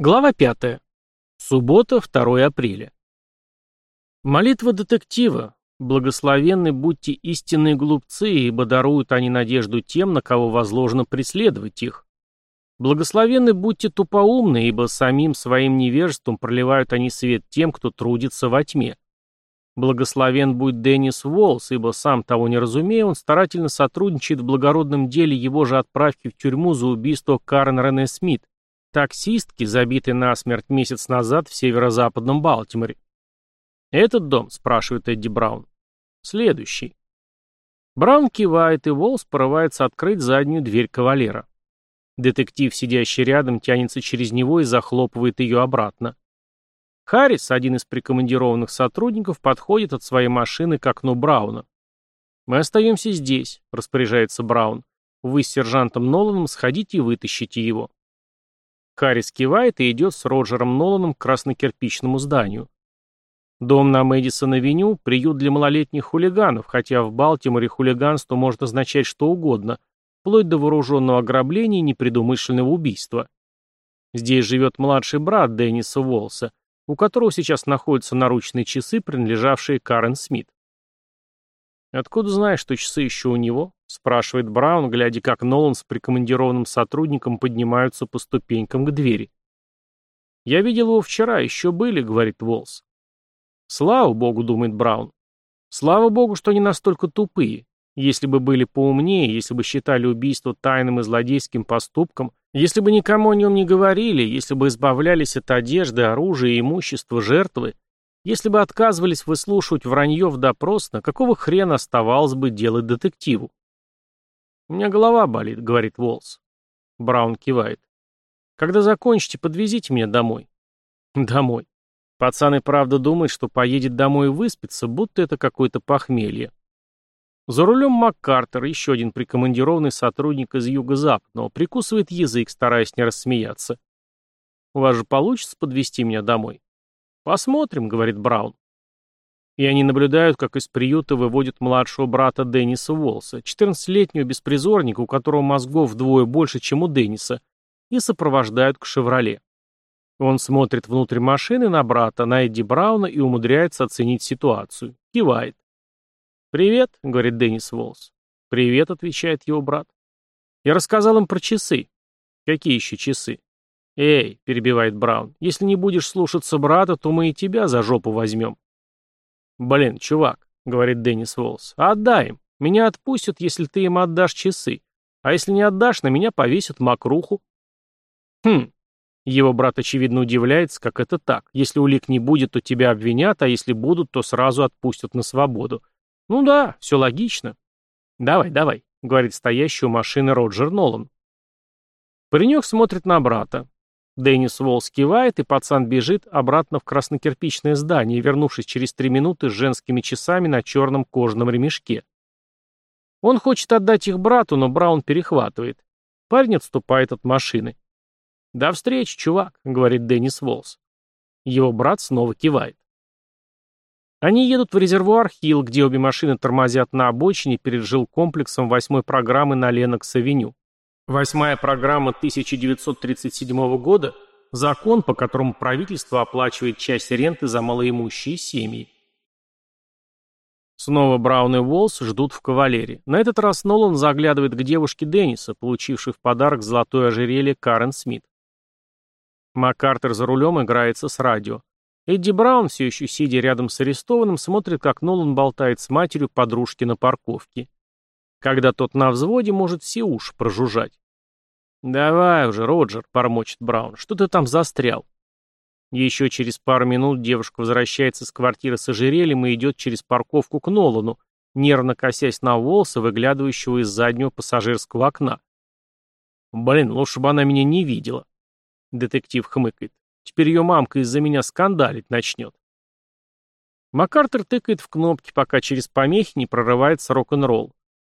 Глава 5. Суббота, 2 апреля. Молитва детектива. Благословенны будьте истинные глупцы, ибо даруют они надежду тем, на кого возложено преследовать их. Благословенны будьте тупоумны, ибо самим своим невежеством проливают они свет тем, кто трудится во тьме. Благословен будь Деннис Уолс, ибо сам того не разумея, он старательно сотрудничает в благородном деле его же отправки в тюрьму за убийство Карен Рене Смит, таксистки, забитой насмерть месяц назад в северо-западном Балтиморе. «Этот дом?» – спрашивает Эдди Браун. «Следующий». Браун кивает, и Волс порывается открыть заднюю дверь кавалера. Детектив, сидящий рядом, тянется через него и захлопывает ее обратно. Харрис, один из прикомандированных сотрудников, подходит от своей машины к окну Брауна. «Мы остаемся здесь», — распоряжается Браун. «Вы с сержантом Ноланом сходите и вытащите его». Харрис кивает и идет с Роджером Ноланом к краснокирпичному зданию. Дом на Мэдисон-авеню – приют для малолетних хулиганов, хотя в Балтиморе хулиганство может означать что угодно, вплоть до вооруженного ограбления и непредумышленного убийства. Здесь живет младший брат Денниса Уолса, у которого сейчас находятся наручные часы, принадлежавшие Карен Смит. «Откуда знаешь, что часы еще у него?» — спрашивает Браун, глядя, как Нолан с прикомандированным сотрудником поднимаются по ступенькам к двери. «Я видел его вчера, еще были», — говорит Волс. «Слава богу», — думает Браун. «Слава богу, что они настолько тупые. Если бы были поумнее, если бы считали убийство тайным и злодейским поступком, если бы никому о нем не говорили, если бы избавлялись от одежды, оружия и имущества жертвы, если бы отказывались выслушивать вранье в допрос, на какого хрена оставалось бы делать детективу? «У меня голова болит», — говорит Волс. Браун кивает. «Когда закончите, подвезите меня домой». «Домой». Пацан и правда думает, что поедет домой и выспится, будто это какое-то похмелье. За рулем МакКартер, еще один прикомандированный сотрудник из Юго-Западного, прикусывает язык, стараясь не рассмеяться. «У вас же получится подвезти меня домой?» «Посмотрим», — говорит Браун. И они наблюдают, как из приюта выводят младшего брата Денниса Уолса, 14-летнего беспризорника, у которого мозгов вдвое больше, чем у Денниса, и сопровождают к «Шевроле». Он смотрит внутрь машины на брата, на Эдди Брауна и умудряется оценить ситуацию. Кивает. «Привет», — говорит Деннис Уолс. «Привет», — отвечает его брат. Я рассказал им про часы. Какие еще часы? «Эй», — перебивает Браун, — «если не будешь слушаться брата, то мы и тебя за жопу возьмем». «Блин, чувак», — говорит Деннис Волс, — «отдай им. Меня отпустят, если ты им отдашь часы. А если не отдашь, на меня повесят мокруху». «Хм». Его брат, очевидно, удивляется, как это так. Если улик не будет, то тебя обвинят, а если будут, то сразу отпустят на свободу. Ну да, все логично. «Давай, давай», — говорит стоящий у машины Роджер Нолан. Паренек смотрит на брата. Деннис Волс кивает, и пацан бежит обратно в краснокирпичное здание, вернувшись через три минуты с женскими часами на черном кожаном ремешке. Он хочет отдать их брату, но Браун перехватывает. Парень отступает от машины. «До встречи, чувак», — говорит Деннис Волс. Его брат снова кивает. Они едут в резервуар Хилл, где обе машины тормозят на обочине перед жилкомплексом восьмой программы на Ленокс-авеню. Восьмая программа 1937 года – закон, по которому правительство оплачивает часть ренты за малоимущие семьи. Снова Браун и Уолс ждут в кавалере. На этот раз Нолан заглядывает к девушке Денниса, получившей в подарок золотое ожерелье Карен Смит. МакКартер за рулем играется с радио. Эдди Браун, все еще сидя рядом с арестованным, смотрит, как Нолан болтает с матерью подружки на парковке. Когда тот на взводе, может все уши прожужжать. «Давай уже, Роджер», — бормочет Браун, — «что ты там застрял?» Еще через пару минут девушка возвращается с квартиры с ожерельем и идет через парковку к Нолану, нервно косясь на волосы, выглядывающего из заднего пассажирского окна. «Блин, лучше бы она меня не видела». Детектив хмыкает. «Теперь ее мамка из-за меня скандалить начнет». МакАртер тыкает в кнопки, пока через помехи не прорывается рок-н-ролл.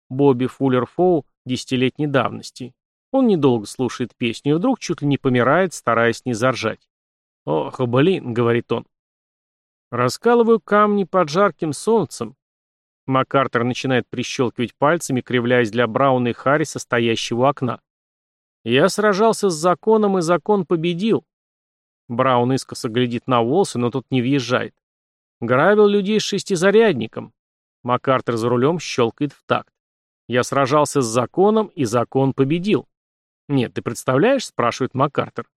Бобби Фуллер Фоу десятилетней давности. Он недолго слушает песню и вдруг чуть ли не помирает, стараясь не заржать. «Ох, блин», — говорит он. «Раскалываю камни под жарким солнцем». МакАртер начинает прищелкивать пальцами, кривляясь для Брауна и Харриса, стоящего у окна. «Я сражался с законом, и закон победил». Браун искоса глядит на Уолса, но тот не въезжает. Грабил людей с шестизарядником. МакАртер за рулем щелкает в такт. Я сражался с законом, и закон победил. «Нет, ты представляешь?» — спрашивает МакАртер.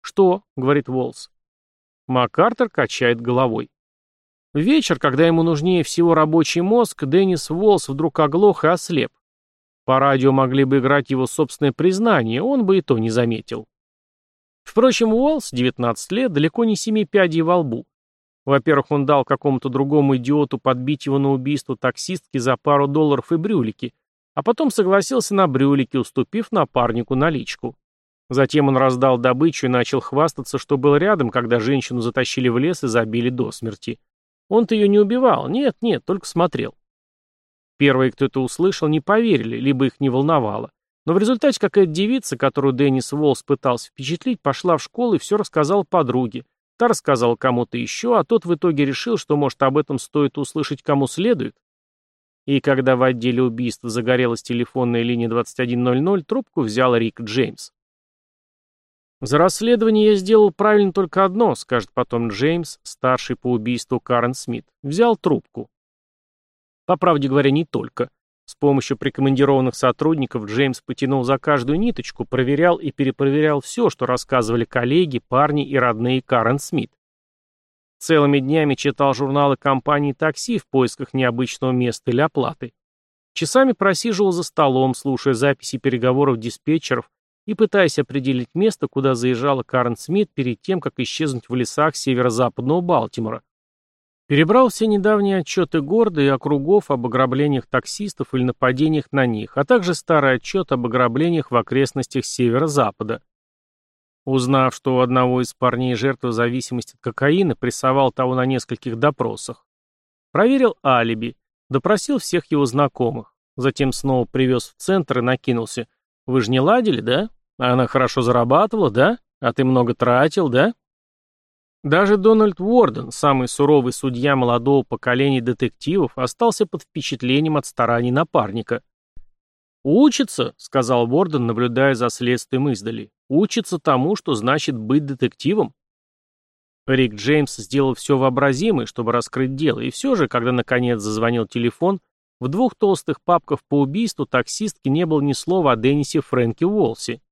«Что?» — говорит Уолс. МакАртер качает головой. В вечер, когда ему нужнее всего рабочий мозг, Деннис Уолс вдруг оглох и ослеп. По радио могли бы играть его собственное признание, он бы и то не заметил. Впрочем, Уолс, 19 лет, далеко не семи пядей во лбу. Во-первых, он дал какому-то другому идиоту подбить его на убийство таксистки за пару долларов и брюлики, а потом согласился на брюлики, уступив напарнику наличку. Затем он раздал добычу и начал хвастаться, что был рядом, когда женщину затащили в лес и забили до смерти. Он-то ее не убивал, нет, нет, только смотрел. Первые, кто это услышал, не поверили, либо их не волновало. Но в результате какая-то девица, которую Деннис Волс пытался впечатлить, пошла в школу и все рассказала подруге. Та рассказала кому-то еще, а тот в итоге решил, что, может, об этом стоит услышать кому следует. И когда в отделе убийств загорелась телефонная линия 2100, трубку взял Рик Джеймс. «За расследование я сделал правильно только одно», — скажет потом Джеймс, старший по убийству Карен Смит. Взял трубку. По правде говоря, не только. С помощью прикомандированных сотрудников Джеймс потянул за каждую ниточку, проверял и перепроверял все, что рассказывали коллеги, парни и родные Карен Смит. Целыми днями читал журналы компании такси в поисках необычного места или оплаты. Часами просиживал за столом, слушая записи переговоров диспетчеров и пытаясь определить место, куда заезжала Карен Смит перед тем, как исчезнуть в лесах северо-западного Балтимора. Перебрал все недавние отчеты города и округов об ограблениях таксистов или нападениях на них, а также старый отчет об ограблениях в окрестностях северо-запада. Узнав, что у одного из парней жертва зависимости от кокаина, прессовал того на нескольких допросах. Проверил алиби, допросил всех его знакомых, затем снова привез в центр и накинулся. «Вы же не ладили, да? Она хорошо зарабатывала, да? А ты много тратил, да? Даже Дональд Уорден, самый суровый судья молодого поколения детективов, остался под впечатлением от стараний напарника. «Учится», — сказал Уорден, наблюдая за следствием издали. «Учится тому, что значит быть детективом». Рик Джеймс сделал все вообразимое, чтобы раскрыть дело, и все же, когда наконец зазвонил телефон, в двух толстых папках по убийству таксистки не было ни слова о Деннисе Фрэнке Уолси.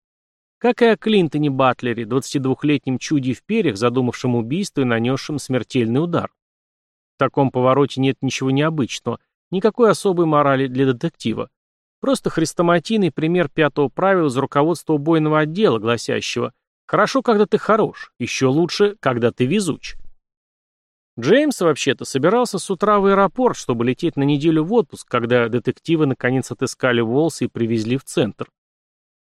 Как и о Клинтоне Батлере, 22-летнем чуде в перьях, задумавшем убийство и нанесшем смертельный удар. В таком повороте нет ничего необычного, никакой особой морали для детектива. Просто хрестоматийный пример пятого правила из руководства убойного отдела, гласящего «Хорошо, когда ты хорош, еще лучше, когда ты везуч». Джеймс, вообще-то, собирался с утра в аэропорт, чтобы лететь на неделю в отпуск, когда детективы наконец отыскали Волса и привезли в центр.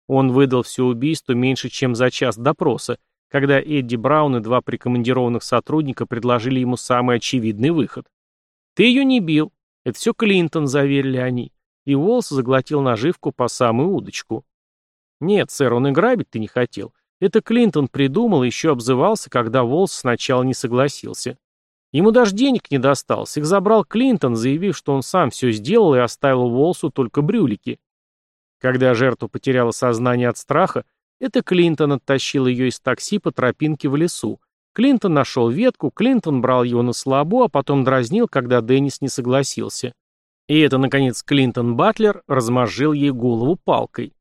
Он выдал все убийство меньше, чем за час допроса, когда Эдди Браун и два прикомандированных сотрудника предложили ему самый очевидный выход. «Ты ее не бил. Это все Клинтон», — заверили они. И Уолс заглотил наживку по самую удочку. «Нет, сэр, он и грабить-то не хотел. Это Клинтон придумал и еще обзывался, когда Уолс сначала не согласился. Ему даже денег не досталось, их забрал Клинтон, заявив, что он сам все сделал и оставил Уолсу только брюлики. Когда жертва потеряла сознание от страха, это Клинтон оттащил ее из такси по тропинке в лесу. Клинтон нашел ветку, Клинтон брал его на слабо, а потом дразнил, когда Деннис не согласился. И это, наконец, Клинтон Батлер размозжил ей голову палкой.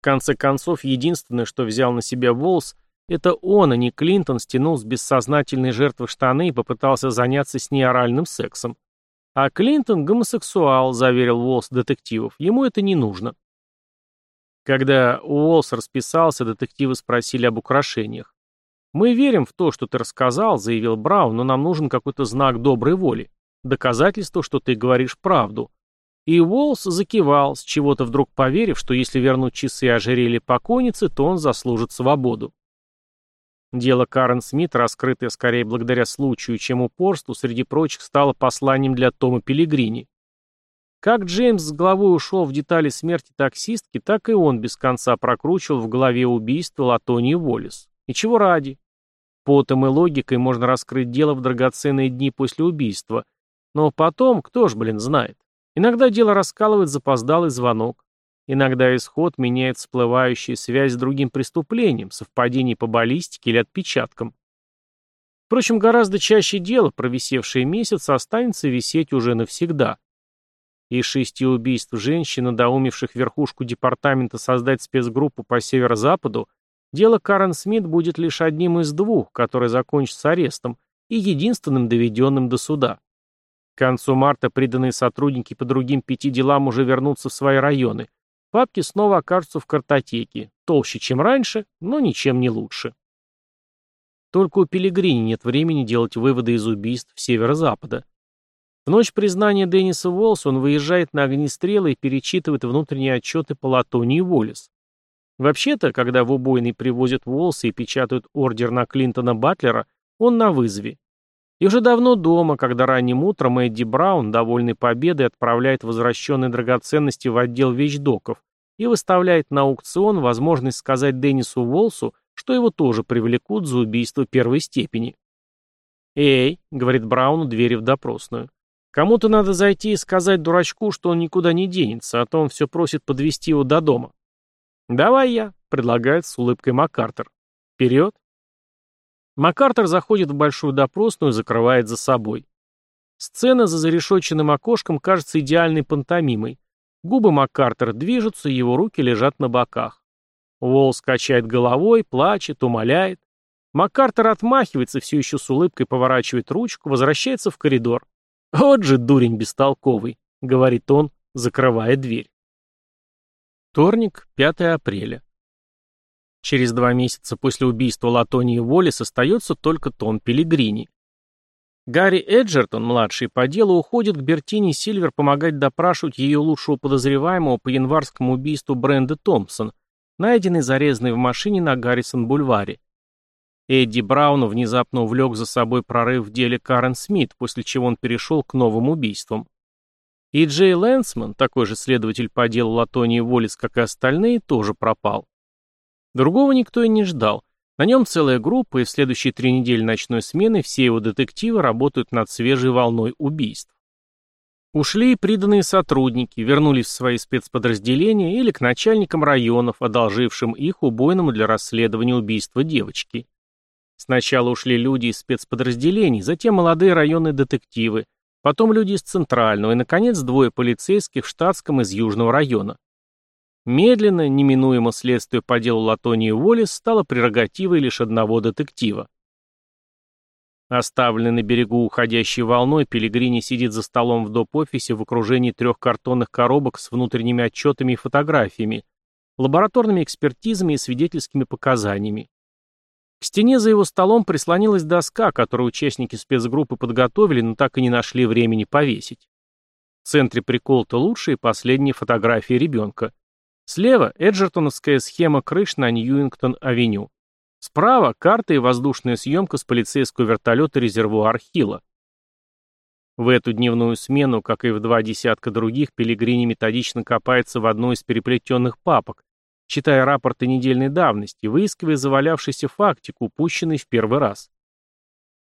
В конце концов, единственное, что взял на себя Волс, это он, а не Клинтон, стянул с бессознательной жертвы штаны и попытался заняться с ней оральным сексом. А Клинтон гомосексуал, заверил Волс детективов, ему это не нужно. Когда Уолс расписался, детективы спросили об украшениях. «Мы верим в то, что ты рассказал», — заявил Браун, «но нам нужен какой-то знак доброй воли, доказательство, что ты говоришь правду». И Уолс закивал, с чего-то вдруг поверив, что если вернуть часы ожерелье покойницы, то он заслужит свободу. Дело Карен Смит, раскрытое скорее благодаря случаю, чем упорству, среди прочих стало посланием для Тома Пелигрини. Как Джеймс с головой ушел в детали смерти таксистки, так и он без конца прокручивал в голове убийство Латонии Уоллес. И чего ради? Потом и логикой можно раскрыть дело в драгоценные дни после убийства. Но потом, кто ж, блин, знает. Иногда дело раскалывает запоздалый звонок. Иногда исход меняет всплывающая связь с другим преступлением, совпадение по баллистике или отпечаткам. Впрочем, гораздо чаще дело, провисевшее месяц, останется висеть уже навсегда. Из шести убийств женщин, надоумевших верхушку департамента создать спецгруппу по северо-западу, дело Карен Смит будет лишь одним из двух, которое закончится арестом, и единственным доведенным до суда. К концу марта приданные сотрудники по другим пяти делам уже вернутся в свои районы. Папки снова окажутся в картотеке, толще, чем раньше, но ничем не лучше. Только у Пелигрини нет времени делать выводы из убийств северо-запада. В ночь признания Денниса Уолса он выезжает на огнестрелы и перечитывает внутренние отчеты по Латони и Уоллес. Вообще-то, когда в убойный привозят Уолса и печатают ордер на Клинтона Батлера, он на вызове. И уже давно дома, когда ранним утром Эдди Браун, довольный победой, отправляет возвращенные драгоценности в отдел вещдоков и выставляет на аукцион возможность сказать Деннису Уолсу, что его тоже привлекут за убийство первой степени. «Эй», — говорит Брауну двери в допросную, Кому-то надо зайти и сказать дурачку, что он никуда не денется, а то он все просит подвести его до дома. «Давай я», — предлагает с улыбкой МакАртер. «Вперед». МакАртер заходит в большую допросную и закрывает за собой. Сцена за зарешоченным окошком кажется идеальной пантомимой. Губы МакКартера движутся, его руки лежат на боках. Уолл качает головой, плачет, умоляет. МакКартер отмахивается, все еще с улыбкой поворачивает ручку, возвращается в коридор. «Вот же дурень бестолковый», — говорит он, закрывая дверь. Вторник, 5 апреля. Через два месяца после убийства Латонии Воллес остается только Том Пелигрини. Гарри Эджертон, младший по делу, уходит к Бертине Сильвер помогать допрашивать ее лучшего подозреваемого по январскому убийству Бренда Томпсон, найденный зарезанный в машине на Гаррисон-бульваре. Эдди Браун внезапно увлек за собой прорыв в деле Карен Смит, после чего он перешел к новым убийствам. И Джей Лэнсман, такой же следователь по делу Латонии Воллес, как и остальные, тоже пропал. Другого никто и не ждал. На нем целая группа, и в следующие три недели ночной смены все его детективы работают над свежей волной убийств. Ушли приданные сотрудники, вернулись в свои спецподразделения или к начальникам районов, одолжившим их убойному для расследования убийства девочки. Сначала ушли люди из спецподразделений, затем молодые районные детективы, потом люди из Центрального и, наконец, двое полицейских в штатском из Южного района. Медленно, неминуемо следствие по делу Латонии Уоллес стало прерогативой лишь одного детектива. Оставленный на берегу уходящей волной, Пелигрини сидит за столом в доп-офисе в окружении трех картонных коробок с внутренними отчетами и фотографиями, лабораторными экспертизами и свидетельскими показаниями. К стене за его столом прислонилась доска, которую участники спецгруппы подготовили, но так и не нашли времени повесить. В центре приколота лучшая и последняя фотография ребенка. Слева – эджертоновская схема крыш на Ньюингтон-авеню. Справа – карта и воздушная съемка с полицейского вертолета резервуар Хилла. В эту дневную смену, как и в два десятка других, Пелигрини методично копается в одной из переплетенных папок, читая рапорты недельной давности, выискивая завалявшийся фактик, упущенный в первый раз.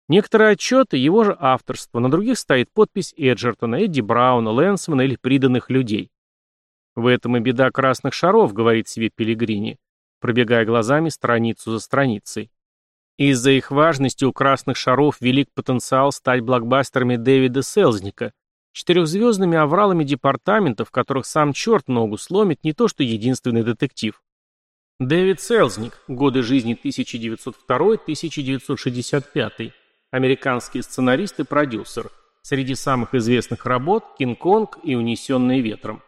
Некоторые отчеты – его же авторство, на других стоит подпись Эджертона, Эдди Брауна, Лэнсмана или приданных людей. В этом и беда красных шаров, говорит себе Пелигрини, пробегая глазами страницу за страницей. Из-за их важности у красных шаров велик потенциал стать блокбастерами Дэвида Селзника, четырехзвездными авралами департаментов, которых сам черт ногу сломит, не то что единственный детектив. Дэвид Селзник, годы жизни 1902-1965, американский сценарист и продюсер, среди самых известных работ «Кинг-Конг» и «Унесенные ветром».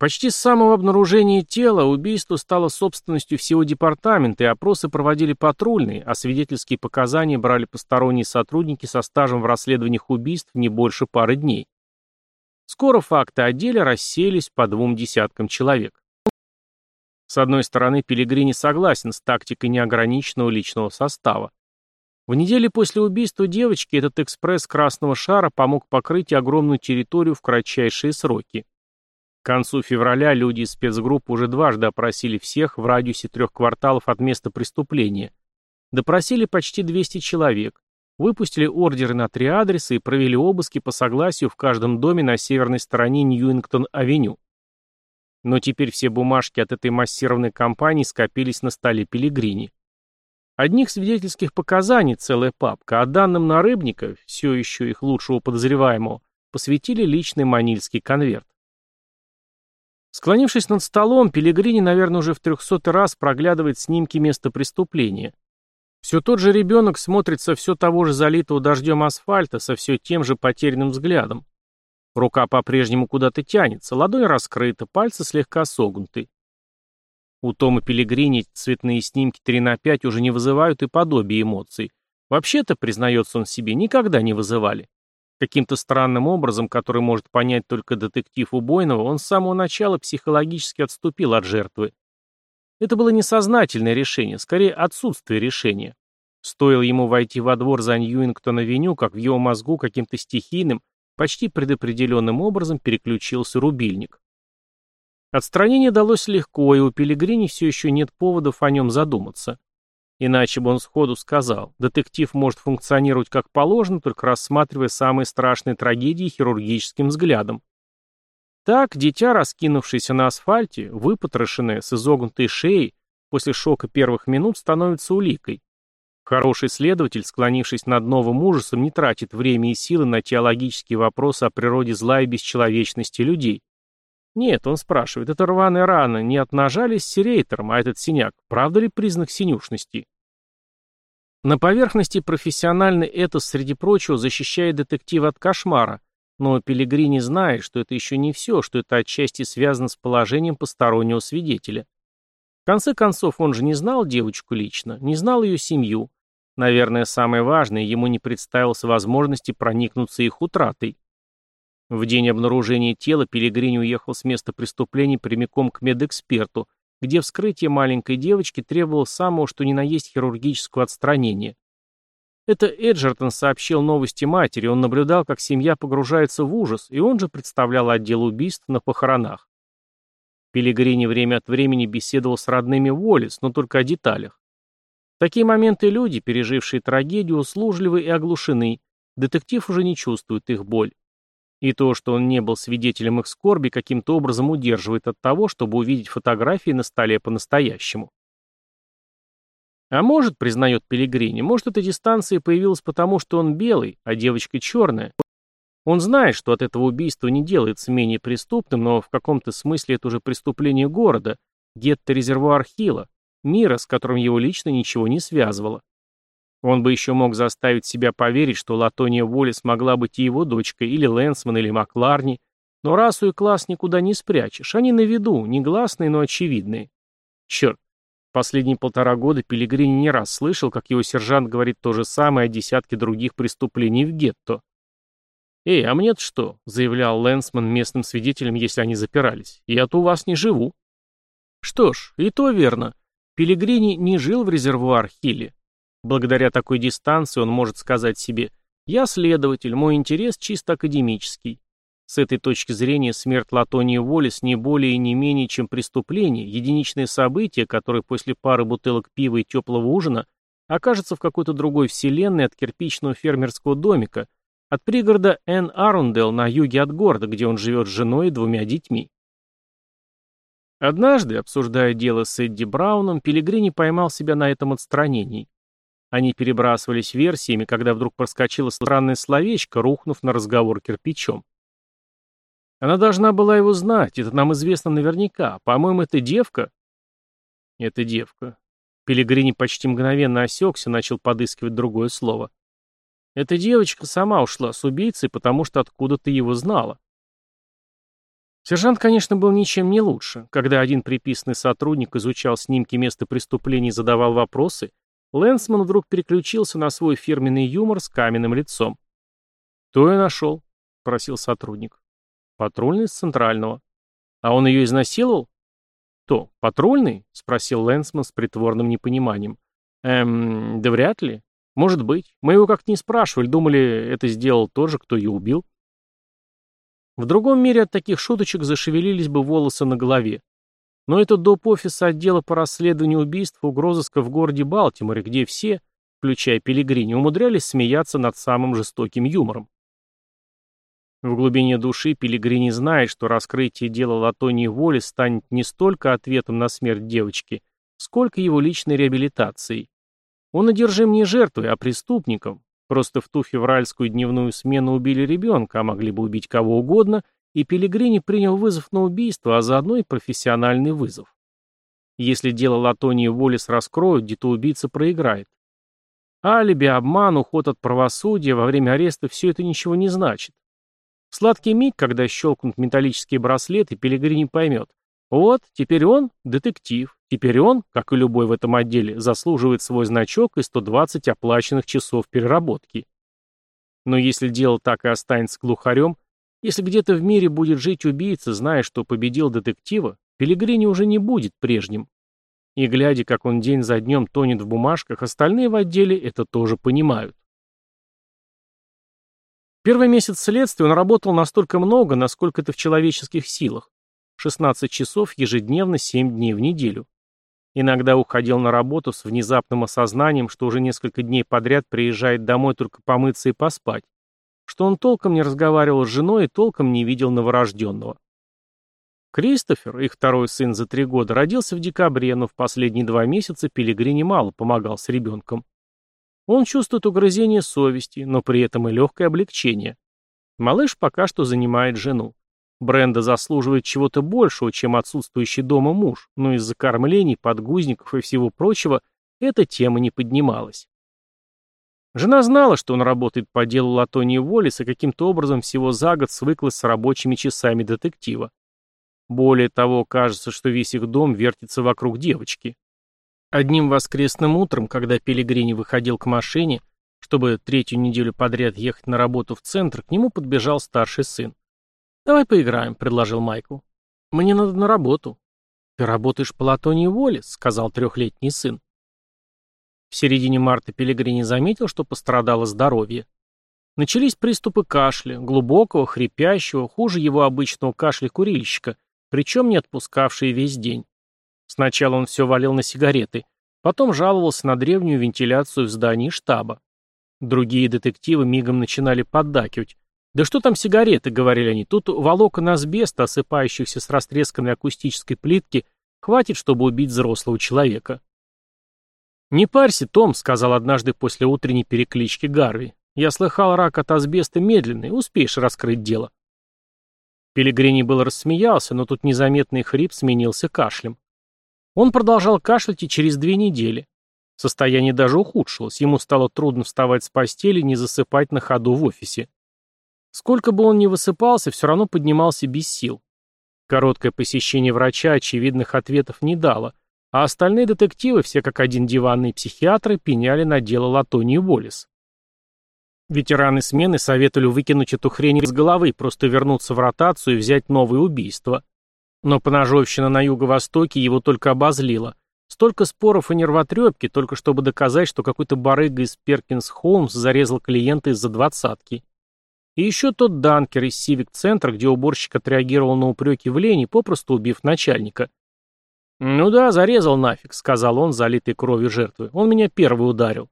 Почти с самого обнаружения тела убийство стало собственностью всего департамента, и опросы проводили патрульные, а свидетельские показания брали посторонние сотрудники со стажем в расследованиях убийств не больше пары дней. Скоро факты о деле рассеялись по двум десяткам человек. С одной стороны, Пелигрини согласен с тактикой неограниченного личного состава. В неделе после убийства девочки этот экспресс красного шара помог покрыть огромную территорию в кратчайшие сроки. К концу февраля люди из спецгрупп уже дважды опросили всех в радиусе трех кварталов от места преступления. Допросили почти 200 человек, выпустили ордеры на три адреса и провели обыски по согласию в каждом доме на северной стороне Ньюингтон-авеню. Но теперь все бумажки от этой массированной компании скопились на столе Пелигрини. Одних свидетельских показаний целая папка, а данным на Рыбника, все еще их лучшего подозреваемого, посвятили личный манильский конверт. Склонившись над столом, Пелигрини, наверное, уже в трехсотый раз проглядывает снимки места преступления. Все тот же ребенок смотрит со все того же залитого дождем асфальта, со все тем же потерянным взглядом. Рука по-прежнему куда-то тянется, ладонь раскрыта, пальцы слегка согнуты. У Тома Пелигрини цветные снимки 3 на 5 уже не вызывают и подобия эмоций. Вообще-то, признается он себе, никогда не вызывали. Каким-то странным образом, который может понять только детектив убойного, он с самого начала психологически отступил от жертвы. Это было несознательное решение, скорее отсутствие решения. Стоило ему войти во двор за Ньюингтон-авеню, как в его мозгу каким-то стихийным, почти предопределенным образом переключился рубильник. Отстранение далось легко, и у Пелигрини все еще нет поводов о нем задуматься. Иначе бы он сходу сказал, детектив может функционировать как положено, только рассматривая самые страшные трагедии хирургическим взглядом. Так, дитя, раскинувшееся на асфальте, выпотрошенное, с изогнутой шеей, после шока первых минут становится уликой. Хороший следователь, склонившись над новым ужасом, не тратит время и силы на теологические вопросы о природе зла и бесчеловечности людей. Нет, он спрашивает, это рваная рана не от ножа ли с серейтером, а этот синяк, правда ли признак синюшности? На поверхности профессиональный этос, среди прочего, защищает детектива от кошмара, но Пелигрини знает, что это еще не все, что это отчасти связано с положением постороннего свидетеля. В конце концов, он же не знал девочку лично, не знал ее семью. Наверное, самое важное, ему не представилось возможности проникнуться их утратой. В день обнаружения тела Пелигрини уехал с места преступления прямиком к медэксперту, где вскрытие маленькой девочки требовало самого что ни на есть хирургического отстранения. Это Эджертон сообщил новости матери, он наблюдал, как семья погружается в ужас, и он же представлял отдел убийств на похоронах. Пилигрини время от времени беседовал с родными Уоллес, но только о деталях. В такие моменты люди, пережившие трагедию, услужливы и оглушены. Детектив уже не чувствует их боль. И то, что он не был свидетелем их скорби, каким-то образом удерживает от того, чтобы увидеть фотографии на столе по-настоящему. А может, признает Пелигрини, может, эта дистанция появилась потому, что он белый, а девочка черная. Он знает, что от этого убийства не делается менее преступным, но в каком-то смысле это уже преступление города, гетто-резервуар Хила, мира, с которым его лично ничего не связывало. Он бы еще мог заставить себя поверить, что Латония Воли смогла быть и его дочкой, или Лэнсман, или Макларни, но расу и класс никуда не спрячешь, они на виду, негласные, но очевидные. Черт, Последние полтора года Пилигрини не раз слышал, как его сержант говорит то же самое о десятке других преступлений в гетто. «Эй, а мне-то что?» — заявлял Лэнсман местным свидетелям, если они запирались. «Я-то у вас не живу». Что ж, и то верно. Пилигрини не жил в резервуар-хилле. Благодаря такой дистанции он может сказать себе «Я следователь, мой интерес чисто академический. С этой точки зрения смерть Латонии Уоллес не более и не менее, чем преступление, единичное событие, которое после пары бутылок пива и теплого ужина окажется в какой-то другой вселенной от кирпичного фермерского домика, от пригорода Эн Арундел на юге от города, где он живет с женой и двумя детьми. Однажды, обсуждая дело с Эдди Брауном, Пилигрини поймал себя на этом отстранении. Они перебрасывались версиями, когда вдруг проскочило странное словечко, рухнув на разговор кирпичом. Она должна была его знать, это нам известно наверняка. По-моему, это девка. Это девка. Пелегрини почти мгновенно осекся, начал подыскивать другое слово. Эта девочка сама ушла с убийцей, потому что откуда-то его знала. Сержант, конечно, был ничем не лучше. Когда один приписанный сотрудник изучал снимки места преступления и задавал вопросы, Лэнсман вдруг переключился на свой фирменный юмор с каменным лицом. «Кто я нашел?» — просил сотрудник. Патрульный с Центрального. А он ее изнасиловал? Кто, патрульный? Спросил Лэнсман с притворным непониманием. Эм, да вряд ли. Может быть. Мы его как-то не спрашивали, думали, это сделал тот же, кто ее убил. В другом мире от таких шуточек зашевелились бы волосы на голове. Но это доп. офиса отдела по расследованию убийств угрозыска в городе Балтиморе, где все, включая Пилигрини, умудрялись смеяться над самым жестоким юмором. В глубине души Пилигрини знает, что раскрытие дела Латонии Воли станет не столько ответом на смерть девочки, сколько его личной реабилитацией. Он одержим не жертвой, а преступником. Просто в ту февральскую дневную смену убили ребенка, а могли бы убить кого угодно, и Пилигрини принял вызов на убийство, а заодно и профессиональный вызов. Если дело Латонии Волис раскроют, где-то убийца проиграет. Алиби, обман, уход от правосудия во время ареста – все это ничего не значит. Сладкий миг, когда щелкнут металлические браслеты, Пилигрини поймет. Вот, теперь он – детектив. Теперь он, как и любой в этом отделе, заслуживает свой значок и 120 оплаченных часов переработки. Но если дело так и останется глухарем, если где-то в мире будет жить убийца, зная, что победил детектива, Пилигрини уже не будет прежним. И глядя, как он день за днем тонет в бумажках, остальные в отделе это тоже понимают. Первый месяц следствия он работал настолько много, насколько это в человеческих силах. 16 часов ежедневно, 7 дней в неделю. Иногда уходил на работу с внезапным осознанием, что уже несколько дней подряд приезжает домой только помыться и поспать, что он толком не разговаривал с женой и толком не видел новорожденного. Кристофер, их второй сын за три года, родился в декабре, но в последние два месяца Пилигрини мало помогал с ребенком. Он чувствует угрызение совести, но при этом и легкое облегчение. Малыш пока что занимает жену. Бренда заслуживает чего-то большего, чем отсутствующий дома муж, но из-за кормлений, подгузников и всего прочего эта тема не поднималась. Жена знала, что он работает по делу Латонии Воллис и каким-то образом всего за год свыклась с рабочими часами детектива. Более того, кажется, что весь их дом вертится вокруг девочки. Одним воскресным утром, когда Пелегрини выходил к машине, чтобы третью неделю подряд ехать на работу в центр, к нему подбежал старший сын. «Давай поиграем», — предложил Майкл. «Мне надо на работу». «Ты работаешь по Латонии Воллис», — сказал трехлетний сын. В середине марта Пелегрини заметил, что пострадало здоровье. Начались приступы кашля, глубокого, хрипящего, хуже его обычного кашля курильщика, причем не отпускавшие весь день. Сначала он все валил на сигареты, потом жаловался на древнюю вентиляцию в здании штаба. Другие детективы мигом начинали поддакивать. «Да что там сигареты?» — говорили они. «Тут волокон асбеста, осыпающихся с растресканной акустической плитки, хватит, чтобы убить взрослого человека». «Не парься, Том», — сказал однажды после утренней переклички Гарви. «Я слыхал, рак от асбеста медленный, успеешь раскрыть дело». Пелегрини был рассмеялся, но тут незаметный хрип сменился кашлем. Он продолжал кашлять и через две недели. Состояние даже ухудшилось, ему стало трудно вставать с постели и не засыпать на ходу в офисе. Сколько бы он ни высыпался, все равно поднимался без сил. Короткое посещение врача очевидных ответов не дало, а остальные детективы, все как один диванные психиатры, пеняли на дело Латонии Уоллес. Ветераны смены советовали выкинуть эту хрень из головы, просто вернуться в ротацию и взять новые убийства. Но поножовщина на юго-востоке его только обозлила. Столько споров и нервотрепки, только чтобы доказать, что какой-то барыга из Перкинс Холмс зарезал клиента из-за двадцатки. И еще тот данкер из Сивик-центра, где уборщик отреагировал на упреки в лени, попросту убив начальника. «Ну да, зарезал нафиг», — сказал он, залитый кровью жертвы. «Он меня первый ударил».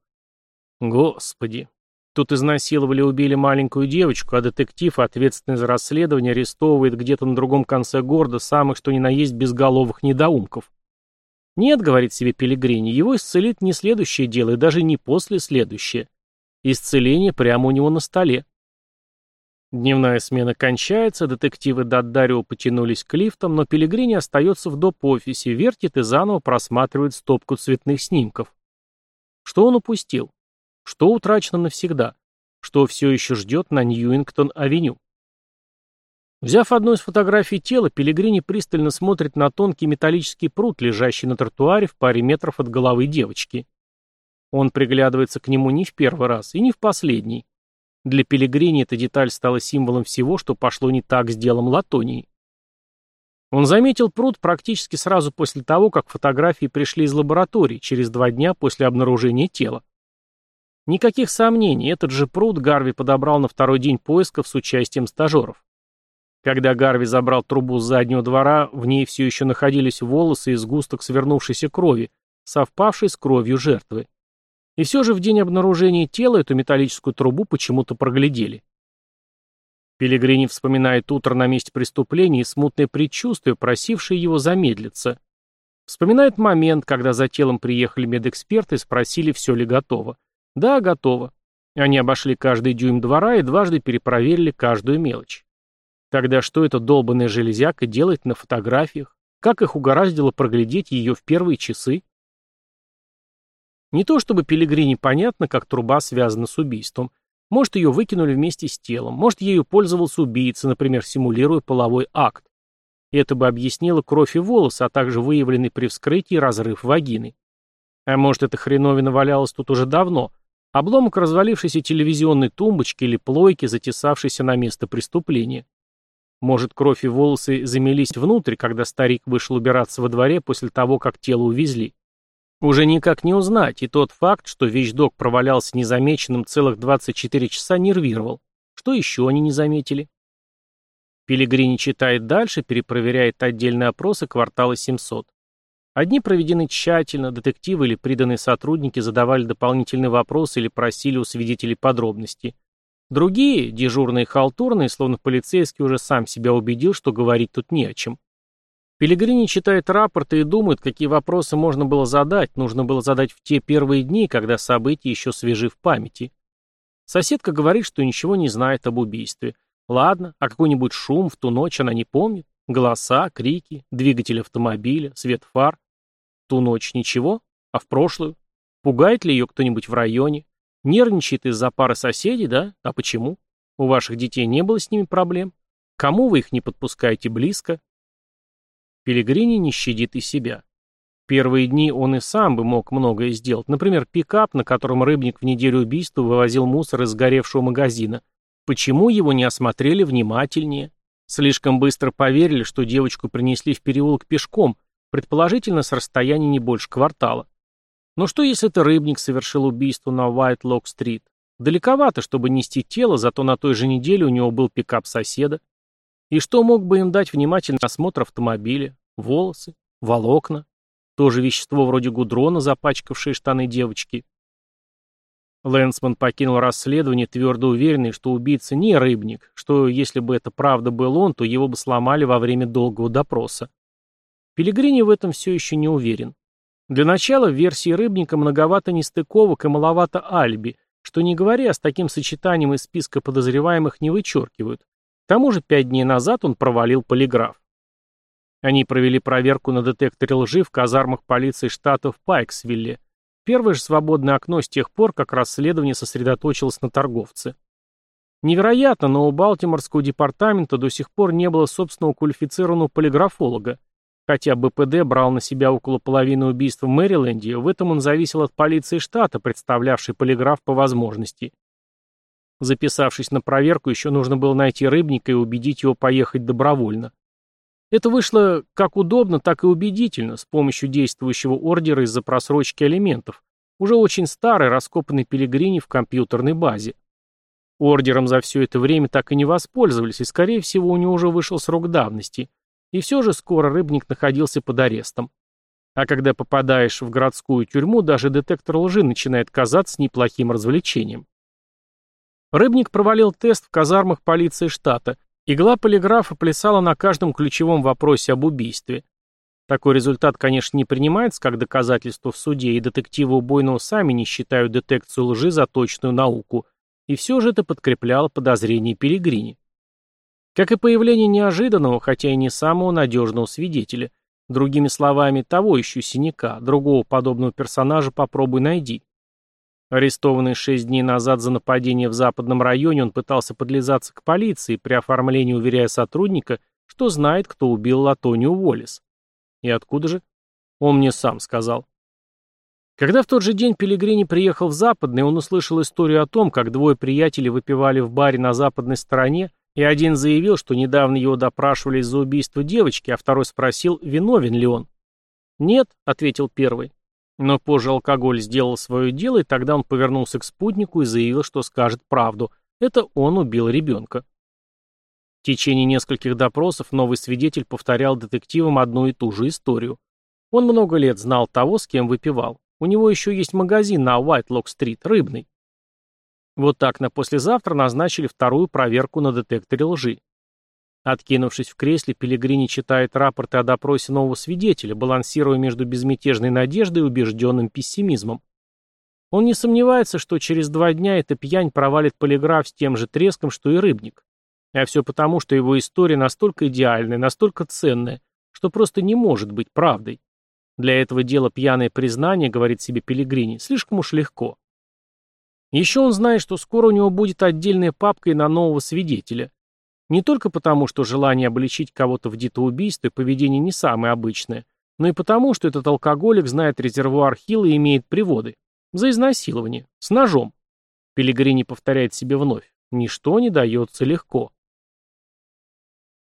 Господи, Тут изнасиловали и убили маленькую девочку, а детектив, ответственный за расследование, арестовывает где-то на другом конце города самых что ни на есть безголовых недоумков. Нет, говорит себе Пелигрини, его исцелит не следующее дело и даже не после следующее. Исцеление прямо у него на столе. Дневная смена кончается, детективы Даддарио потянулись к лифтам, но Пелигрини остается в доп-офисе, вертит и заново просматривает стопку цветных снимков. Что он упустил? Что утрачено навсегда? Что все еще ждет на Ньюингтон-авеню? Взяв одну из фотографий тела, Пелегрини пристально смотрит на тонкий металлический пруд, лежащий на тротуаре в паре метров от головы девочки. Он приглядывается к нему не в первый раз и не в последний. Для Пелегрини эта деталь стала символом всего, что пошло не так с делом Латонии. Он заметил пруд практически сразу после того, как фотографии пришли из лаборатории, через два дня после обнаружения тела. Никаких сомнений, этот же пруд Гарви подобрал на второй день поисков с участием стажеров. Когда Гарви забрал трубу с заднего двора, в ней все еще находились волосы и сгусток свернувшейся крови, совпавшей с кровью жертвы. И все же в день обнаружения тела эту металлическую трубу почему-то проглядели. Пелегрини вспоминает утро на месте преступления и смутное предчувствие, просившее его замедлиться. Вспоминает момент, когда за телом приехали медэксперты и спросили, все ли готово. Да, готово. Они обошли каждый дюйм двора и дважды перепроверили каждую мелочь. Тогда что эта долбанная железяка делает на фотографиях? Как их угораздило проглядеть ее в первые часы? Не то чтобы Пелегрини понятно, как труба связана с убийством. Может, ее выкинули вместе с телом, может, ею пользовался убийца, например, симулируя половой акт. Это бы объяснило кровь и волосы, а также выявленный при вскрытии разрыв вагины. А может, эта хреновина валялась тут уже давно, обломок развалившейся телевизионной тумбочки или плойки, затесавшейся на место преступления. Может, кровь и волосы замелись внутрь, когда старик вышел убираться во дворе после того, как тело увезли. Уже никак не узнать, и тот факт, что вещдок провалялся незамеченным целых 24 часа, нервировал. Что еще они не заметили? Пелегрини читает дальше, перепроверяет отдельные опросы квартала 700. Одни проведены тщательно, детективы или приданные сотрудники задавали дополнительные вопросы или просили у свидетелей подробности. Другие, дежурные халтурные, словно полицейский уже сам себя убедил, что говорить тут не о чем. Пелегрини читает рапорты и думает, какие вопросы можно было задать, нужно было задать в те первые дни, когда события еще свежи в памяти. Соседка говорит, что ничего не знает об убийстве. Ладно, а какой-нибудь шум в ту ночь она не помнит? Голоса, крики, двигатель автомобиля, свет фар. Ту ночь ничего, а в прошлую? Пугает ли ее кто-нибудь в районе? Нервничает из-за пары соседей, да? А почему? У ваших детей не было с ними проблем? Кому вы их не подпускаете близко? Пелегрини не щадит и себя. Первые дни он и сам бы мог многое сделать. Например, пикап, на котором рыбник в неделю убийства вывозил мусор из сгоревшего магазина. Почему его не осмотрели внимательнее? Слишком быстро поверили, что девочку принесли в переулок пешком, предположительно с расстояния не больше квартала. Но что если это рыбник совершил убийство на Уайт-Лок-стрит? Далековато, чтобы нести тело, зато на той же неделе у него был пикап соседа. И что мог бы им дать внимательный осмотр автомобиля? Волосы, волокна, тоже вещество вроде гудрона, запачкавшее штаны девочки. Лэнсман покинул расследование, твердо уверенный, что убийца не рыбник, что если бы это правда был он, то его бы сломали во время долгого допроса. Пелегрини в этом все еще не уверен. Для начала в версии рыбника многовато нестыковок и маловато альби, что не говоря, с таким сочетанием из списка подозреваемых не вычеркивают. К тому же пять дней назад он провалил полиграф. Они провели проверку на детекторе лжи в казармах полиции штата в Пайксвилле. Первое же свободное окно с тех пор, как расследование сосредоточилось на торговце. Невероятно, но у Балтиморского департамента до сих пор не было собственного квалифицированного полиграфолога. Хотя БПД брал на себя около половины убийств в Мэриленде, в этом он зависел от полиции штата, представлявшей полиграф по возможности. Записавшись на проверку, еще нужно было найти рыбника и убедить его поехать добровольно. Это вышло как удобно, так и убедительно, с помощью действующего ордера из-за просрочки элементов, уже очень старый, раскопанный Пелегрини в компьютерной базе. Ордером за все это время так и не воспользовались, и, скорее всего, у него уже вышел срок давности. И все же скоро рыбник находился под арестом. А когда попадаешь в городскую тюрьму, даже детектор лжи начинает казаться неплохим развлечением. Рыбник провалил тест в казармах полиции штата, Игла полиграфа плясала на каждом ключевом вопросе об убийстве. Такой результат, конечно, не принимается как доказательство в суде, и детективы убойного сами не считают детекцию лжи за точную науку, и все же это подкрепляло подозрение Перегрини. Как и появление неожиданного, хотя и не самого надежного свидетеля. Другими словами, того ищу синяка, другого подобного персонажа попробуй найди. Арестованный шесть дней назад за нападение в западном районе, он пытался подлизаться к полиции, при оформлении уверяя сотрудника, что знает, кто убил Латонию Уоллес. И откуда же? Он мне сам сказал. Когда в тот же день Пелегрини приехал в Западный, он услышал историю о том, как двое приятелей выпивали в баре на западной стороне, и один заявил, что недавно его допрашивали из-за убийства девочки, а второй спросил, виновен ли он. «Нет», — ответил первый. Но позже алкоголь сделал свое дело, и тогда он повернулся к спутнику и заявил, что скажет правду. Это он убил ребенка. В течение нескольких допросов новый свидетель повторял детективам одну и ту же историю. Он много лет знал того, с кем выпивал. У него еще есть магазин на Уайтлок-стрит, рыбный. Вот так на послезавтра назначили вторую проверку на детекторе лжи. Откинувшись в кресле, Пелегрини читает рапорты о допросе нового свидетеля, балансируя между безмятежной надеждой и убежденным пессимизмом. Он не сомневается, что через два дня эта пьянь провалит полиграф с тем же треском, что и рыбник. А все потому, что его история настолько идеальная, настолько ценная, что просто не может быть правдой. Для этого дела пьяное признание, говорит себе Пелегрини, слишком уж легко. Еще он знает, что скоро у него будет отдельная папка и на нового свидетеля. Не только потому, что желание обличить кого-то в детоубийство и поведение не самое обычное, но и потому, что этот алкоголик знает резервуар Хилла и имеет приводы. За изнасилование. С ножом. Пелегрини повторяет себе вновь. Ничто не дается легко.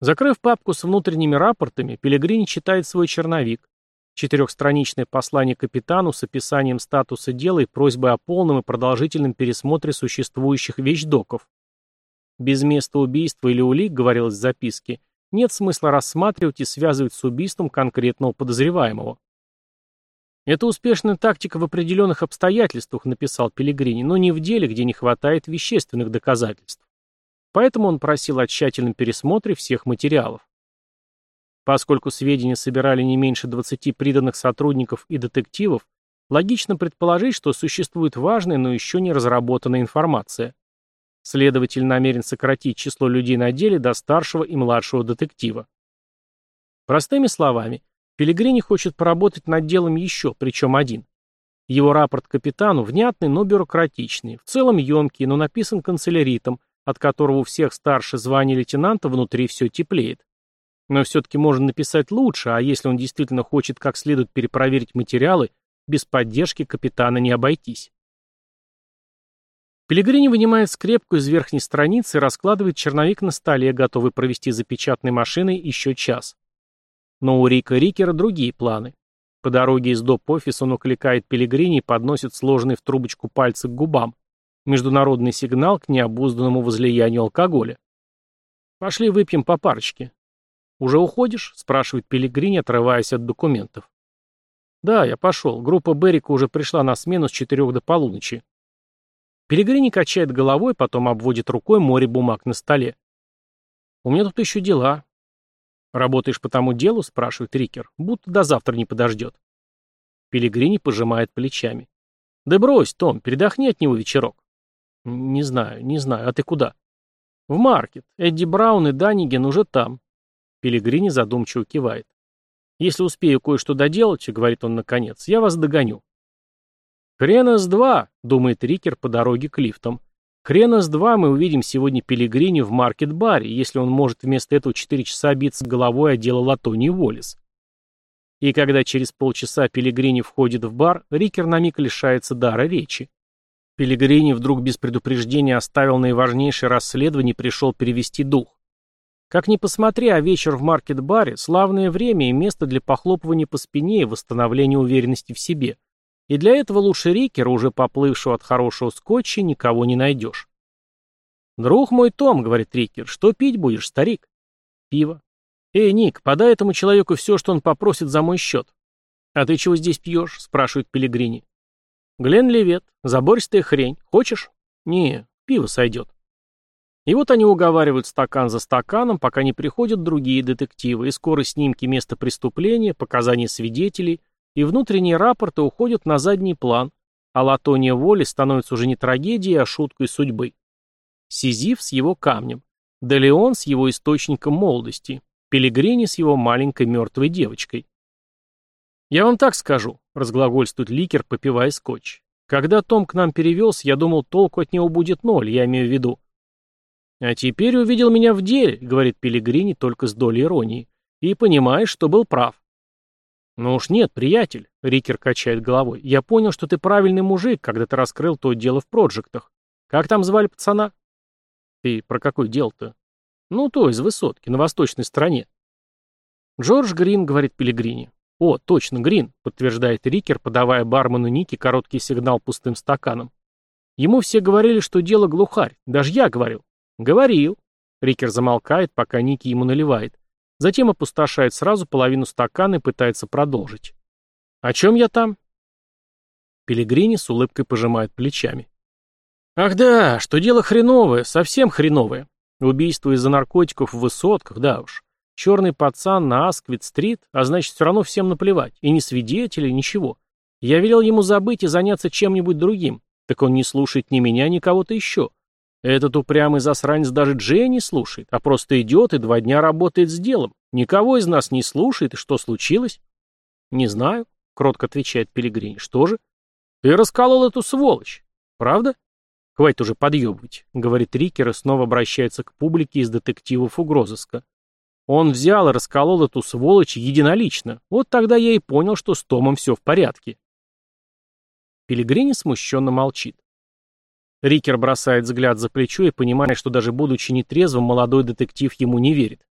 Закрыв папку с внутренними рапортами, Пелегрини читает свой черновик. Четырехстраничное послание капитану с описанием статуса дела и просьбой о полном и продолжительном пересмотре существующих вещдоков. Без места убийства или улик, говорилось в записке, нет смысла рассматривать и связывать с убийством конкретного подозреваемого. Это успешная тактика в определенных обстоятельствах, написал Пелегрини, но не в деле, где не хватает вещественных доказательств. Поэтому он просил о тщательном пересмотре всех материалов. Поскольку сведения собирали не меньше 20 приданных сотрудников и детективов, логично предположить, что существует важная, но еще не разработанная информация. Следователь намерен сократить число людей на деле до старшего и младшего детектива. Простыми словами, Пелегрини хочет поработать над делом еще, причем один. Его рапорт капитану внятный, но бюрократичный, в целом емкий, но написан канцеляритом, от которого у всех старше звания лейтенанта внутри все теплеет. Но все-таки можно написать лучше, а если он действительно хочет как следует перепроверить материалы, без поддержки капитана не обойтись. Пелегрини вынимает скрепку из верхней страницы и раскладывает черновик на столе, готовый провести за печатной машиной еще час. Но у Рика Рикера другие планы. По дороге из доп-офиса он укликает Пелегрини и подносит сложенный в трубочку пальцы к губам. Международный сигнал к необузданному возлиянию алкоголя. «Пошли выпьем по парочке». «Уже уходишь?» – спрашивает Пелегрини, отрываясь от документов. «Да, я пошел. Группа Берика уже пришла на смену с четырех до полуночи». Пелегрини качает головой, потом обводит рукой море бумаг на столе. «У меня тут еще дела». «Работаешь по тому делу?» – спрашивает Рикер. «Будто до завтра не подождет». Пелегрини пожимает плечами. «Да брось, Том, передохни от него вечерок». «Не знаю, не знаю. А ты куда?» «В маркет. Эдди Браун и Даниген уже там». Пелегрини задумчиво кивает. «Если успею кое-что доделать, — говорит он наконец, — я вас догоню». «Хренос-2», — думает Рикер по дороге к лифтам. «Хренос-2 мы увидим сегодня Пелигрини в маркет-баре, если он может вместо этого 4 часа биться головой о дело Латони Уоллес». И когда через полчаса Пелигрини входит в бар, Рикер на миг лишается дара речи. Пелигрини вдруг без предупреждения оставил наиважнейшее расследование и пришел перевести дух. Как ни посмотри, а вечер в маркет-баре – славное время и место для похлопывания по спине и восстановления уверенности в себе. И для этого лучше Рикера, уже поплывшего от хорошего скотча, никого не найдешь. «Друг мой Том», — говорит Рикер, — «что пить будешь, старик?» «Пиво». «Эй, Ник, подай этому человеку все, что он попросит за мой счет». «А ты чего здесь пьешь?» — спрашивает Пелигрини. «Глен Левет, забористая хрень. Хочешь?» «Не, пиво сойдет». И вот они уговаривают стакан за стаканом, пока не приходят другие детективы, и скоро снимки места преступления, показания свидетелей — и внутренние рапорты уходят на задний план, а латония воли становится уже не трагедией, а шуткой судьбы. Сизиф с его камнем, Делеон с его источником молодости, Пелигрини с его маленькой мертвой девочкой. «Я вам так скажу», — разглагольствует Ликер, попивая скотч. «Когда Том к нам перевелся, я думал, толку от него будет ноль, я имею в виду». «А теперь увидел меня в деле», — говорит Пелигрини только с долей иронии, «и понимаешь, что был прав. «Ну уж нет, приятель», — Рикер качает головой. «Я понял, что ты правильный мужик, когда ты раскрыл то дело в проджектах. Как там звали пацана?» «Ты про какое дело-то?» «Ну, то, из высотки, на восточной стороне». «Джордж Грин», — говорит Пилигрини. «О, точно, Грин», — подтверждает Рикер, подавая бармену Ники короткий сигнал пустым стаканом. «Ему все говорили, что дело глухарь. Даже я говорил». «Говорил». Рикер замолкает, пока Ники ему наливает. Затем опустошает сразу половину стакана и пытается продолжить. «О чем я там?» Пелегрини с улыбкой пожимает плечами. Ах да, что дело хреновое, совсем хреновое. Убийство из-за наркотиков в высотках, да уж. Черный пацан на Асквит-стрит, а значит, все равно всем наплевать. И ни свидетелей, ничего. Я велел ему забыть и заняться чем-нибудь другим. Так он не слушает ни меня, ни кого-то еще. Этот упрямый засранец даже Джея не слушает, а просто идет и два дня работает с делом. Никого из нас не слушает, и что случилось? Не знаю, кротко отвечает Пилигрин. Что же? Ты расколол эту сволочь. Правда? Хватит уже подъебывать, говорит Рикер и снова обращается к публике из детективов угрозыска. Он взял и расколол эту сволочь единолично. Вот тогда я и понял, что с Томом все в порядке. Пилигрини смущенно молчит. Рикер бросает взгляд за плечо и понимает, что даже будучи нетрезвым, молодой детектив ему не верит.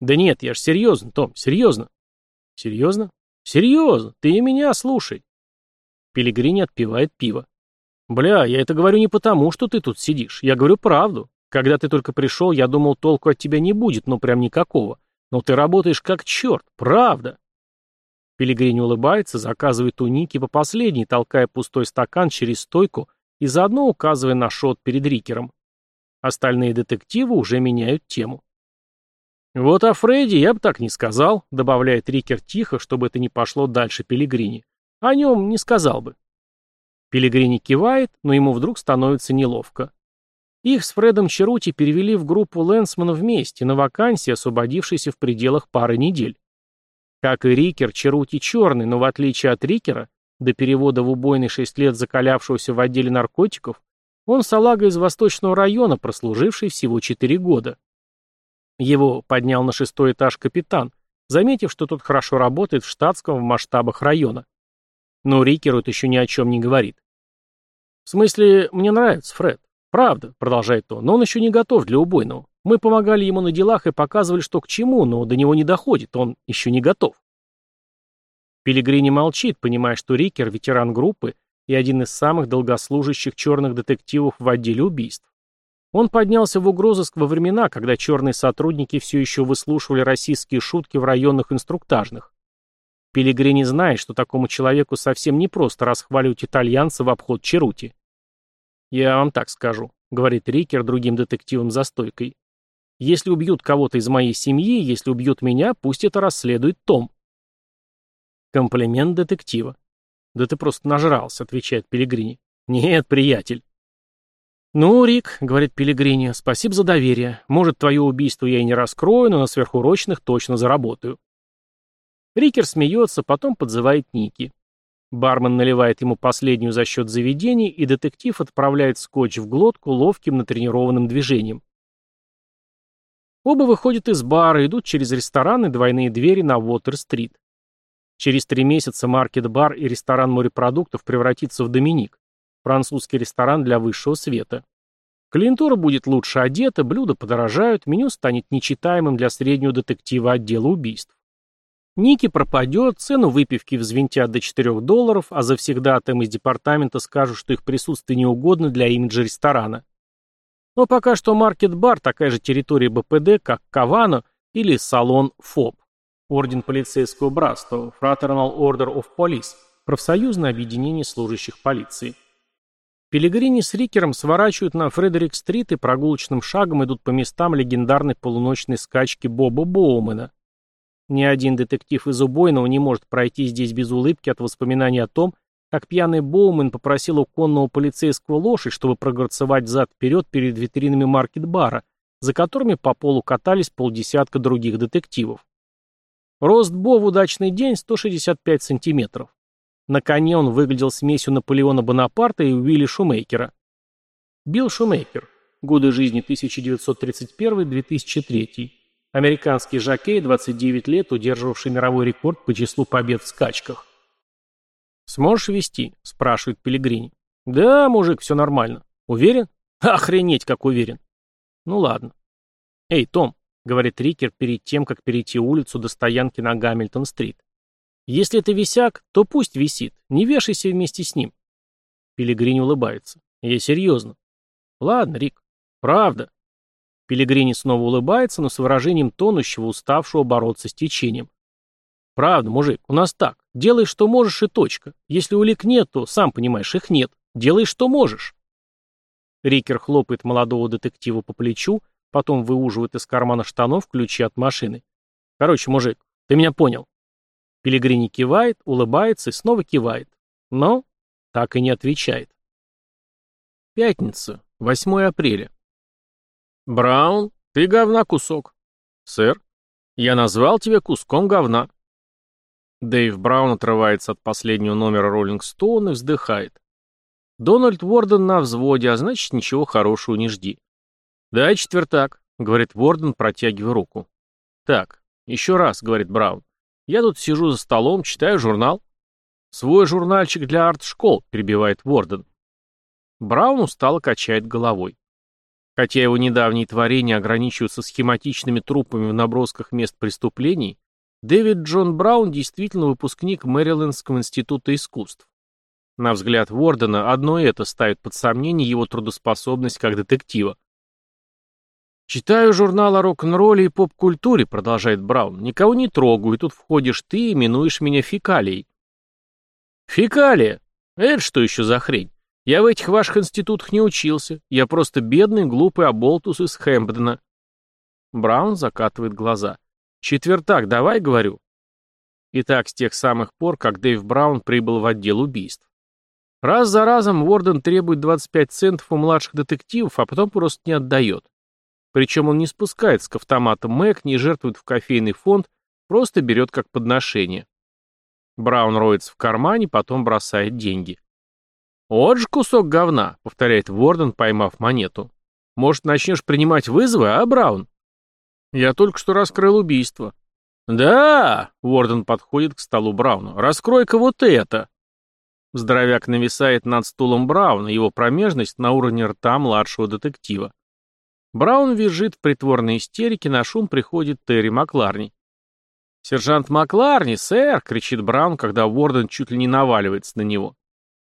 «Да нет, я ж серьезно, Том, серьезно». «Серьезно? Серьезно, ты и меня слушай». Пилигрини отпивает пиво. «Бля, я это говорю не потому, что ты тут сидишь. Я говорю правду. Когда ты только пришел, я думал, толку от тебя не будет, ну прям никакого. Но ты работаешь как черт, правда». Пилигрини улыбается, заказывает у Ники по последней, толкая пустой стакан через стойку и заодно указывая на шот перед Рикером. Остальные детективы уже меняют тему. «Вот о Фредди я бы так не сказал», — добавляет Рикер тихо, чтобы это не пошло дальше Пилигрини. «О нем не сказал бы». Пилигрини кивает, но ему вдруг становится неловко. Их с Фредом Черути перевели в группу Лэнсмана вместе, на вакансии, освободившейся в пределах пары недель. Как и Рикер, Черути черный, но в отличие от Рикера, до перевода в убойный шесть лет закалявшегося в отделе наркотиков, он салага из восточного района, прослуживший всего четыре года. Его поднял на шестой этаж капитан, заметив, что тот хорошо работает в штатском в масштабах района. Но Рикеру это еще ни о чем не говорит. «В смысле, мне нравится, Фред. Правда», — продолжает он, — «но он еще не готов для убойного. Мы помогали ему на делах и показывали, что к чему, но до него не доходит, он еще не готов». Пилигрини молчит, понимая, что Рикер – ветеран группы и один из самых долгослужащих черных детективов в отделе убийств. Он поднялся в угрозыск во времена, когда черные сотрудники все еще выслушивали российские шутки в районных инструктажных. Пилигрини знает, что такому человеку совсем не просто расхваливать итальянца в обход Черути. «Я вам так скажу», — говорит Рикер другим детективам за стойкой. «Если убьют кого-то из моей семьи, если убьют меня, пусть это расследует Том». Комплимент детектива. «Да ты просто нажрался», — отвечает Пилигрини. «Нет, приятель». «Ну, Рик», — говорит Пилигрини, — «спасибо за доверие. Может, твое убийство я и не раскрою, но на сверхурочных точно заработаю». Рикер смеется, потом подзывает Ники. Бармен наливает ему последнюю за счет заведений, и детектив отправляет скотч в глотку ловким натренированным движением. Оба выходят из бара, идут через ресторан и двойные двери на Уотер-стрит. Через три месяца маркет-бар и ресторан морепродуктов превратится в Доминик, французский ресторан для высшего света. Клиентура будет лучше одета, блюда подорожают, меню станет нечитаемым для среднего детектива отдела убийств. Ники пропадет, цену выпивки взвинтят до 4 долларов, а завсегдатаем из департамента скажут, что их присутствие не угодно для имиджа ресторана. Но пока что маркет-бар такая же территория БПД, как Кавано или салон ФОП. Орден полицейского братства, Fraternal Order of Police, профсоюзное объединение служащих полиции. Пилигрини с Рикером сворачивают на Фредерик-стрит и прогулочным шагом идут по местам легендарной полуночной скачки Боба Боумена. Ни один детектив из убойного не может пройти здесь без улыбки от воспоминаний о том, как пьяный Боумен попросил у конного полицейского лошадь, чтобы прогорцевать зад-вперед перед витринами маркет-бара, за которыми по полу катались полдесятка других детективов. Рост Бо в удачный день 165 сантиметров. На коне он выглядел смесью Наполеона Бонапарта и Уилли Шумейкера. Билл Шумейкер. Годы жизни 1931-2003. Американский жокей, 29 лет, удерживавший мировой рекорд по числу побед в скачках. «Сможешь вести?» – спрашивает Пелегрини. «Да, мужик, все нормально. Уверен?» «Охренеть, как уверен!» «Ну ладно». «Эй, Том, говорит Рикер перед тем, как перейти улицу до стоянки на Гамильтон-стрит. Если это висяк, то пусть висит, не вешайся вместе с ним. Пилигрини улыбается. Я серьезно. Ладно, Рик. Правда. Пилигрини снова улыбается, но с выражением тонущего, уставшего бороться с течением. Правда, мужик, у нас так. Делай, что можешь, и точка. Если улик нет, то, сам понимаешь, их нет. Делай, что можешь. Рикер хлопает молодого детектива по плечу, потом выуживает из кармана штанов ключи от машины. Короче, мужик, ты меня понял. Пелегрини кивает, улыбается и снова кивает. Но так и не отвечает. Пятница, 8 апреля. Браун, ты говна кусок. Сэр, я назвал тебя куском говна. Дэйв Браун отрывается от последнего номера Роллинг Стоун и вздыхает. Дональд Уорден на взводе, а значит, ничего хорошего не жди. «Дай четвертак», — говорит Уорден, протягивая руку. «Так, еще раз», — говорит Браун. Я тут сижу за столом, читаю журнал. Свой журнальчик для арт-школ, перебивает Ворден. Браун устало качает головой. Хотя его недавние творения ограничиваются схематичными трупами в набросках мест преступлений, Дэвид Джон Браун действительно выпускник Мэрилендского института искусств. На взгляд Вордена, одно это ставит под сомнение его трудоспособность как детектива. «Читаю журнал о рок-н-ролле и поп-культуре», — продолжает Браун. «Никого не трогаю, и тут входишь ты и именуешь меня фекалией». «Фекалия? Это что еще за хрень? Я в этих ваших институтах не учился. Я просто бедный, глупый оболтус из Хэмпдена». Браун закатывает глаза. «Четвертак, давай, — говорю». И так с тех самых пор, как Дэйв Браун прибыл в отдел убийств. Раз за разом Уорден требует 25 центов у младших детективов, а потом просто не отдает. Причем он не спускается к автоматам Мэг, не жертвует в кофейный фонд, просто берет как подношение. Браун роется в кармане, потом бросает деньги. «Вот же кусок говна», — повторяет Ворден, поймав монету. «Может, начнешь принимать вызовы, а, Браун?» «Я только что раскрыл убийство». «Да!» — Ворден подходит к столу Брауна. «Раскрой-ка вот это!» Здоровяк нависает над стулом Брауна, его промежность на уровне рта младшего детектива. Браун визжит в притворной истерике, на шум приходит Терри Макларни. «Сержант Макларни, сэр!» — кричит Браун, когда Уорден чуть ли не наваливается на него.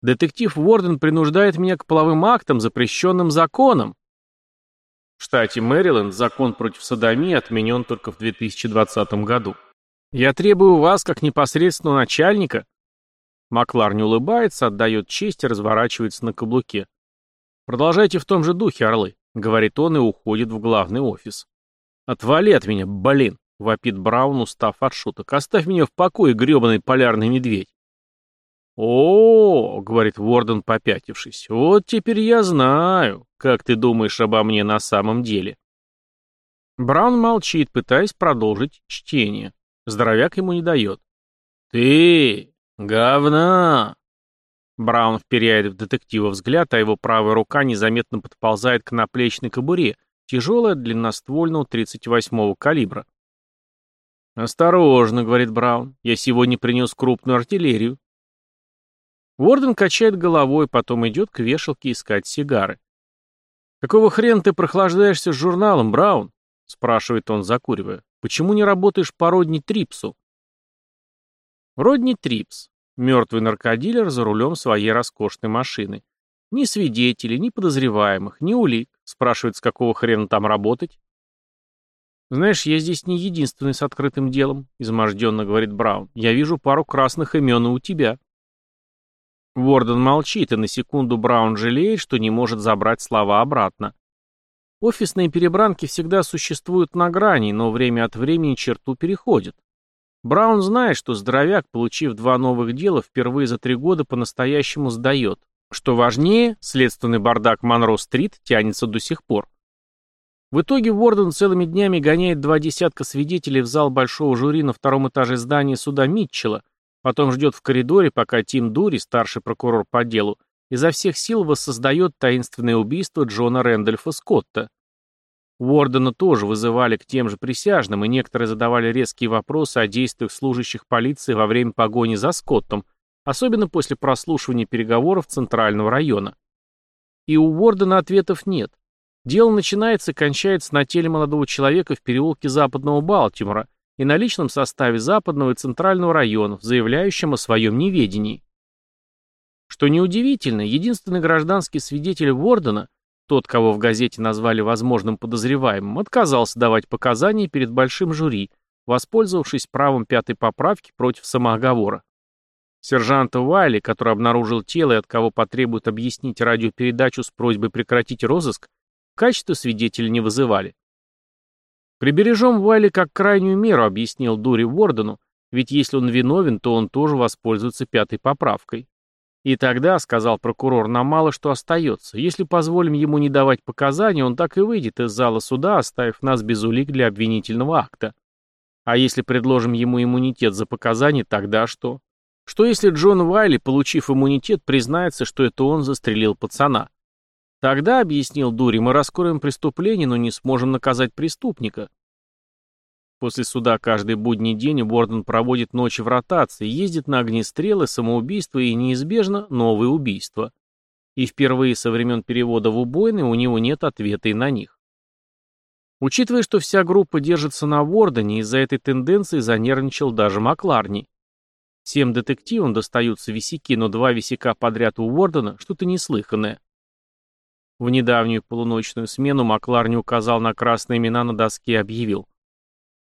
«Детектив Уорден принуждает меня к половым актам, запрещенным законом!» В штате Мэриленд закон против садомии отменен только в 2020 году. «Я требую вас, как непосредственного начальника!» Макларни улыбается, отдает честь и разворачивается на каблуке. «Продолжайте в том же духе, орлы!» Говорит он и уходит в главный офис. «Отвали от меня, блин!» — вопит Браун, устав от шуток. «Оставь меня в покое, гребаный полярный медведь!» «О, — говорит Ворден, попятившись, — вот теперь я знаю, как ты думаешь обо мне на самом деле». Браун молчит, пытаясь продолжить чтение. Здоровяк ему не дает. «Ты, говна!» Браун вперяет в детектива взгляд, а его правая рука незаметно подползает к наплечной кобуре, тяжелая длинноствольного 38-го калибра. «Осторожно», — говорит Браун, — «я сегодня принес крупную артиллерию». Уорден качает головой, потом идет к вешалке искать сигары. «Какого хрена ты прохлаждаешься с журналом, Браун?» — спрашивает он, закуривая. «Почему не работаешь по Родни Трипсу?» Родни Трипс Мертвый наркодилер за рулем своей роскошной машины. Ни свидетелей, ни подозреваемых, ни улик. Спрашивает, с какого хрена там работать? «Знаешь, я здесь не единственный с открытым делом», — изможденно говорит Браун. «Я вижу пару красных имен у тебя». Ворден молчит, и на секунду Браун жалеет, что не может забрать слова обратно. Офисные перебранки всегда существуют на грани, но время от времени черту переходят. Браун знает, что здоровяк, получив два новых дела, впервые за три года по-настоящему сдает. Что важнее, следственный бардак Монро-стрит тянется до сих пор. В итоге Ворден целыми днями гоняет два десятка свидетелей в зал большого жюри на втором этаже здания суда Митчелла, потом ждет в коридоре, пока Тим Дури, старший прокурор по делу, изо всех сил воссоздает таинственное убийство Джона Рэндольфа Скотта. Уордена тоже вызывали к тем же присяжным, и некоторые задавали резкие вопросы о действиях служащих полиции во время погони за Скоттом, особенно после прослушивания переговоров Центрального района. И у Уордена ответов нет. Дело начинается и кончается на теле молодого человека в переулке Западного Балтимора и на личном составе Западного и Центрального районов, заявляющем о своем неведении. Что неудивительно, единственный гражданский свидетель Уордена тот, кого в газете назвали возможным подозреваемым, отказался давать показания перед большим жюри, воспользовавшись правом пятой поправки против самооговора. Сержанта Уайли, который обнаружил тело и от кого потребует объяснить радиопередачу с просьбой прекратить розыск, в качестве свидетеля не вызывали. Прибережем Уайли как крайнюю меру, объяснил Дури Уордену, ведь если он виновен, то он тоже воспользуется пятой поправкой. И тогда, сказал прокурор, нам мало что остается. Если позволим ему не давать показания, он так и выйдет из зала суда, оставив нас без улик для обвинительного акта. А если предложим ему иммунитет за показания, тогда что? Что если Джон Вайли, получив иммунитет, признается, что это он застрелил пацана? Тогда, объяснил Дури, мы раскроем преступление, но не сможем наказать преступника. После суда каждый будний день Уорден проводит ночи в ротации, ездит на огнестрелы, самоубийства и неизбежно новые убийства. И впервые со времен перевода в убойный у него нет ответа и на них. Учитывая, что вся группа держится на Уордене, из-за этой тенденции занервничал даже Макларни. Всем детективам достаются висяки, но два висяка подряд у Уордена – что-то неслыханное. В недавнюю полуночную смену Макларни указал на красные имена на доске и объявил.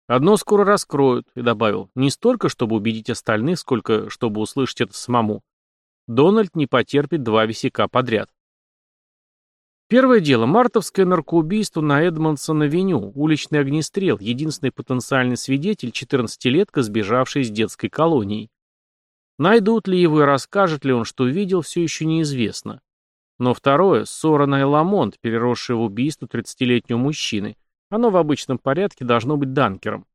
«Одно скоро раскроют», и добавил, «не столько, чтобы убедить остальных, сколько, чтобы услышать это самому. Дональд не потерпит два висяка подряд». Первое дело – мартовское наркоубийство на Эдмонсон-авеню, уличный огнестрел, единственный потенциальный свидетель, 14-летка, сбежавший из детской колонии. Найдут ли его и расскажет ли он, что видел, все еще неизвестно. Но второе – ссора на Эламонт, переросшая в убийство 30-летнего мужчины. Оно в обычном порядке должно быть данкером.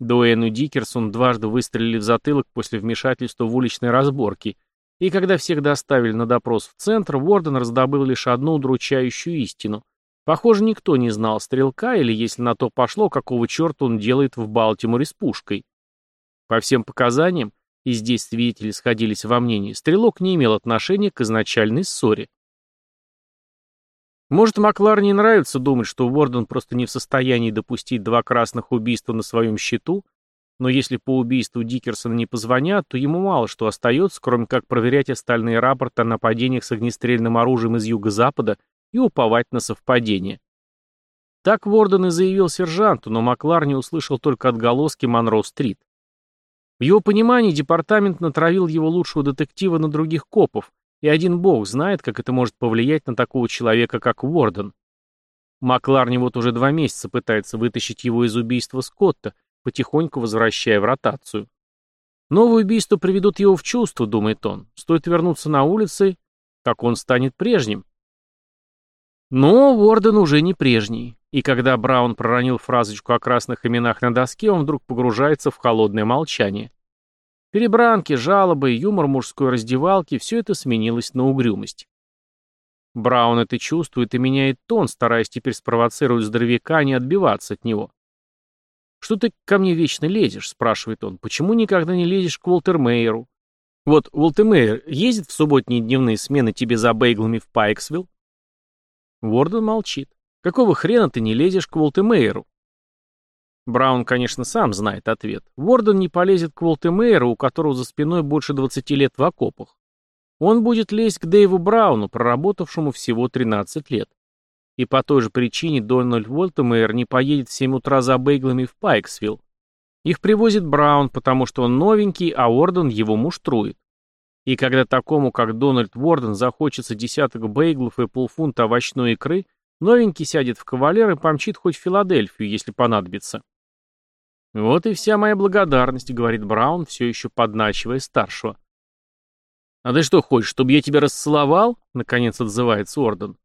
Дуэйн и Дикерсон дважды выстрелили в затылок после вмешательства в уличной разборки, и когда всех доставили на допрос в центр, Уорден раздобыл лишь одну удручающую истину. Похоже, никто не знал стрелка, или, если на то пошло, какого черта он делает в Балтиморе с пушкой. По всем показаниям, и здесь свидетели сходились во мнении, стрелок не имел отношения к изначальной ссоре. Может, Маклар не нравится думать, что Уорден просто не в состоянии допустить два красных убийства на своем счету, но если по убийству Дикерсона не позвонят, то ему мало что остается, кроме как проверять остальные рапорты о нападениях с огнестрельным оружием из юго-запада и уповать на совпадение. Так Ворден и заявил сержанту, но Маклар не услышал только отголоски Монро-стрит. В его понимании департамент натравил его лучшего детектива на других копов, и один бог знает, как это может повлиять на такого человека, как Уорден. Макларни вот уже два месяца пытается вытащить его из убийства Скотта, потихоньку возвращая в ротацию. Новые убийства приведут его в чувство, думает он. Стоит вернуться на улицы, как он станет прежним. Но Уорден уже не прежний, и когда Браун проронил фразочку о красных именах на доске, он вдруг погружается в холодное молчание. Перебранки, жалобы, юмор мужской раздевалки – все это сменилось на угрюмость. Браун это чувствует и меняет тон, стараясь теперь спровоцировать здоровяка, а не отбиваться от него. «Что ты ко мне вечно лезешь?» – спрашивает он. «Почему никогда не лезешь к Уолтермейеру? Вот Уолтермейер ездит в субботние дневные смены тебе за бейглами в Пайксвилл?» Уорден молчит. Какого хрена ты не лезешь к Волтемейеру? Браун, конечно, сам знает ответ. Ворден не полезет к Волтемейеру, у которого за спиной больше 20 лет в окопах. Он будет лезть к Дэйву Брауну, проработавшему всего 13 лет. И по той же причине Дональд Волтемейер не поедет в 7 утра за бейглами в Пайксвилл. Их привозит Браун, потому что он новенький, а Уорден его муштрует. И когда такому, как Дональд Уорден, захочется десяток бейглов и полфунта овощной икры, новенький сядет в кавалер и помчит хоть в Филадельфию, если понадобится. «Вот и вся моя благодарность», — говорит Браун, все еще подначивая старшего. «А ты что хочешь, чтобы я тебя расцеловал?» — наконец отзывается Орден.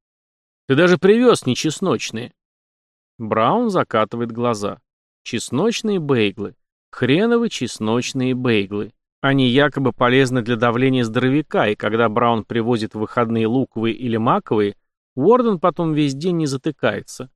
«Ты даже привез нечесночные». Браун закатывает глаза. «Чесночные бейглы. Хреновы чесночные бейглы. Они якобы полезны для давления здоровяка, и когда Браун привозит выходные луковые или маковые, Уорден потом весь день не затыкается.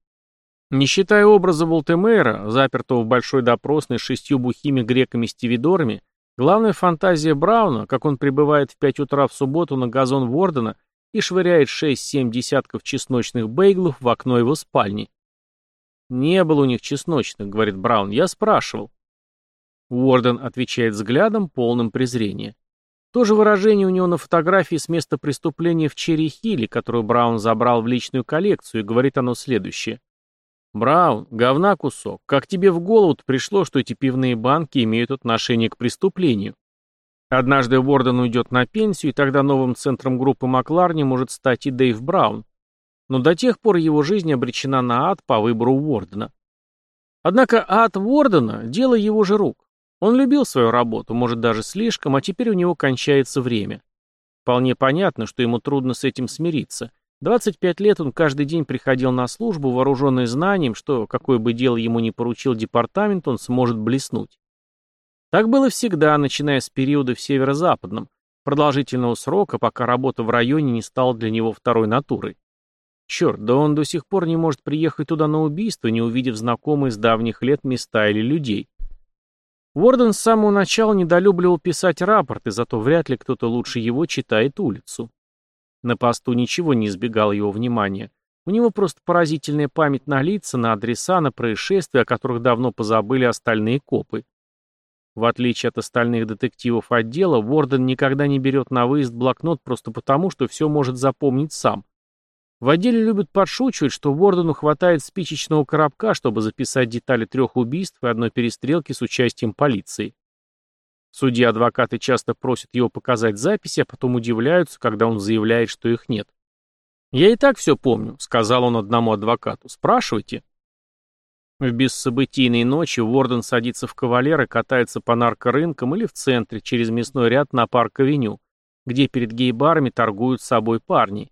Не считая образа Волтемейра, запертого в большой допросной с шестью бухими греками-стивидорами, главная фантазия Брауна, как он прибывает в пять утра в субботу на газон Уордена и швыряет шесть-семь десятков чесночных бейглов в окно его спальни. «Не было у них чесночных», — говорит Браун, — «я спрашивал». Уорден отвечает взглядом, полным презрения. То же выражение у него на фотографии с места преступления в Черри-Хилле, которую Браун забрал в личную коллекцию, и говорит оно следующее. «Браун, говна кусок, как тебе в голову пришло, что эти пивные банки имеют отношение к преступлению?» Однажды Уорден уйдет на пенсию, и тогда новым центром группы Макларни может стать и Дэйв Браун. Но до тех пор его жизнь обречена на ад по выбору Уордена. Однако ад Уордена – дело его же рук. Он любил свою работу, может даже слишком, а теперь у него кончается время. Вполне понятно, что ему трудно с этим смириться. 25 лет он каждый день приходил на службу, вооруженный знанием, что, какое бы дело ему ни поручил департамент, он сможет блеснуть. Так было всегда, начиная с периода в северо-западном, продолжительного срока, пока работа в районе не стала для него второй натурой. Черт, да он до сих пор не может приехать туда на убийство, не увидев знакомые с давних лет места или людей. Уорден с самого начала недолюбливал писать рапорты, зато вряд ли кто-то лучше его читает улицу. На посту ничего не избегало его внимания. У него просто поразительная память на лица, на адреса, на происшествия, о которых давно позабыли остальные копы. В отличие от остальных детективов отдела, Ворден никогда не берет на выезд блокнот просто потому, что все может запомнить сам. В отделе любят подшучивать, что Вордену хватает спичечного коробка, чтобы записать детали трех убийств и одной перестрелки с участием полиции. Судьи и адвокаты часто просят его показать записи, а потом удивляются, когда он заявляет, что их нет. «Я и так все помню», — сказал он одному адвокату. «Спрашивайте». В бессобытийные ночи Ворден садится в кавалер и катается по наркорынкам или в центре, через мясной ряд на парк-авеню, где перед гей-барами торгуют собой парни.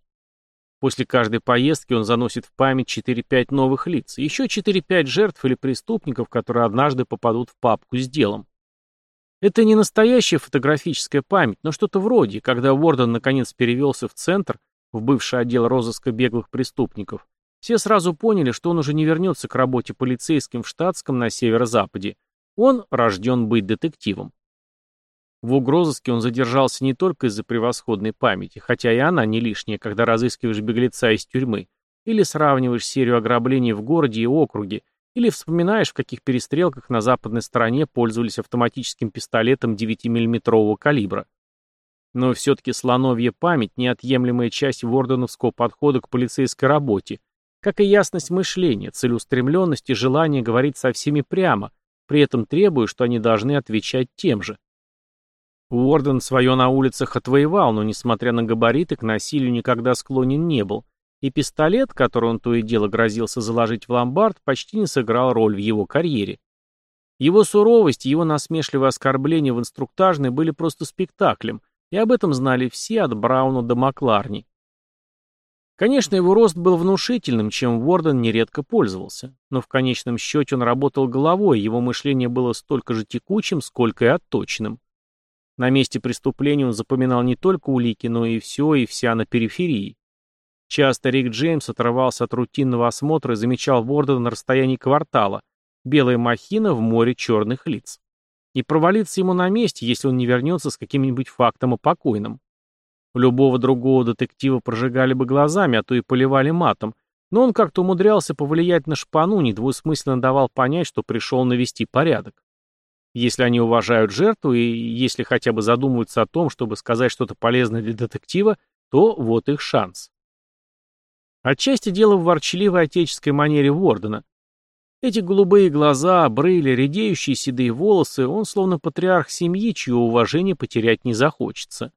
После каждой поездки он заносит в память 4-5 новых лиц, еще 4-5 жертв или преступников, которые однажды попадут в папку с делом. Это не настоящая фотографическая память, но что-то вроде, когда Уорден наконец перевелся в центр, в бывший отдел розыска беглых преступников, все сразу поняли, что он уже не вернется к работе полицейским в штатском на северо-западе. Он рожден быть детективом. В угрозыске он задержался не только из-за превосходной памяти, хотя и она не лишняя, когда разыскиваешь беглеца из тюрьмы, или сравниваешь серию ограблений в городе и округе, или вспоминаешь, в каких перестрелках на западной стороне пользовались автоматическим пистолетом 9-миллиметрового калибра. Но все-таки слоновья память – неотъемлемая часть ворденовского подхода к полицейской работе, как и ясность мышления, целеустремленность и желание говорить со всеми прямо, при этом требуя, что они должны отвечать тем же. Уорден свое на улицах отвоевал, но, несмотря на габариты, к насилию никогда склонен не был, и пистолет, который он то и дело грозился заложить в ломбард, почти не сыграл роль в его карьере. Его суровость его насмешливые оскорбления в инструктажной были просто спектаклем, и об этом знали все от Брауна до Макларни. Конечно, его рост был внушительным, чем Ворден нередко пользовался, но в конечном счете он работал головой, его мышление было столько же текучим, сколько и отточенным. На месте преступления он запоминал не только улики, но и все и вся на периферии. Часто Рик Джеймс отрывался от рутинного осмотра и замечал Вордена на расстоянии квартала, белая махина в море черных лиц. И провалиться ему на месте, если он не вернется с каким-нибудь фактом о покойном. Любого другого детектива прожигали бы глазами, а то и поливали матом, но он как-то умудрялся повлиять на шпану, недвусмысленно давал понять, что пришел навести порядок. Если они уважают жертву и если хотя бы задумываются о том, чтобы сказать что-то полезное для детектива, то вот их шанс. Отчасти дело в ворчливой отеческой манере Вордена. Эти голубые глаза, брыли, редеющие седые волосы, он словно патриарх семьи, чье уважение потерять не захочется.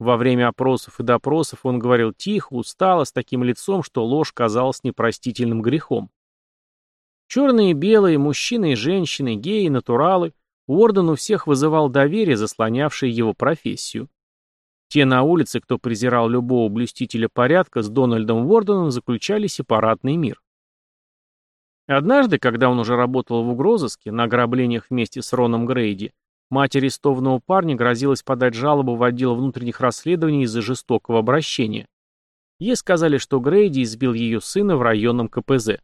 Во время опросов и допросов он говорил тихо, устало, с таким лицом, что ложь казалась непростительным грехом. Черные и белые, мужчины и женщины, геи, натуралы, Уорден у всех вызывал доверие, заслонявшее его профессию. Те на улице, кто презирал любого блюстителя порядка, с Дональдом Уорденом заключали сепаратный мир. Однажды, когда он уже работал в угрозыске, на ограблениях вместе с Роном Грейди, мать арестованного парня грозилась подать жалобу в отдел внутренних расследований из-за жестокого обращения. Ей сказали, что Грейди избил ее сына в районном КПЗ.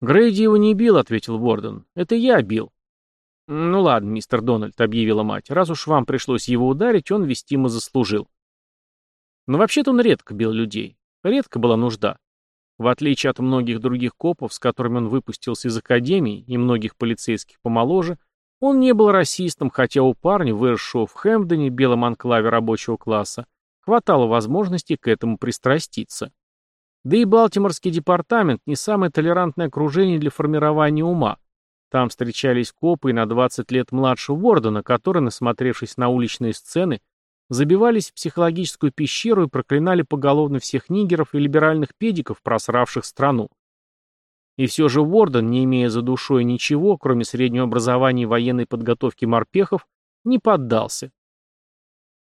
«Грейди его не бил», — ответил Уорден. «Это я бил. «Ну ладно, мистер Дональд», — объявила мать, — «раз уж вам пришлось его ударить, он вестимо заслужил». Но вообще-то он редко бил людей. Редко была нужда. В отличие от многих других копов, с которыми он выпустился из академии, и многих полицейских помоложе, он не был расистом, хотя у парня, выросшего в Хэмпдоне, белом анклаве рабочего класса, хватало возможности к этому пристраститься. Да и Балтиморский департамент не самое толерантное окружение для формирования ума, Там встречались копы и на 20 лет младше Уордена, которые, насмотревшись на уличные сцены, забивались в психологическую пещеру и проклинали поголовно всех нигеров и либеральных педиков, просравших страну. И все же Уорден, не имея за душой ничего, кроме среднего образования и военной подготовки морпехов, не поддался.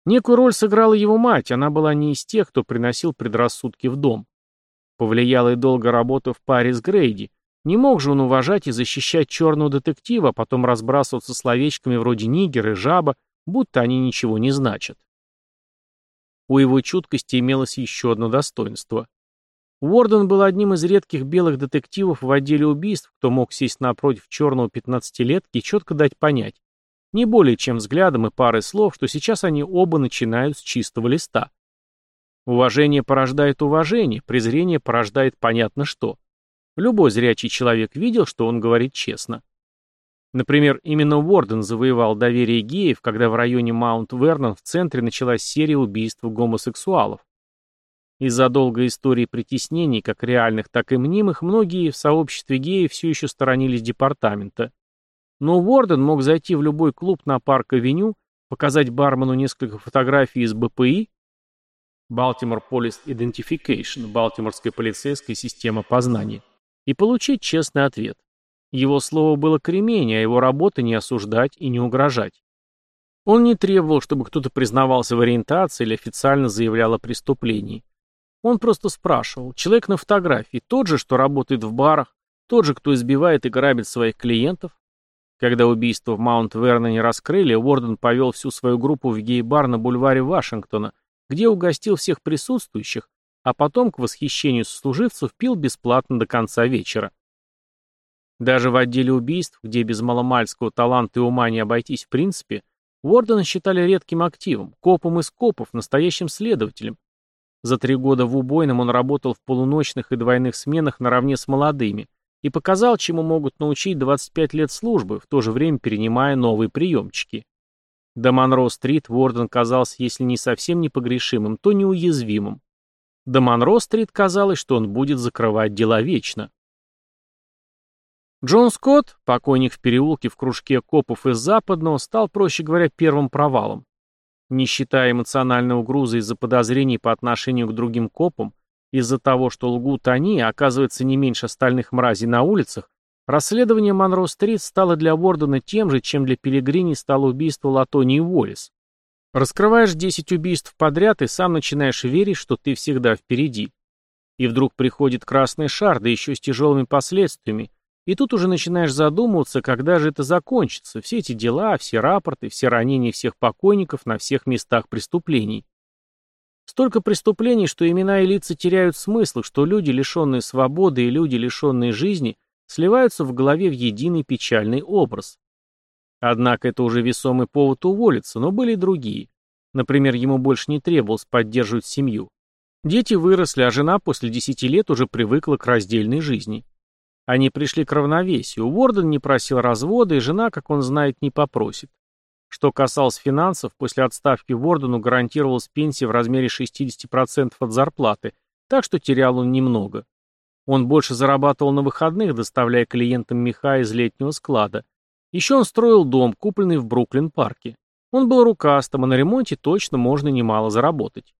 Некую роль сыграла его мать, она была не из тех, кто приносил предрассудки в дом. Повлияла и долго работа в паре с Грейди. Не мог же он уважать и защищать черного детектива, а потом разбрасываться словечками вроде «нигер» и «жаба», будто они ничего не значат. У его чуткости имелось еще одно достоинство. Уорден был одним из редких белых детективов в отделе убийств, кто мог сесть напротив черного пятнадцатилетки и четко дать понять, не более чем взглядом и парой слов, что сейчас они оба начинают с чистого листа. Уважение порождает уважение, презрение порождает понятно что. Любой зрячий человек видел, что он говорит честно. Например, именно Уорден завоевал доверие геев, когда в районе Маунт-Вернон в центре началась серия убийств гомосексуалов. Из-за долгой истории притеснений, как реальных, так и мнимых, многие в сообществе геев все еще сторонились департамента. Но Уорден мог зайти в любой клуб на Парк-авеню, показать бармену несколько фотографий из БПИ, Baltimore Police Identification, Балтиморская полицейская система познания, и получить честный ответ. Его слово было кремень, а его работа не осуждать и не угрожать. Он не требовал, чтобы кто-то признавался в ориентации или официально заявлял о преступлении. Он просто спрашивал, человек на фотографии тот же, что работает в барах, тот же, кто избивает и грабит своих клиентов? Когда убийство в Маунт-Верноне раскрыли, Уорден повел всю свою группу в гей-бар на бульваре Вашингтона, где угостил всех присутствующих, а потом, к восхищению сослуживцев, пил бесплатно до конца вечера. Даже в отделе убийств, где без маломальского таланта и ума не обойтись в принципе, Уордена считали редким активом, копом из копов, настоящим следователем. За три года в убойном он работал в полуночных и двойных сменах наравне с молодыми и показал, чему могут научить 25 лет службы, в то же время перенимая новые приемчики. До Монро-стрит Уорден казался, если не совсем непогрешимым, то неуязвимым. До Монро-стрит казалось, что он будет закрывать дела вечно. Джон Скотт, покойник в переулке в кружке копов из Западного, стал, проще говоря, первым провалом. Не считая эмоциональной угрозы из-за подозрений по отношению к другим копам, из-за того, что лгут они, оказывается не меньше остальных мразей на улицах, расследование Монро-стрит стало для Уордена тем же, чем для Пилигрини стало убийство Латонии Уоллес. Раскрываешь 10 убийств подряд и сам начинаешь верить, что ты всегда впереди. И вдруг приходит красный шар, да еще с тяжелыми последствиями, и тут уже начинаешь задумываться, когда же это закончится, все эти дела, все рапорты, все ранения всех покойников на всех местах преступлений. Столько преступлений, что имена и лица теряют смысл, что люди, лишенные свободы, и люди, лишенные жизни, сливаются в голове в единый печальный образ. Однако это уже весомый повод уволиться, но были и другие. Например, ему больше не требовалось поддерживать семью. Дети выросли, а жена после десяти лет уже привыкла к раздельной жизни. Они пришли к равновесию. Уорден не просил развода, и жена, как он знает, не попросит. Что касалось финансов, после отставки Уордену гарантировалась пенсия в размере 60% от зарплаты, так что терял он немного. Он больше зарабатывал на выходных, доставляя клиентам меха из летнего склада. Еще он строил дом, купленный в Бруклин-парке. Он был рукастым, а на ремонте точно можно немало заработать.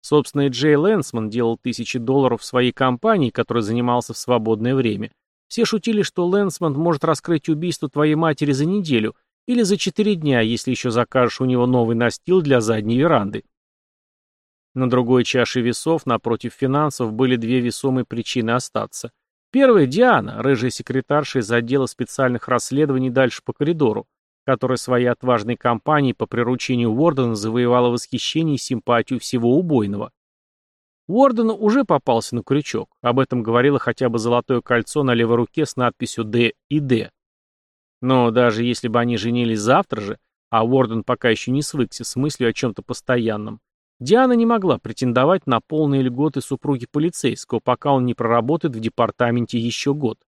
Собственно, Джей Лэнсман делал тысячи долларов в своей компании, которой занимался в свободное время. Все шутили, что Лэнсман может раскрыть убийство твоей матери за неделю или за четыре дня, если еще закажешь у него новый настил для задней веранды. На другой чаше весов, напротив финансов, были две весомые причины остаться. Первая – Диана, рыжая секретарша из отдела специальных расследований дальше по коридору, которая своей отважной кампанией по приручению Уордена завоевала восхищение и симпатию всего убойного. Уорден уже попался на крючок. Об этом говорило хотя бы золотое кольцо на левой руке с надписью «Д» и «Д». Но даже если бы они женились завтра же, а Уорден пока еще не свыкся с мыслью о чем-то постоянном, Диана не могла претендовать на полные льготы супруги полицейского, пока он не проработает в департаменте еще год.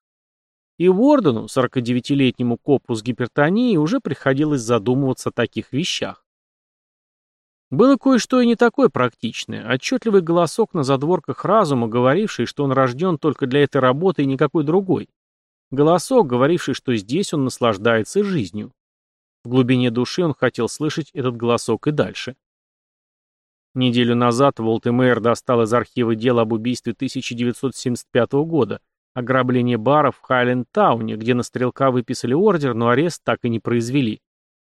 И Уордену, 49-летнему копу с гипертонией, уже приходилось задумываться о таких вещах. Было кое-что и не такое практичное, отчетливый голосок на задворках разума, говоривший, что он рожден только для этой работы и никакой другой. Голосок, говоривший, что здесь он наслаждается жизнью. В глубине души он хотел слышать этот голосок и дальше. Неделю назад Волт-Мэйр достал из архива дело об убийстве 1975 года, ограбление баров в Хайленд-тауне, где на стрелка выписали ордер, но арест так и не произвели.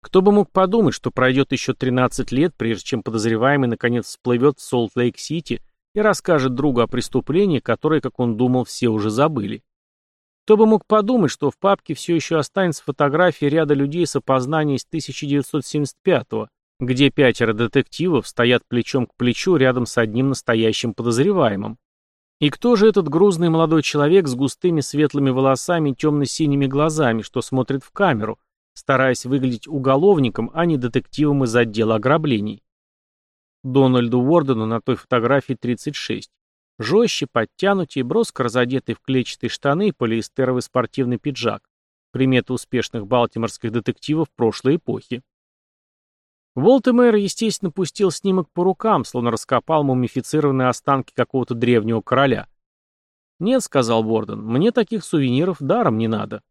Кто бы мог подумать, что пройдет еще 13 лет, прежде чем подозреваемый наконец всплывет в Солт-Лейк-Сити и расскажет другу о преступлении, которое, как он думал, все уже забыли. Кто бы мог подумать, что в папке все еще останется фотография ряда людей с опознанием с 1975-го, где пятеро детективов стоят плечом к плечу рядом с одним настоящим подозреваемым. И кто же этот грузный молодой человек с густыми светлыми волосами и темно-синими глазами, что смотрит в камеру, стараясь выглядеть уголовником, а не детективом из отдела ограблений? Дональду Уордену на той фотографии 36. Жестче, подтянутее, броско разодетый в клетчатые штаны и полиэстеровый спортивный пиджак. Приметы успешных балтиморских детективов прошлой эпохи. Волтемейр, естественно, пустил снимок по рукам, словно раскопал мумифицированные останки какого-то древнего короля. «Нет», — сказал Борден, — «мне таких сувениров даром не надо».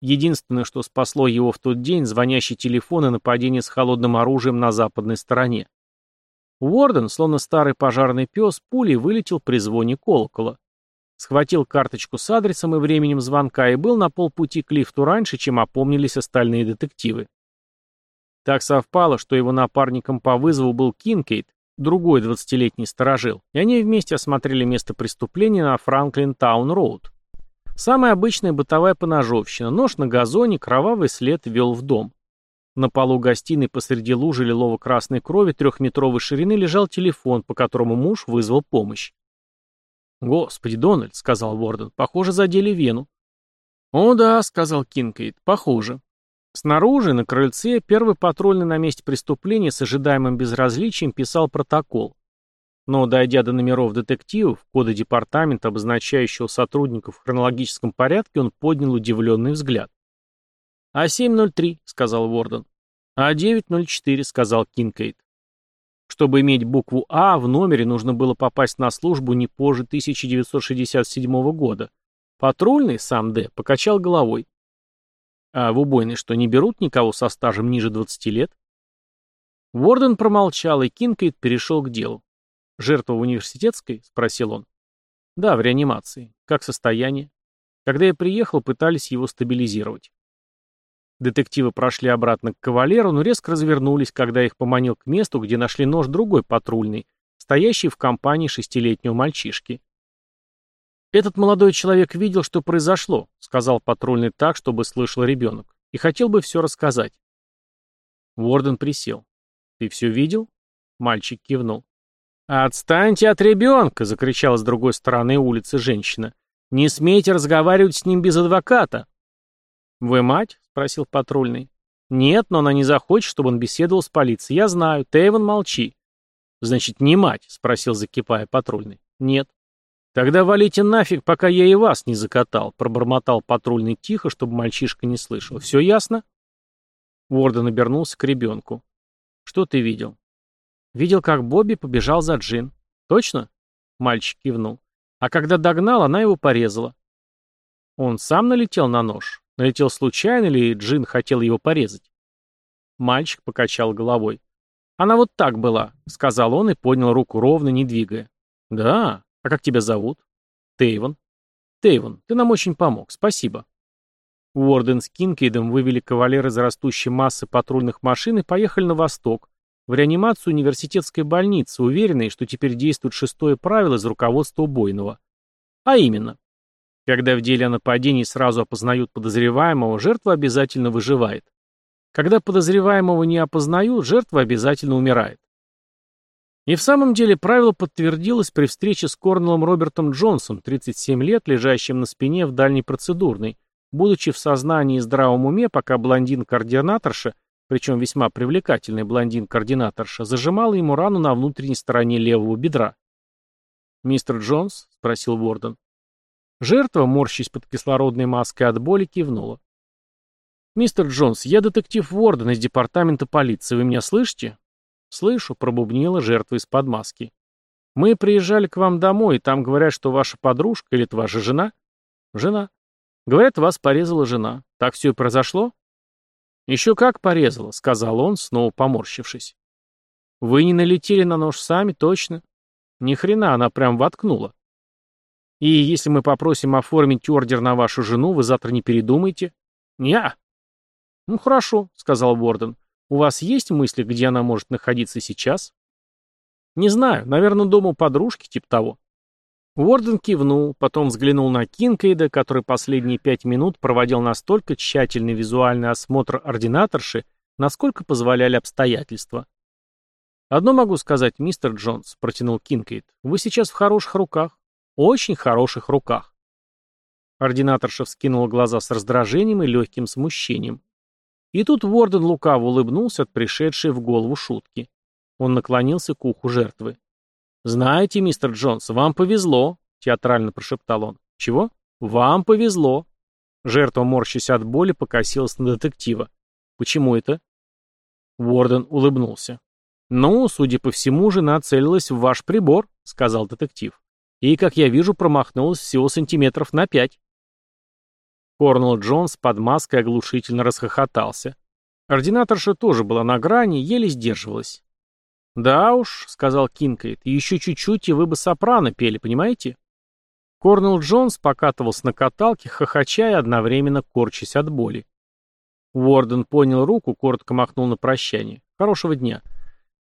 Единственное, что спасло его в тот день, звонящий телефон и нападение с холодным оружием на западной стороне. Уорден, словно старый пожарный пес, пулей вылетел при звоне колокола. Схватил карточку с адресом и временем звонка и был на полпути к лифту раньше, чем опомнились остальные детективы. Так совпало, что его напарником по вызову был Кинкейт, другой двадцатилетний сторожил, и они вместе осмотрели место преступления на Франклин-Таун-Роуд. Самая обычная бытовая поножовщина, нож на газоне, кровавый след вел в дом. На полу гостиной посреди лужи лилово-красной крови трехметровой ширины лежал телефон, по которому муж вызвал помощь. «Господи, Дональд», — сказал Ворден, — «похоже, задели вену». «О да», — сказал Кинкейт, — «похоже». Снаружи, на крыльце, первый патрульный на месте преступления с ожидаемым безразличием писал протокол. Но, дойдя до номеров детективов, кода департамента, обозначающего сотрудников в хронологическом порядке, он поднял удивленный взгляд. «А703», — сказал Ворден. «А904», — сказал Кинкейт. Чтобы иметь букву «А» в номере, нужно было попасть на службу не позже 1967 года. Патрульный, сам Д, покачал головой. А в убойной что, не берут никого со стажем ниже 20 лет? Ворден промолчал, и Кинкейт перешел к делу. «Жертва в университетской?» — спросил он. «Да, в реанимации. Как состояние?» Когда я приехал, пытались его стабилизировать. Детективы прошли обратно к кавалеру, но резко развернулись, когда их поманил к месту, где нашли нож другой патрульный, стоящий в компании шестилетнего мальчишки. «Этот молодой человек видел, что произошло», — сказал патрульный так, чтобы слышал ребенок, — «и хотел бы все рассказать». Ворден присел. «Ты все видел?» Мальчик кивнул. «Отстаньте от ребенка!» — закричала с другой стороны улицы женщина. «Не смейте разговаривать с ним без адвоката!» «Вы мать?» — спросил патрульный. «Нет, но она не захочет, чтобы он беседовал с полицией. Я знаю. Тейвон, молчи». «Значит, не мать?» — спросил, закипая патрульный. «Нет». «Тогда валите нафиг, пока я и вас не закатал», — пробормотал патрульный тихо, чтобы мальчишка не слышал. «Все ясно?» Уорден обернулся к ребенку. «Что ты видел?» «Видел, как Бобби побежал за Джин». «Точно?» — мальчик кивнул. «А когда догнал, она его порезала». «Он сам налетел на нож?» Налетел случайно или Джин хотел его порезать? Мальчик покачал головой. «Она вот так была», — сказал он и поднял руку ровно, не двигая. «Да? А как тебя зовут?» «Тейвон». «Тейвон, ты нам очень помог. Спасибо». Уорден с Кинкейдом вывели кавалер из растущей массы патрульных машин и поехали на восток, в реанимацию университетской больницы, уверенные, что теперь действует шестое правило из руководства убойного. А именно, когда в деле о нападении сразу опознают подозреваемого, жертва обязательно выживает. Когда подозреваемого не опознают, жертва обязательно умирает. И в самом деле правило подтвердилось при встрече с Корнелом Робертом Джонсом, 37 лет, лежащим на спине в дальней процедурной, будучи в сознании и здравом уме, пока блондин-координаторша, причем весьма привлекательный блондин-координаторша, зажимала ему рану на внутренней стороне левого бедра. «Мистер Джонс?» — спросил Уорден. Жертва, морщись под кислородной маской от боли, кивнула. «Мистер Джонс, я детектив Уорден из департамента полиции. Вы меня слышите?» «Слышу», — пробубнила жертва из-под маски. «Мы приезжали к вам домой, и там говорят, что ваша подружка или это ваша жена?» «Жена». Говорят, вас порезала жена. Так все и произошло? Еще как порезала, сказал он, снова поморщившись. Вы не налетели на нож сами, точно? Ни хрена, она прям воткнула. И если мы попросим оформить ордер на вашу жену, вы завтра не передумаете? Неа. Ну хорошо, сказал Ворден. У вас есть мысли, где она может находиться сейчас? Не знаю, наверное, дома у подружки, типа того. Уорден кивнул, потом взглянул на Кинкейда, который последние пять минут проводил настолько тщательный визуальный осмотр ординаторши, насколько позволяли обстоятельства. «Одно могу сказать, мистер Джонс», — протянул Кинкейд, — «вы сейчас в хороших руках, очень хороших руках». Ординаторша вскинула глаза с раздражением и легким смущением. И тут Уорден лукаво улыбнулся от пришедшей в голову шутки. Он наклонился к уху жертвы. «Знаете, мистер Джонс, вам повезло», — театрально прошептал он. «Чего? Вам повезло». Жертва, морщась от боли, покосилась на детектива. «Почему это?» Уорден улыбнулся. «Ну, судя по всему, жена целилась в ваш прибор», — сказал детектив. «И, как я вижу, промахнулась всего сантиметров на пять». Корнелл Джонс под маской оглушительно расхохотался. Ординаторша тоже была на грани, еле сдерживалась. «Да уж», — сказал Кинкейт, — «еще чуть-чуть, и вы бы сопрано пели, понимаете?» Корнелл Джонс покатывался на каталке, хохоча и одновременно корчась от боли. Уорден поднял руку, коротко махнул на прощание. «Хорошего дня».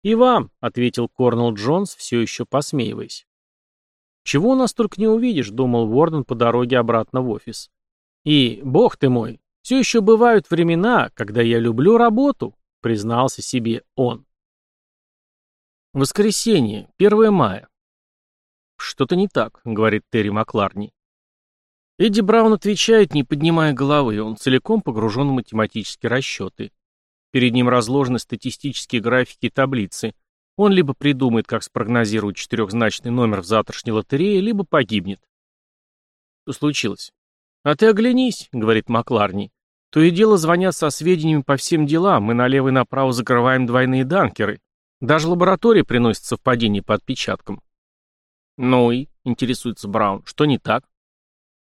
«И вам», — ответил Корнелл Джонс, все еще посмеиваясь. «Чего у нас только не увидишь», — думал Уорден по дороге обратно в офис. «И, бог ты мой, все еще бывают времена, когда я люблю работу», — признался себе он. Воскресенье, 1 мая. «Что-то не так», — говорит Терри Макларни. Эдди Браун отвечает, не поднимая головы, он целиком погружен в математические расчеты. Перед ним разложены статистические графики и таблицы. Он либо придумает, как спрогнозировать четырехзначный номер в завтрашней лотерее, либо погибнет. Что случилось? «А ты оглянись», — говорит Макларни. «То и дело звонят со сведениями по всем делам, мы налево и направо закрываем двойные данкеры. Даже лаборатория приносит совпадение по отпечаткам. Ну и, интересуется Браун, что не так?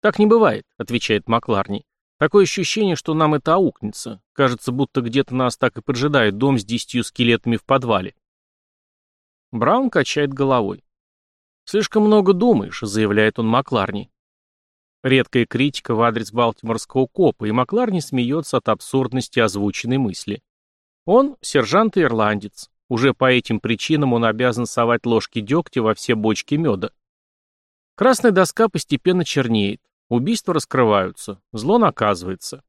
Так не бывает, отвечает Макларни. Такое ощущение, что нам это аукнется. Кажется, будто где-то нас так и поджидает дом с десятью скелетами в подвале. Браун качает головой. «Слишком много думаешь», — заявляет он Макларни. Редкая критика в адрес балтиморского копа, и Макларни смеется от абсурдности озвученной мысли. Он — сержант-ирландец. Уже по этим причинам он обязан совать ложки дегтя во все бочки меда. Красная доска постепенно чернеет. Убийства раскрываются. Зло наказывается.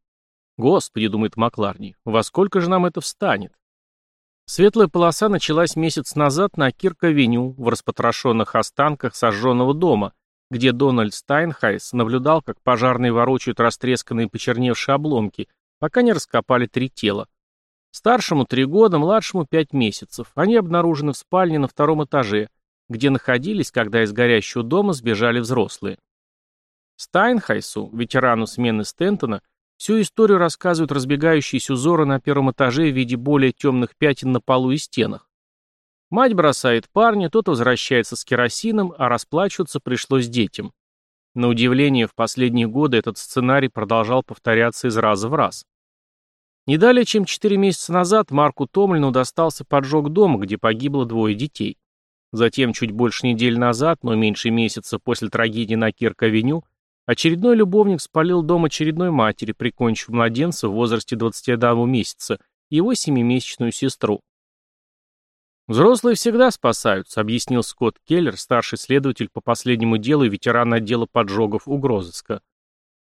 Господи, думает Макларни, во сколько же нам это встанет? Светлая полоса началась месяц назад на Кирк-авеню в распотрошенных останках сожженного дома, где Дональд Стайнхайс наблюдал, как пожарные ворочают растресканные почерневшие обломки, пока не раскопали три тела. Старшему три года, младшему пять месяцев. Они обнаружены в спальне на втором этаже, где находились, когда из горящего дома сбежали взрослые. Стайнхайсу, ветерану смены Стентона, всю историю рассказывают разбегающиеся узоры на первом этаже в виде более темных пятен на полу и стенах. Мать бросает парня, тот возвращается с керосином, а расплачиваться пришлось детям. На удивление, в последние годы этот сценарий продолжал повторяться из раза в раз. Не далее, чем четыре месяца назад Марку Томлину достался поджог дома, где погибло двое детей. Затем, чуть больше недели назад, но меньше месяца после трагедии на Кирк-авеню, очередной любовник спалил дом очередной матери, прикончив младенца в возрасте 21 месяца, его семимесячную сестру. «Взрослые всегда спасаются», — объяснил Скотт Келлер, старший следователь по последнему делу и ветеран отдела поджогов угрозыска.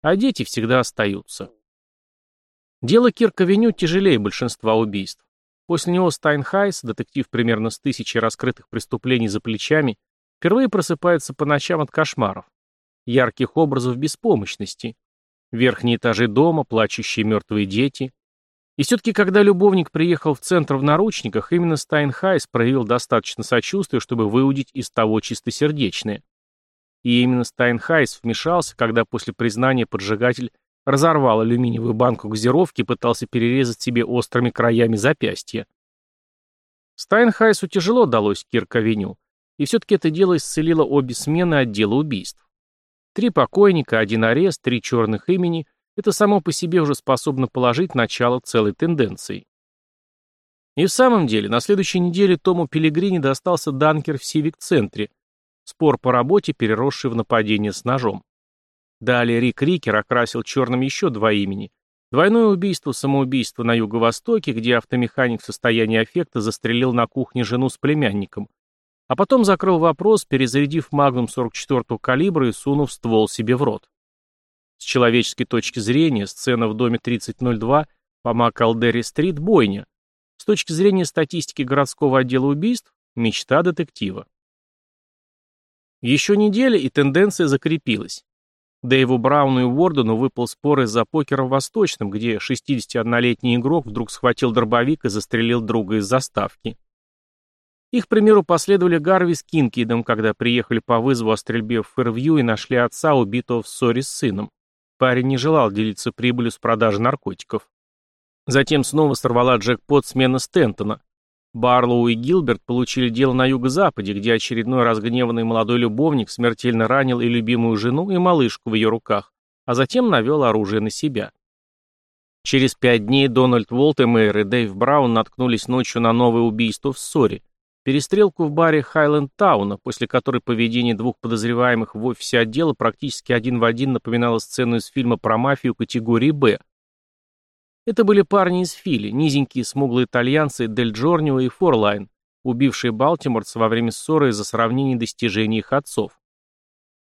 «А дети всегда остаются». Дело Кирк-авеню тяжелее большинства убийств. После него Стайнхайс, детектив примерно с тысячей раскрытых преступлений за плечами, впервые просыпается по ночам от кошмаров. Ярких образов беспомощности. Верхние этажи дома, плачущие мертвые дети. И все-таки, когда любовник приехал в центр в наручниках, именно Стайнхайс проявил достаточно сочувствия, чтобы выудить из того чистосердечное. И именно Стайнхайс вмешался, когда после признания поджигатель разорвал алюминиевую банку газировки и пытался перерезать себе острыми краями запястья. Стайнхайсу тяжело далось Кирк-авеню, и все-таки это дело исцелило обе смены отдела убийств. Три покойника, один арест, три черных имени – это само по себе уже способно положить начало целой тенденции. И в самом деле, на следующей неделе Тому Пелегрини достался данкер в Сивик-центре, спор по работе, переросший в нападение с ножом. Далее Рик Рикер окрасил черным еще два имени. Двойное убийство-самоубийство на юго-востоке, где автомеханик в состоянии аффекта застрелил на кухне жену с племянником. А потом закрыл вопрос, перезарядив магнум 44-го калибра и сунув ствол себе в рот. С человеческой точки зрения, сцена в доме 3002 по Макалдери-стрит – бойня, с точки зрения статистики городского отдела убийств, мечта детектива. Еще неделя, и тенденция закрепилась. Дэйву Брауну и Уордену выпал спор из-за покера в Восточном, где 61-летний игрок вдруг схватил дробовик и застрелил друга из заставки. Их примеру последовали Гарви с Кинкидом, когда приехали по вызову о стрельбе в Фэрвью и нашли отца, убитого в ссоре с сыном. Парень не желал делиться прибылью с продажи наркотиков. Затем снова сорвала джекпот смена Стентона. Барлоу и Гилберт получили дело на юго-западе, где очередной разгневанный молодой любовник смертельно ранил и любимую жену, и малышку в ее руках, а затем навел оружие на себя. Через пять дней Дональд Волтемейр и Дэйв Браун наткнулись ночью на новое убийство в ссоре. Перестрелку в баре Хайленд Тауна, после которой поведение двух подозреваемых в офисе отдела практически один в один напоминало сцену из фильма про мафию категории «Б», это были парни из Фили, низенькие смуглые итальянцы Дель Джорнио и Форлайн, убившие балтиморца во время ссоры из-за сравнений достижений их отцов.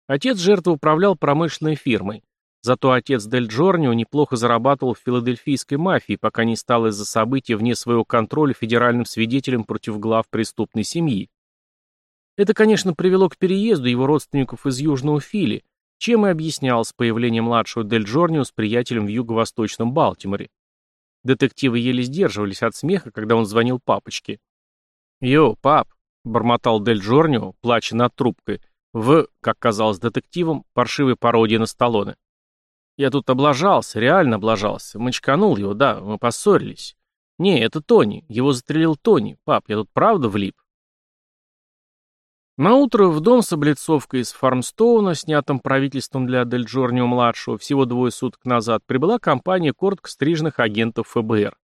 Отец жертвы управлял промышленной фирмой. Зато отец Дель Джорнио неплохо зарабатывал в филадельфийской мафии, пока не стал из-за события вне своего контроля федеральным свидетелем против глав преступной семьи. Это, конечно, привело к переезду его родственников из Южного Фили, чем и объяснялось появление младшего Дель Джорнио с приятелем в юго-восточном Балтиморе. Детективы еле сдерживались от смеха, когда он звонил папочке. «Йо, пап!» — бормотал Дель Джорнио, плача над трубкой, в, как казалось детективам, паршивой пародии на Сталлоне. «Я тут облажался, реально облажался. Мочканул его, да, мы поссорились. Не, это Тони, его застрелил Тони. Пап, я тут правда влип?» Наутро в дом с облицовкой из Фармстоуна, снятым правительством для Дель Джорнио-младшего всего двое суток назад, прибыла компания коротко стрижных агентов ФБР.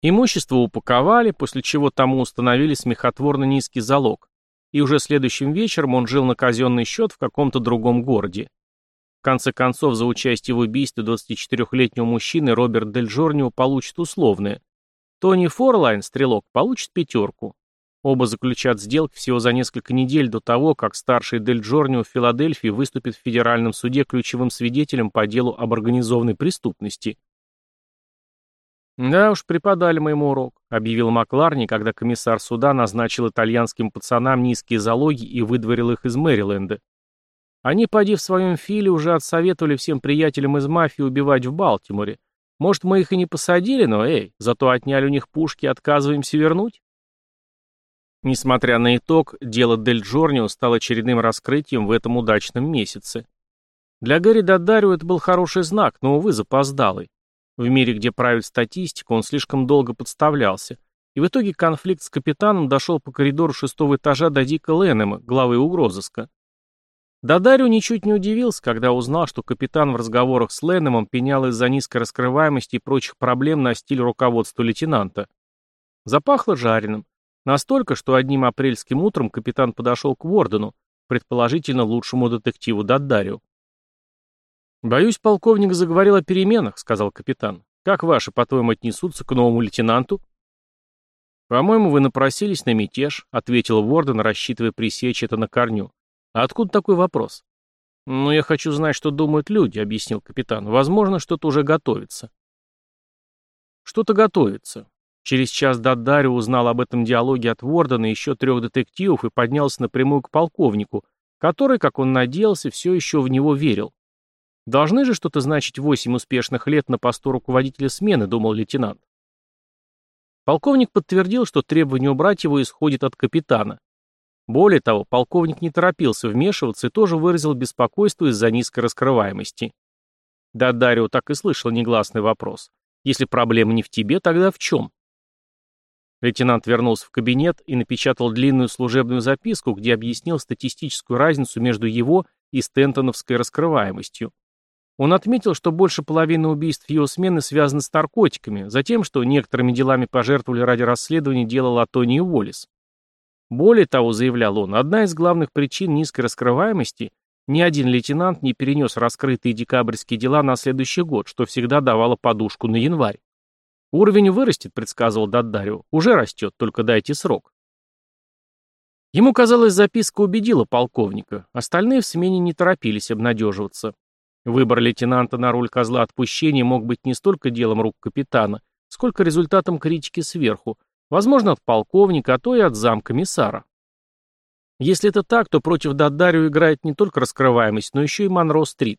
Имущество упаковали, после чего тому установили смехотворно низкий залог, и уже следующим вечером он жил на казенный счет в каком-то другом городе. В конце концов, за участие в убийстве 24-летнего мужчины Роберт Дель Джорнио получит условное. Тони Форлайн, стрелок, получит пятерку. Оба заключат сделки всего за несколько недель до того, как старший Дель Джорнио в Филадельфии выступит в федеральном суде ключевым свидетелем по делу об организованной преступности. «Да уж, преподали мы ему урок», — объявил Макларни, когда комиссар суда назначил итальянским пацанам низкие залоги и выдворил их из Мэриленда. Они, поди в своем филе, уже отсоветовали всем приятелям из мафии убивать в Балтиморе. Может, мы их и не посадили, но, эй, зато отняли у них пушки и отказываемся вернуть? Несмотря на итог, дело Дель Джорнио стало очередным раскрытием в этом удачном месяце. Для Гэри Дадарио это был хороший знак, но, увы, запоздалый. В мире, где правит статистика, он слишком долго подставлялся, и в итоге конфликт с капитаном дошел по коридору шестого этажа до Дика Леннема, главы угрозыска. Дадарио ничуть не удивился, когда узнал, что капитан в разговорах с Леннемом пенял из-за низкой раскрываемости и прочих проблем на стиль руководства лейтенанта. Запахло жареным. Настолько, что одним апрельским утром капитан подошел к Вордену, предположительно лучшему детективу Даддарю. «Боюсь, полковник заговорил о переменах», — сказал капитан. «Как ваши, по-твоему, отнесутся к новому лейтенанту?» «По-моему, вы напросились на мятеж», — ответил Ворден, рассчитывая пресечь это на корню. «А откуда такой вопрос?» «Ну, я хочу знать, что думают люди», — объяснил капитан. «Возможно, что-то уже готовится». «Что-то готовится. Через час Даддарио узнал об этом диалоге от Вордена и еще трех детективов и поднялся напрямую к полковнику, который, как он надеялся, все еще в него верил. Должны же что-то значить восемь успешных лет на посту руководителя смены, думал лейтенант. Полковник подтвердил, что требование убрать его исходит от капитана. Более того, полковник не торопился вмешиваться и тоже выразил беспокойство из-за низкой раскрываемости. Дадарио так и слышал негласный вопрос. Если проблема не в тебе, тогда в чем? Лейтенант вернулся в кабинет и напечатал длинную служебную записку, где объяснил статистическую разницу между его и стентоновской раскрываемостью. Он отметил, что больше половины убийств его смены связаны с наркотиками, затем, что некоторыми делами пожертвовали ради расследования дела Латони и Уоллес. Более того, заявлял он, одна из главных причин низкой раскрываемости – ни один лейтенант не перенес раскрытые декабрьские дела на следующий год, что всегда давало подушку на январь. Уровень вырастет, предсказывал Даддарио, уже растет, только дайте срок. Ему казалось, записка убедила полковника, остальные в смене не торопились обнадеживаться. Выбор лейтенанта на роль козла отпущения мог быть не столько делом рук капитана, сколько результатом критики сверху, возможно, от полковника, а то и от замкомиссара. Если это так, то против Дадарио играет не только раскрываемость, но еще и Монро-стрит.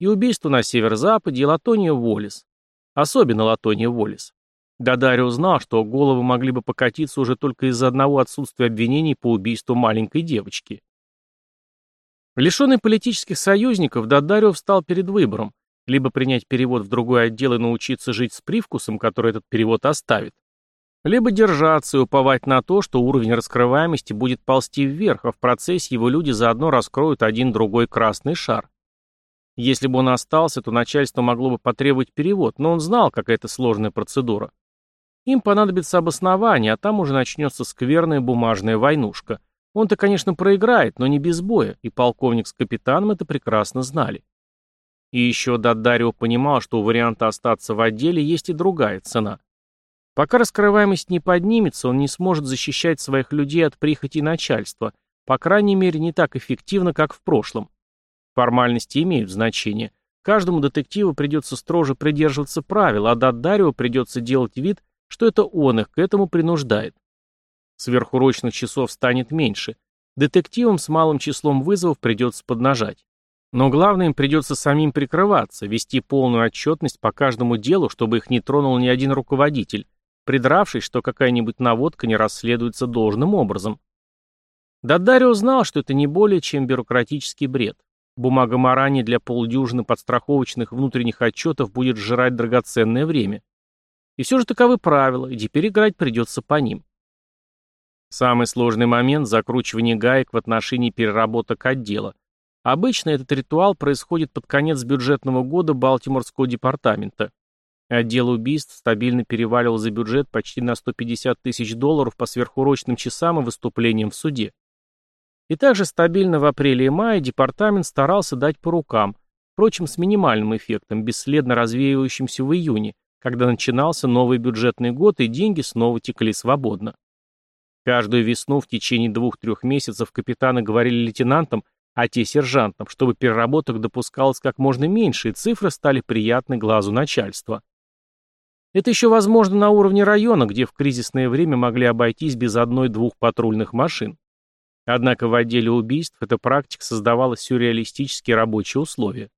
И убийство на северо-западе, и Латония Воллес. Особенно Латония Воллес. Дадарио знал, что головы могли бы покатиться уже только из-за одного отсутствия обвинений по убийству маленькой девочки. Лишенный политических союзников, Дадарио встал перед выбором либо принять перевод в другой отдел и научиться жить с привкусом, который этот перевод оставит, либо держаться и уповать на то, что уровень раскрываемости будет ползти вверх, а в процессе его люди заодно раскроют один другой красный шар. Если бы он остался, то начальство могло бы потребовать перевод, но он знал, какая это сложная процедура. Им понадобится обоснование, а там уже начнется скверная бумажная войнушка. Он-то, конечно, проиграет, но не без боя, и полковник с капитаном это прекрасно знали. И еще Дадарио понимал, что у варианта остаться в отделе есть и другая цена. Пока раскрываемость не поднимется, он не сможет защищать своих людей от прихоти начальства, по крайней мере, не так эффективно, как в прошлом. Формальности имеют значение. Каждому детективу придется строже придерживаться правил, а Дадарио придется делать вид, что это он их к этому принуждает. Сверхурочных часов станет меньше. Детективам с малым числом вызовов придется поднажать. Но главное, им придется самим прикрываться, вести полную отчетность по каждому делу, чтобы их не тронул ни один руководитель, придравшись, что какая-нибудь наводка не расследуется должным образом. Дадарио знал, что это не более чем бюрократический бред. Бумага Марани для полдюжины подстраховочных внутренних отчетов будет сжирать драгоценное время. И все же таковы правила, и теперь играть придется по ним. Самый сложный момент – закручивание гаек в отношении переработок отдела. Обычно этот ритуал происходит под конец бюджетного года Балтиморского департамента. Отдел убийств стабильно переваливал за бюджет почти на 150 тысяч долларов по сверхурочным часам и выступлениям в суде. И также стабильно в апреле и мае департамент старался дать по рукам, впрочем, с минимальным эффектом, бесследно развеивающимся в июне, когда начинался новый бюджетный год и деньги снова текли свободно. Каждую весну в течение двух-трех месяцев капитаны говорили лейтенантам, а те сержантам, чтобы переработок допускалось как можно меньше, и цифры стали приятны глазу начальства. Это еще возможно на уровне района, где в кризисное время могли обойтись без одной-двух патрульных машин. Однако в отделе убийств эта практика создавала сюрреалистические рабочие условия.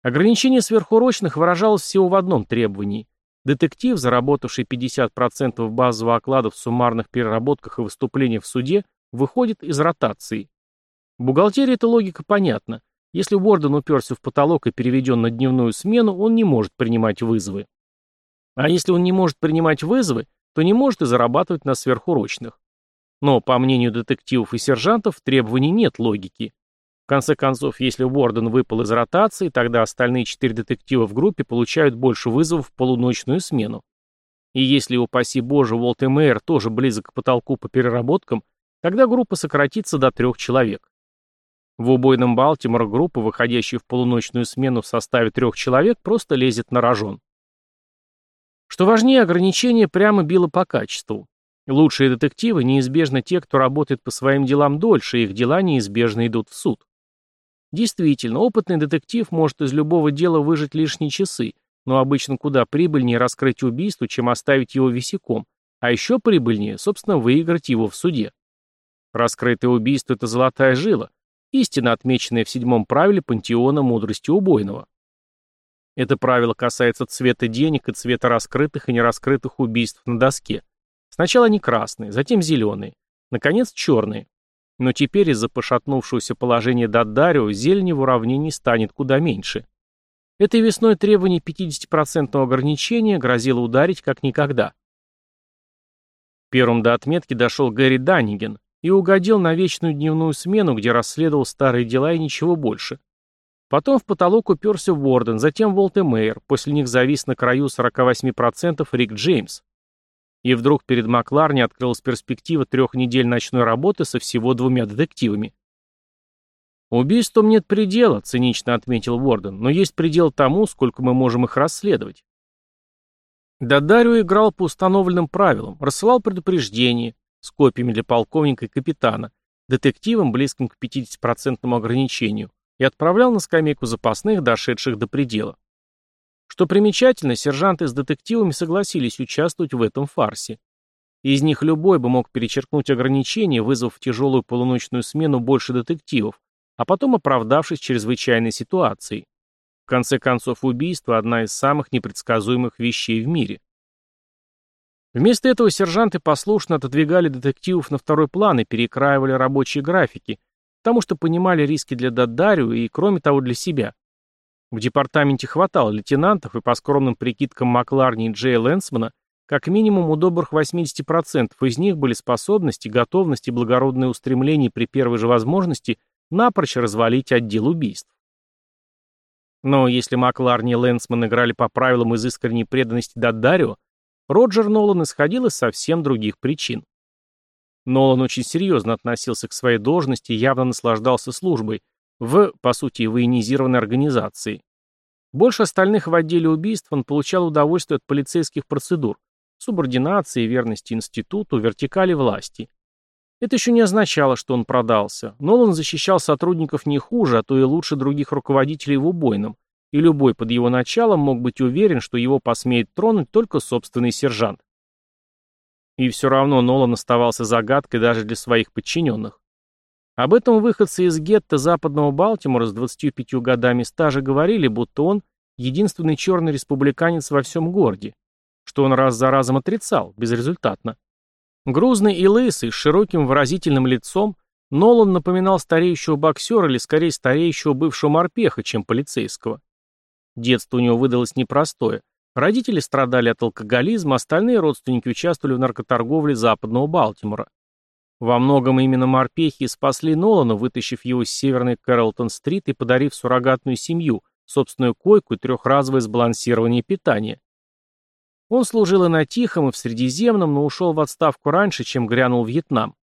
Ограничение сверхурочных выражалось всего в одном требовании Детектив, заработавший 50% базового оклада в суммарных переработках и выступлениях в суде, выходит из ротации. В бухгалтерии эта логика понятна. Если Уорден уперся в потолок и переведен на дневную смену, он не может принимать вызовы. А если он не может принимать вызовы, то не может и зарабатывать на сверхурочных. Но, по мнению детективов и сержантов, в требовании нет логики. В конце концов, если Уорден выпал из ротации, тогда остальные четыре детектива в группе получают больше вызовов в полуночную смену. И если, упаси боже, Волт и Мэйр тоже близок к потолку по переработкам, тогда группа сократится до трех человек. В убойном Балтимор группа, выходящая в полуночную смену в составе трех человек, просто лезет на рожон. Что важнее, ограничение прямо било по качеству. Лучшие детективы неизбежно те, кто работает по своим делам дольше, и их дела неизбежно идут в суд. Действительно, опытный детектив может из любого дела выжить лишние часы, но обычно куда прибыльнее раскрыть убийство, чем оставить его висяком, а еще прибыльнее, собственно, выиграть его в суде. Раскрытое убийство – это золотая жила, истина, отмеченная в седьмом правиле пантеона мудрости убойного. Это правило касается цвета денег и цвета раскрытых и нераскрытых убийств на доске. Сначала они красные, затем зеленые, наконец черные. Но теперь из-за пошатнувшегося положения Даддарио зелени в уравнении станет куда меньше. Этой весной требование 50% ограничения грозило ударить как никогда. Первым до отметки дошел Гэри Данниген, и угодил на вечную дневную смену, где расследовал старые дела и ничего больше. Потом в потолок уперся Уорден, затем Волт и Мейер, после них завис на краю 48% Рик Джеймс. И вдруг перед Макларни открылась перспектива трех недель ночной работы со всего двумя детективами. «Убийством нет предела», — цинично отметил Уорден, «но есть предел тому, сколько мы можем их расследовать». Дадарио играл по установленным правилам, рассылал предупреждения с копиями для полковника и капитана, детективам, близким к 50% ограничению, и отправлял на скамейку запасных, дошедших до предела. Что примечательно, сержанты с детективами согласились участвовать в этом фарсе. Из них любой бы мог перечеркнуть ограничения, вызвав в тяжелую полуночную смену больше детективов, а потом оправдавшись чрезвычайной ситуацией. В конце концов, убийство – одна из самых непредсказуемых вещей в мире. Вместо этого сержанты послушно отодвигали детективов на второй план и перекраивали рабочие графики, потому что понимали риски для Дадарио и, кроме того, для себя. В департаменте хватало лейтенантов, и по скромным прикидкам Макларни и Джея Лэнсмана, как минимум у добрых 80% из них были способности, готовность и благородные устремления при первой же возможности напрочь развалить отдел убийств. Но если Макларни и Лэнсман играли по правилам из искренней преданности Дадарио, Роджер Нолан исходил из совсем других причин. Нолан очень серьезно относился к своей должности и явно наслаждался службой в, по сути, военизированной организации. Больше остальных в отделе убийств он получал удовольствие от полицейских процедур, субординации, верности институту, вертикали власти. Это еще не означало, что он продался. Нолан защищал сотрудников не хуже, а то и лучше других руководителей в убойном, и любой под его началом мог быть уверен, что его посмеет тронуть только собственный сержант. И все равно Нолан оставался загадкой даже для своих подчиненных. Об этом выходцы из гетто западного Балтимора с 25 годами стажа говорили, будто он единственный черный республиканец во всем городе, что он раз за разом отрицал, безрезультатно. Грузный и лысый, с широким выразительным лицом, Нолан напоминал стареющего боксера или скорее стареющего бывшего морпеха, чем полицейского. Детство у него выдалось непростое. Родители страдали от алкоголизма, остальные родственники участвовали в наркоторговле западного Балтимора. Во многом именно морпехи спасли Нолана, вытащив его с северной Кэролтон-стрит и подарив суррогатную семью, собственную койку и трехразовое сбалансирование питания. Он служил и на Тихом, и в Средиземном, но ушел в отставку раньше, чем грянул Вьетнам.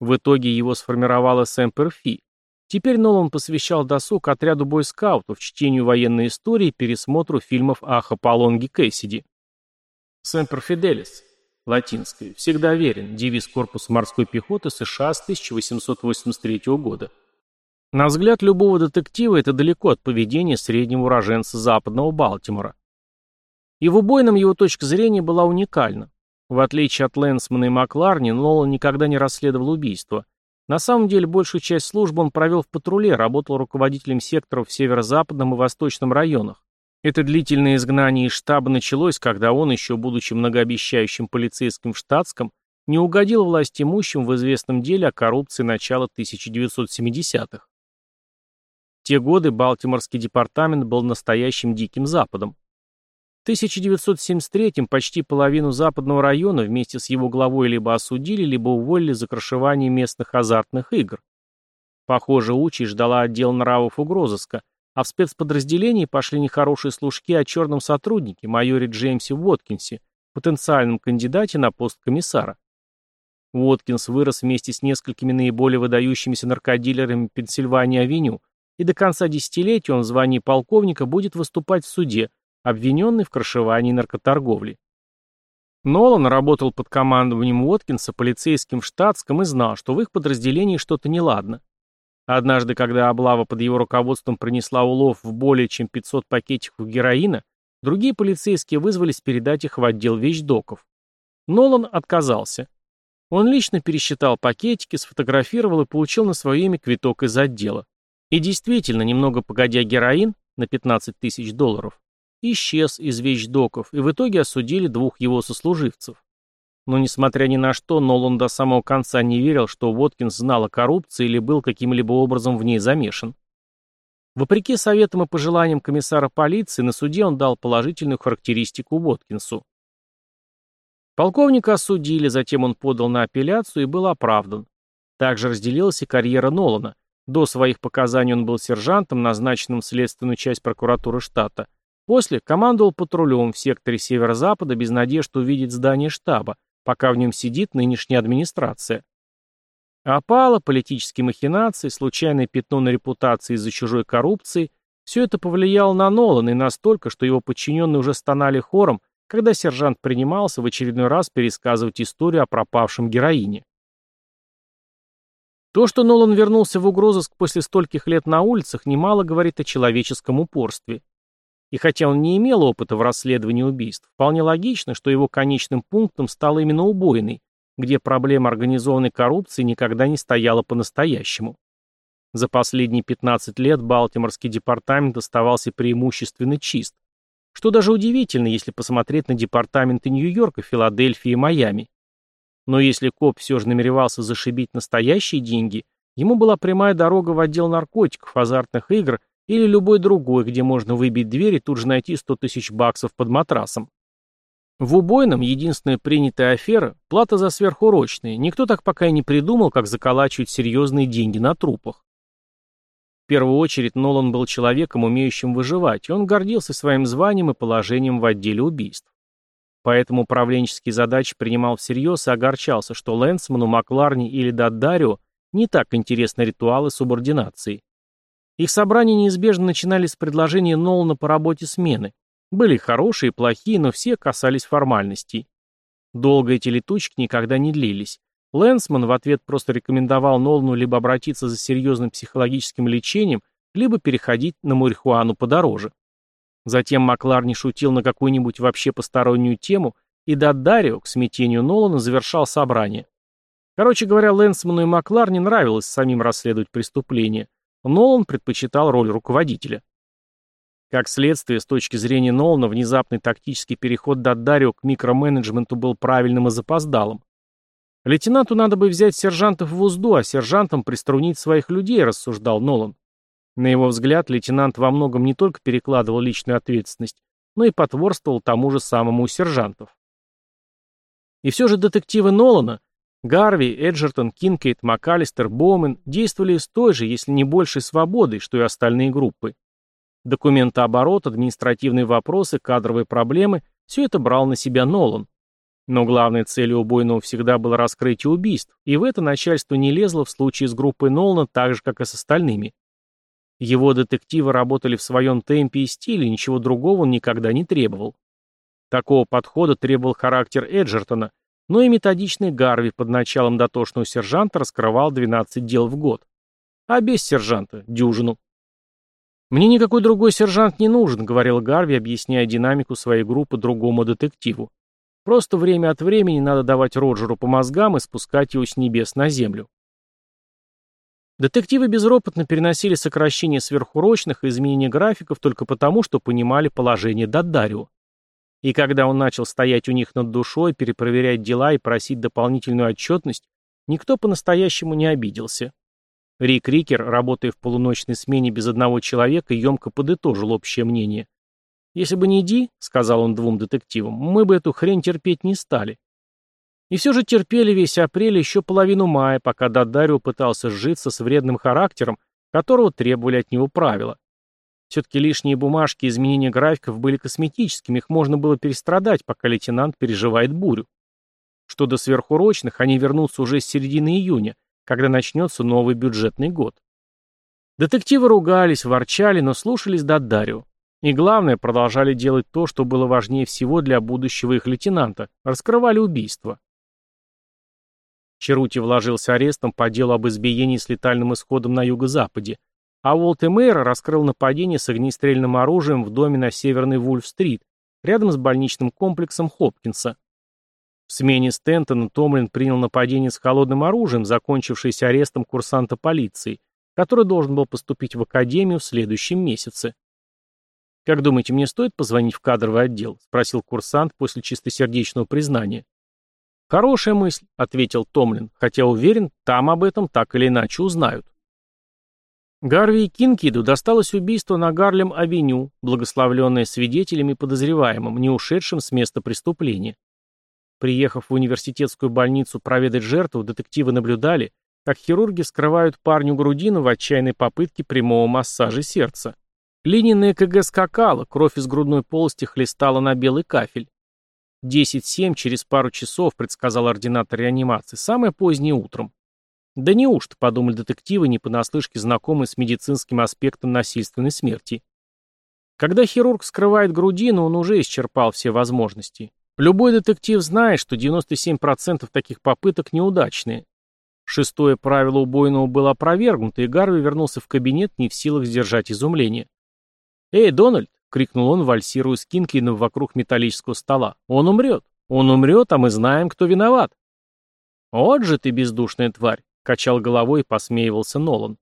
В итоге его сформировала Сэмпер-Фи. Теперь Нолан посвящал досуг отряду бойскаутов, чтению военной истории и пересмотру фильмов Аха Полонги Кэссиди. Сэмпер Фиделис. Латинское. Всегда верен. Девиз корпуса морской пехоты США с 1883 года. На взгляд любого детектива это далеко от поведения среднего уроженца западного Балтимора. И в убойном его точка зрения была уникальна. В отличие от Лэнсмана и Макларни, Нолан никогда не расследовал убийство. На самом деле, большую часть службы он провел в патруле, работал руководителем секторов в северо-западном и восточном районах. Это длительное изгнание из штаба началось, когда он, еще будучи многообещающим полицейским в штатском, не угодил власть имущим в известном деле о коррупции начала 1970-х. В те годы Балтиморский департамент был настоящим Диким Западом. 1973-м почти половину западного района вместе с его главой либо осудили, либо уволили за крышевание местных азартных игр. Похоже, участь ждала отдел нравов угрозыска, а в спецподразделении пошли нехорошие служки о черном сотруднике, майоре Джеймсе Уоткинсе, потенциальном кандидате на пост комиссара. Уоткинс вырос вместе с несколькими наиболее выдающимися наркодилерами Пенсильвании-авеню, и до конца десятилетия он в звании полковника будет выступать в суде, обвиненный в крышевании наркоторговли. Нолан работал под командованием Уоткинса полицейским в штатском и знал, что в их подразделении что-то неладно. Однажды, когда облава под его руководством принесла улов в более чем 500 пакетиков героина, другие полицейские вызвались передать их в отдел вещдоков. Нолан отказался. Он лично пересчитал пакетики, сфотографировал и получил на свое имя квиток из отдела. И действительно, немного погодя героин на 15 тысяч долларов исчез из вещдоков, и в итоге осудили двух его сослуживцев. Но, несмотря ни на что, Нолан до самого конца не верил, что Воткинс знал о коррупции или был каким-либо образом в ней замешан. Вопреки советам и пожеланиям комиссара полиции, на суде он дал положительную характеристику Воткинсу. Полковника осудили, затем он подал на апелляцию и был оправдан. Также разделилась и карьера Нолана. До своих показаний он был сержантом, назначенным в следственную часть прокуратуры штата. После командовал патрулем в секторе северо-запада без надежды увидеть здание штаба, пока в нем сидит нынешняя администрация. Опала, политические махинации, случайное пятно на репутации из-за чужой коррупции – все это повлияло на Нолана и настолько, что его подчиненные уже стонали хором, когда сержант принимался в очередной раз пересказывать историю о пропавшем героине. То, что Нолан вернулся в угрозыск после стольких лет на улицах, немало говорит о человеческом упорстве. И хотя он не имел опыта в расследовании убийств, вполне логично, что его конечным пунктом стала именно убойный, где проблема организованной коррупции никогда не стояла по-настоящему. За последние 15 лет Балтиморский департамент оставался преимущественно чист, что даже удивительно, если посмотреть на департаменты Нью-Йорка, Филадельфии и Майами. Но если коп все же намеревался зашибить настоящие деньги, ему была прямая дорога в отдел наркотиков, азартных игр или любой другой, где можно выбить дверь и тут же найти 100 тысяч баксов под матрасом. В убойном единственная принятая афера – плата за сверхурочные. Никто так пока и не придумал, как заколачивать серьезные деньги на трупах. В первую очередь Нолан был человеком, умеющим выживать, и он гордился своим званием и положением в отделе убийств. Поэтому управленческие задачи принимал всерьез и огорчался, что Лэнсману, Макларни или Даддарио не так интересны ритуалы субординации. Их собрания неизбежно начинались с предложения Нолана по работе смены. Были хорошие и плохие, но все касались формальностей. Долго эти летучки никогда не длились. Лэнсман в ответ просто рекомендовал Нолану либо обратиться за серьезным психологическим лечением, либо переходить на марихуану подороже. Затем Макларни шутил на какую-нибудь вообще постороннюю тему, и Даддарио, к смятению Нолана, завершал собрание. Короче говоря, Лэнсману и Макларни нравилось самим расследовать преступления, Нолан предпочитал роль руководителя. Как следствие, с точки зрения Нолана, внезапный тактический переход Даддарио к микроменеджменту был правильным и запоздалым. Лейтенанту надо бы взять сержантов в узду, а сержантам приструнить своих людей, рассуждал Нолан. На его взгляд, лейтенант во многом не только перекладывал личную ответственность, но и потворствовал тому же самому у сержантов. И все же детективы Нолана Гарви, Эджертон, Кинкейт, МакАлистер, Боумен действовали с той же, если не большей свободой, что и остальные группы. Документооборот, административные вопросы, кадровые проблемы – все это брал на себя Нолан. Но главной целью убойного всегда было раскрытие убийств, и в это начальство не лезло в случае с группой Нолана так же, как и с остальными. Его детективы работали в своем темпе и стиле, ничего другого он никогда не требовал. Такого подхода требовал характер Эджертона, но и методичный Гарви под началом дотошного сержанта раскрывал 12 дел в год. А без сержанта – дюжину. «Мне никакой другой сержант не нужен», — говорил Гарви, объясняя динамику своей группы другому детективу. «Просто время от времени надо давать Роджеру по мозгам и спускать его с небес на землю». Детективы безропотно переносили сокращение сверхурочных и изменение графиков только потому, что понимали положение Даддарио. И когда он начал стоять у них над душой, перепроверять дела и просить дополнительную отчетность, никто по-настоящему не обиделся. Рик Рикер, работая в полуночной смене без одного человека, емко подытожил общее мнение. «Если бы не Ди, — сказал он двум детективам, — мы бы эту хрень терпеть не стали. И все же терпели весь апрель еще половину мая, пока Дадарио пытался сжиться с вредным характером, которого требовали от него правила. Все-таки лишние бумажки и изменения графиков были косметическими, их можно было перестрадать, пока лейтенант переживает бурю. Что до сверхурочных, они вернутся уже с середины июня, когда начнется новый бюджетный год. Детективы ругались, ворчали, но слушались Дадарио. И главное, продолжали делать то, что было важнее всего для будущего их лейтенанта – раскрывали убийство. Черути вложился арестом по делу об избиении с летальным исходом на юго-западе, а Уолт Мейер раскрыл нападение с огнестрельным оружием в доме на Северной Вульф-стрит, рядом с больничным комплексом Хопкинса. В смене Стентона Томлин принял нападение с холодным оружием, закончившееся арестом курсанта полиции, который должен был поступить в академию в следующем месяце. «Как думаете, мне стоит позвонить в кадровый отдел?» — спросил курсант после чистосердечного признания. «Хорошая мысль», — ответил Томлин, хотя уверен, там об этом так или иначе узнают. Гарви и Кинкиду досталось убийство на Гарлем-авеню, благословленное свидетелями и подозреваемым, не ушедшим с места преступления. Приехав в университетскую больницу проведать жертву, детективы наблюдали, как хирурги скрывают парню грудину в отчаянной попытке прямого массажа сердца. Линия на ЭКГ скакала, кровь из грудной полости хлестала на белый кафель. 10-7 через пару часов, предсказал ординатор реанимации, самое позднее утром. Да неужто, подумали детективы, не понаслышке знакомые с медицинским аспектом насильственной смерти. Когда хирург скрывает грудину, он уже исчерпал все возможности. Любой детектив знает, что 97% таких попыток неудачные. Шестое правило убойного было опровергнуто, и Гарви вернулся в кабинет, не в силах сдержать изумление. «Эй, Дональд!» — крикнул он, вальсируя с Кинкейном вокруг металлического стола. «Он умрет! Он умрет, а мы знаем, кто виноват!» «Вот же ты, бездушная тварь!» — качал головой и посмеивался Нолан.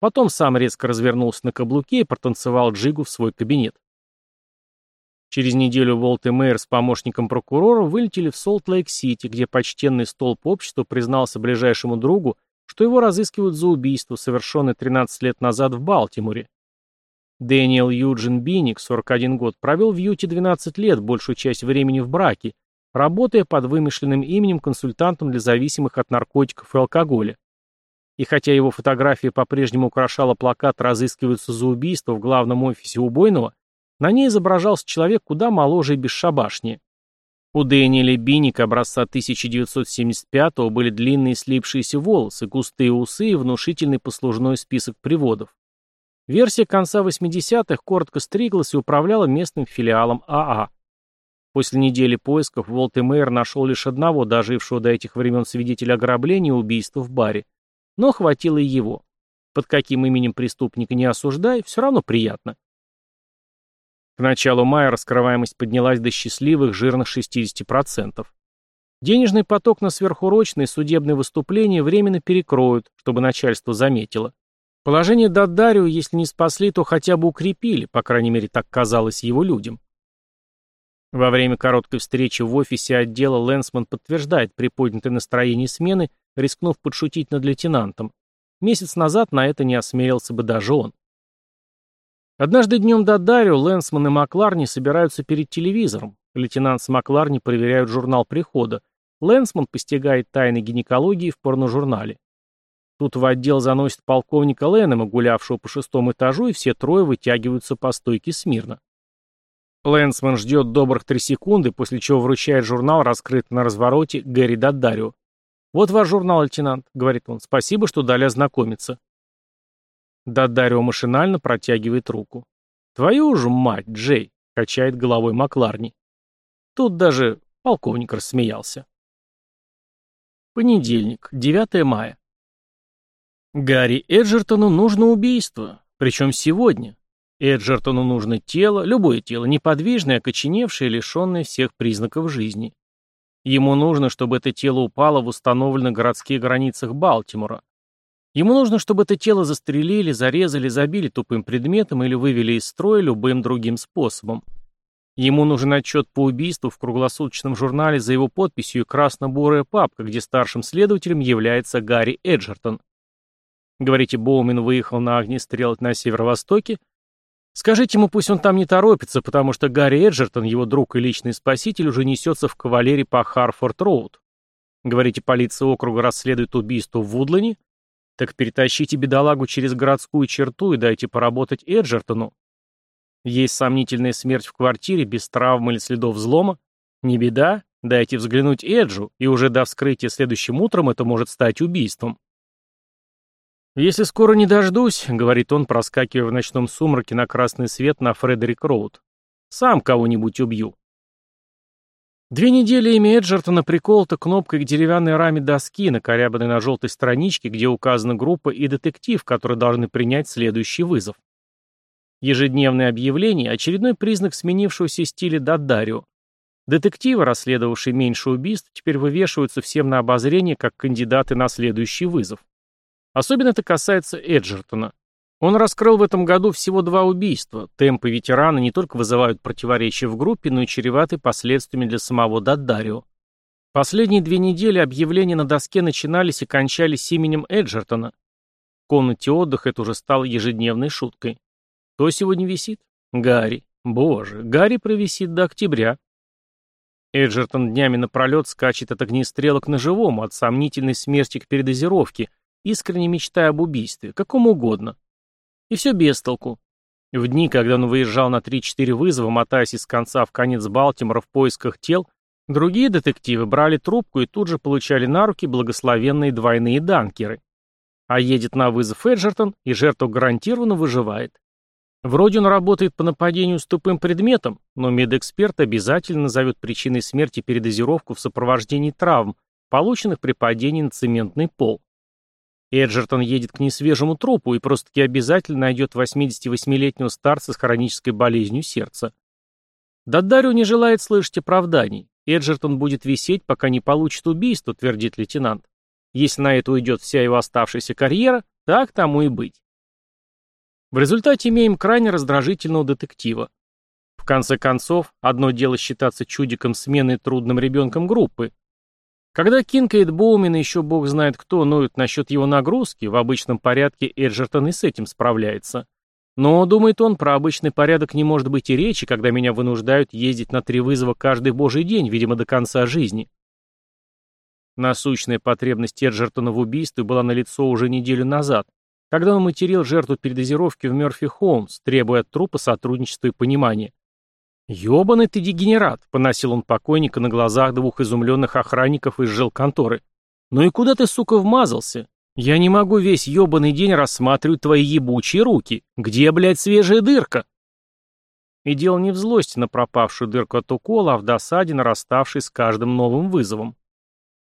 Потом сам резко развернулся на каблуке и протанцевал джигу в свой кабинет. Через неделю Волт и Мэйр с помощником прокурора вылетели в Солт-Лейк-Сити, где почтенный столб общества признался ближайшему другу, что его разыскивают за убийство, совершенное 13 лет назад в Балтиморе. Дэниел Юджин Биник, 41 год, провел в Юте 12 лет, большую часть времени в браке, работая под вымышленным именем консультантом для зависимых от наркотиков и алкоголя. И хотя его фотография по-прежнему украшала плакат «Разыскиваются за убийство» в главном офисе убойного, на ней изображался человек куда моложе и бесшабашнее. У Дэниеля Бинника образца 1975-го были длинные слипшиеся волосы, густые усы и внушительный послужной список приводов. Версия конца 80-х коротко стриглась и управляла местным филиалом АА. После недели поисков Волт и Мэйр нашел лишь одного дожившего до этих времен свидетеля ограбления и убийства в баре. Но хватило и его. Под каким именем преступника не осуждай, все равно приятно. К началу мая раскрываемость поднялась до счастливых жирных 60%. Денежный поток на сверхурочные судебные выступления временно перекроют, чтобы начальство заметило. Положение Дадарио, если не спасли, то хотя бы укрепили, по крайней мере, так казалось его людям. Во время короткой встречи в офисе отдела Лэнсман подтверждает приподнятое настроение смены рискнув подшутить над лейтенантом. Месяц назад на это не осмелился бы даже он. Однажды днем до Дарио Лэнсман и Макларни собираются перед телевизором. Лейтенант с Макларни проверяют журнал прихода. Лэнсман постигает тайны гинекологии в порножурнале. Тут в отдел заносит полковника Лэнема, гулявшего по шестому этажу, и все трое вытягиваются по стойке смирно. Лэнсман ждет добрых три секунды, после чего вручает журнал, раскрытый на развороте, Гэри Даддарио. «Вот ваш журнал, лейтенант», — говорит он. «Спасибо, что дали ознакомиться». Дадарио машинально протягивает руку. «Твою же мать, Джей!» — качает головой Макларни. Тут даже полковник рассмеялся. Понедельник, 9 мая. Гарри Эджертону нужно убийство, причем сегодня. Эджертону нужно тело, любое тело, неподвижное, окоченевшее, лишенное всех признаков жизни. Ему нужно, чтобы это тело упало в установленных городских границах Балтимора. Ему нужно, чтобы это тело застрелили, зарезали, забили тупым предметом или вывели из строя любым другим способом. Ему нужен отчет по убийству в круглосуточном журнале за его подписью и красно-бурая папка, где старшим следователем является Гарри Эджертон. Говорите, Боумен выехал на огнестрел на северо-востоке, Скажите ему, пусть он там не торопится, потому что Гарри Эджертон, его друг и личный спаситель, уже несется в кавалерии по Харфорд-Роуд. Говорите, полиция округа расследует убийство в Вудлане? Так перетащите бедолагу через городскую черту и дайте поработать Эджертону. Есть сомнительная смерть в квартире, без травм или следов взлома? Не беда, дайте взглянуть Эджу, и уже до вскрытия следующим утром это может стать убийством. «Если скоро не дождусь», — говорит он, проскакивая в ночном сумраке на красный свет на Фредерик Роуд, — «сам кого-нибудь убью». Две недели имя Эджертона приколота кнопкой к деревянной раме доски, накорябанной на желтой страничке, где указана группа и детектив, которые должны принять следующий вызов. Ежедневное объявление – очередной признак сменившегося стиля Даддарио. Детективы, расследовавшие меньше убийств, теперь вывешиваются всем на обозрение как кандидаты на следующий вызов. Особенно это касается Эджертона. Он раскрыл в этом году всего два убийства. Темпы ветерана не только вызывают противоречия в группе, но и чреваты последствиями для самого Даддарио. Последние две недели объявления на доске начинались и кончались именем Эджертона. В комнате отдыха это уже стало ежедневной шуткой. Кто сегодня висит? Гарри. Боже, Гарри провисит до октября. Эджертон днями напролет скачет от огнестрелок на живому, от сомнительной смерти к передозировке, искренне мечтая об убийстве, каком угодно. И все без толку. В дни, когда он выезжал на 3-4 вызова, мотаясь из конца в конец Балтимора в поисках тел, другие детективы брали трубку и тут же получали на руки благословенные двойные данкеры. А едет на вызов Эджертон, и жертва гарантированно выживает. Вроде он работает по нападению с тупым предметом, но медэксперт обязательно назовет причиной смерти передозировку в сопровождении травм, полученных при падении на цементный пол. Эджертон едет к несвежему трупу и просто-таки обязательно найдет 88-летнего старца с хронической болезнью сердца. Дадарио не желает слышать оправданий. Эджертон будет висеть, пока не получит убийство, твердит лейтенант. Если на это уйдет вся его оставшаяся карьера, так тому и быть. В результате имеем крайне раздражительного детектива. В конце концов, одно дело считаться чудиком смены трудным ребенком группы, когда Кинкейд Боумен и еще бог знает кто ноют насчет его нагрузки, в обычном порядке Эджертон и с этим справляется. Но, думает он, про обычный порядок не может быть и речи, когда меня вынуждают ездить на три вызова каждый божий день, видимо, до конца жизни. Насущная потребность Эджертона в убийстве была налицо уже неделю назад, когда он материл жертву передозировки в Мёрфи Холмс, требуя от трупа сотрудничества и понимания. «Ёбаный ты дегенерат!» — поносил он покойника на глазах двух изумленных охранников из жилконторы. «Ну и куда ты, сука, вмазался? Я не могу весь ёбаный день рассматривать твои ебучие руки. Где, блядь, свежая дырка?» И дело не в злости на пропавшую дырку от укола, а в досаде, нараставшей с каждым новым вызовом.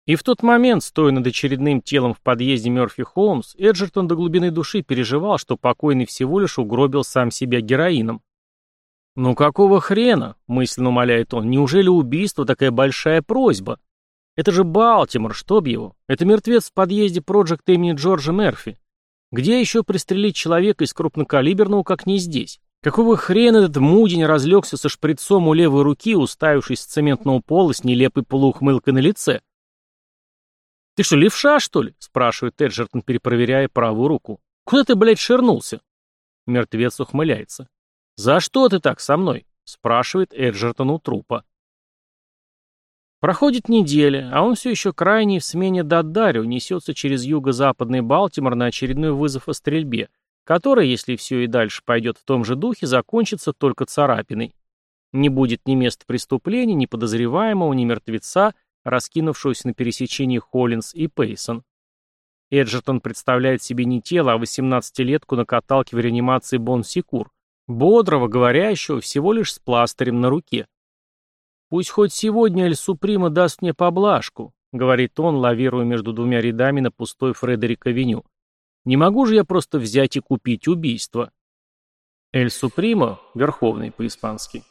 И в тот момент, стоя над очередным телом в подъезде Мёрфи Холмс, Эджертон до глубины души переживал, что покойный всего лишь угробил сам себя героином. «Ну какого хрена?» — мысленно умоляет он. «Неужели убийство такая большая просьба? Это же Балтимор, чтоб его. Это мертвец в подъезде Project имени Джорджа Мерфи. Где еще пристрелить человека из крупнокалиберного, как не здесь? Какого хрена этот мудень разлегся со шприцом у левой руки, уставившись с цементного пола с нелепой полуухмылкой на лице?» «Ты что, левша, что ли?» — спрашивает Эджертон, перепроверяя правую руку. «Куда ты, блядь, ширнулся?» Мертвец ухмыляется. «За что ты так со мной?» — спрашивает Эджертон у трупа. Проходит неделя, а он все еще крайний в смене Даддарио несется через юго-западный Балтимор на очередной вызов о стрельбе, которая, если все и дальше пойдет в том же духе, закончится только царапиной. Не будет ни места преступления, ни подозреваемого, ни мертвеца, раскинувшегося на пересечении Холлинс и Пейсон. Эджертон представляет себе не тело, а 18-летку на каталке в реанимации Бон-Секур, Бодрого, говорящего, всего лишь с пластырем на руке. «Пусть хоть сегодня Эль Суприма даст мне поблажку», — говорит он, лавируя между двумя рядами на пустой Фредерик-авеню. «Не могу же я просто взять и купить убийство». Эль Суприма, верховный по-испански.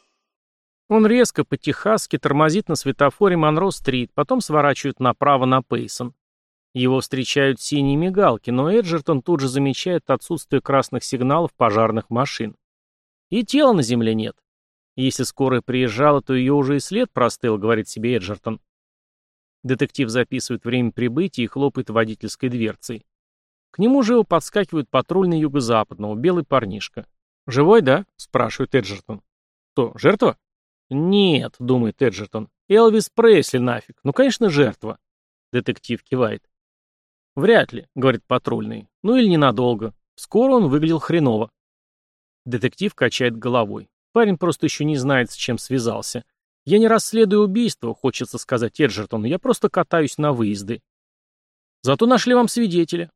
Он резко, по-техасски, тормозит на светофоре Монро-стрит, потом сворачивает направо на Пейсон. Его встречают синие мигалки, но Эджертон тут же замечает отсутствие красных сигналов пожарных машин. И тела на земле нет. Если скорая приезжала, то ее уже и след простыл, говорит себе Эджертон. Детектив записывает время прибытия и хлопает водительской дверцей. К нему живо подскакивают патрульный юго-западного, белый парнишка. «Живой, да?» — спрашивает Эджертон. «Кто, жертва?» «Нет», — думает Эджертон. «Элвис Пресли нафиг. Ну, конечно, жертва». Детектив кивает. «Вряд ли», — говорит патрульный. «Ну или ненадолго. Скоро он выглядел хреново». Детектив качает головой. Парень просто еще не знает, с чем связался. Я не расследую убийство, хочется сказать Эджертону, я просто катаюсь на выезды. Зато нашли вам свидетеля.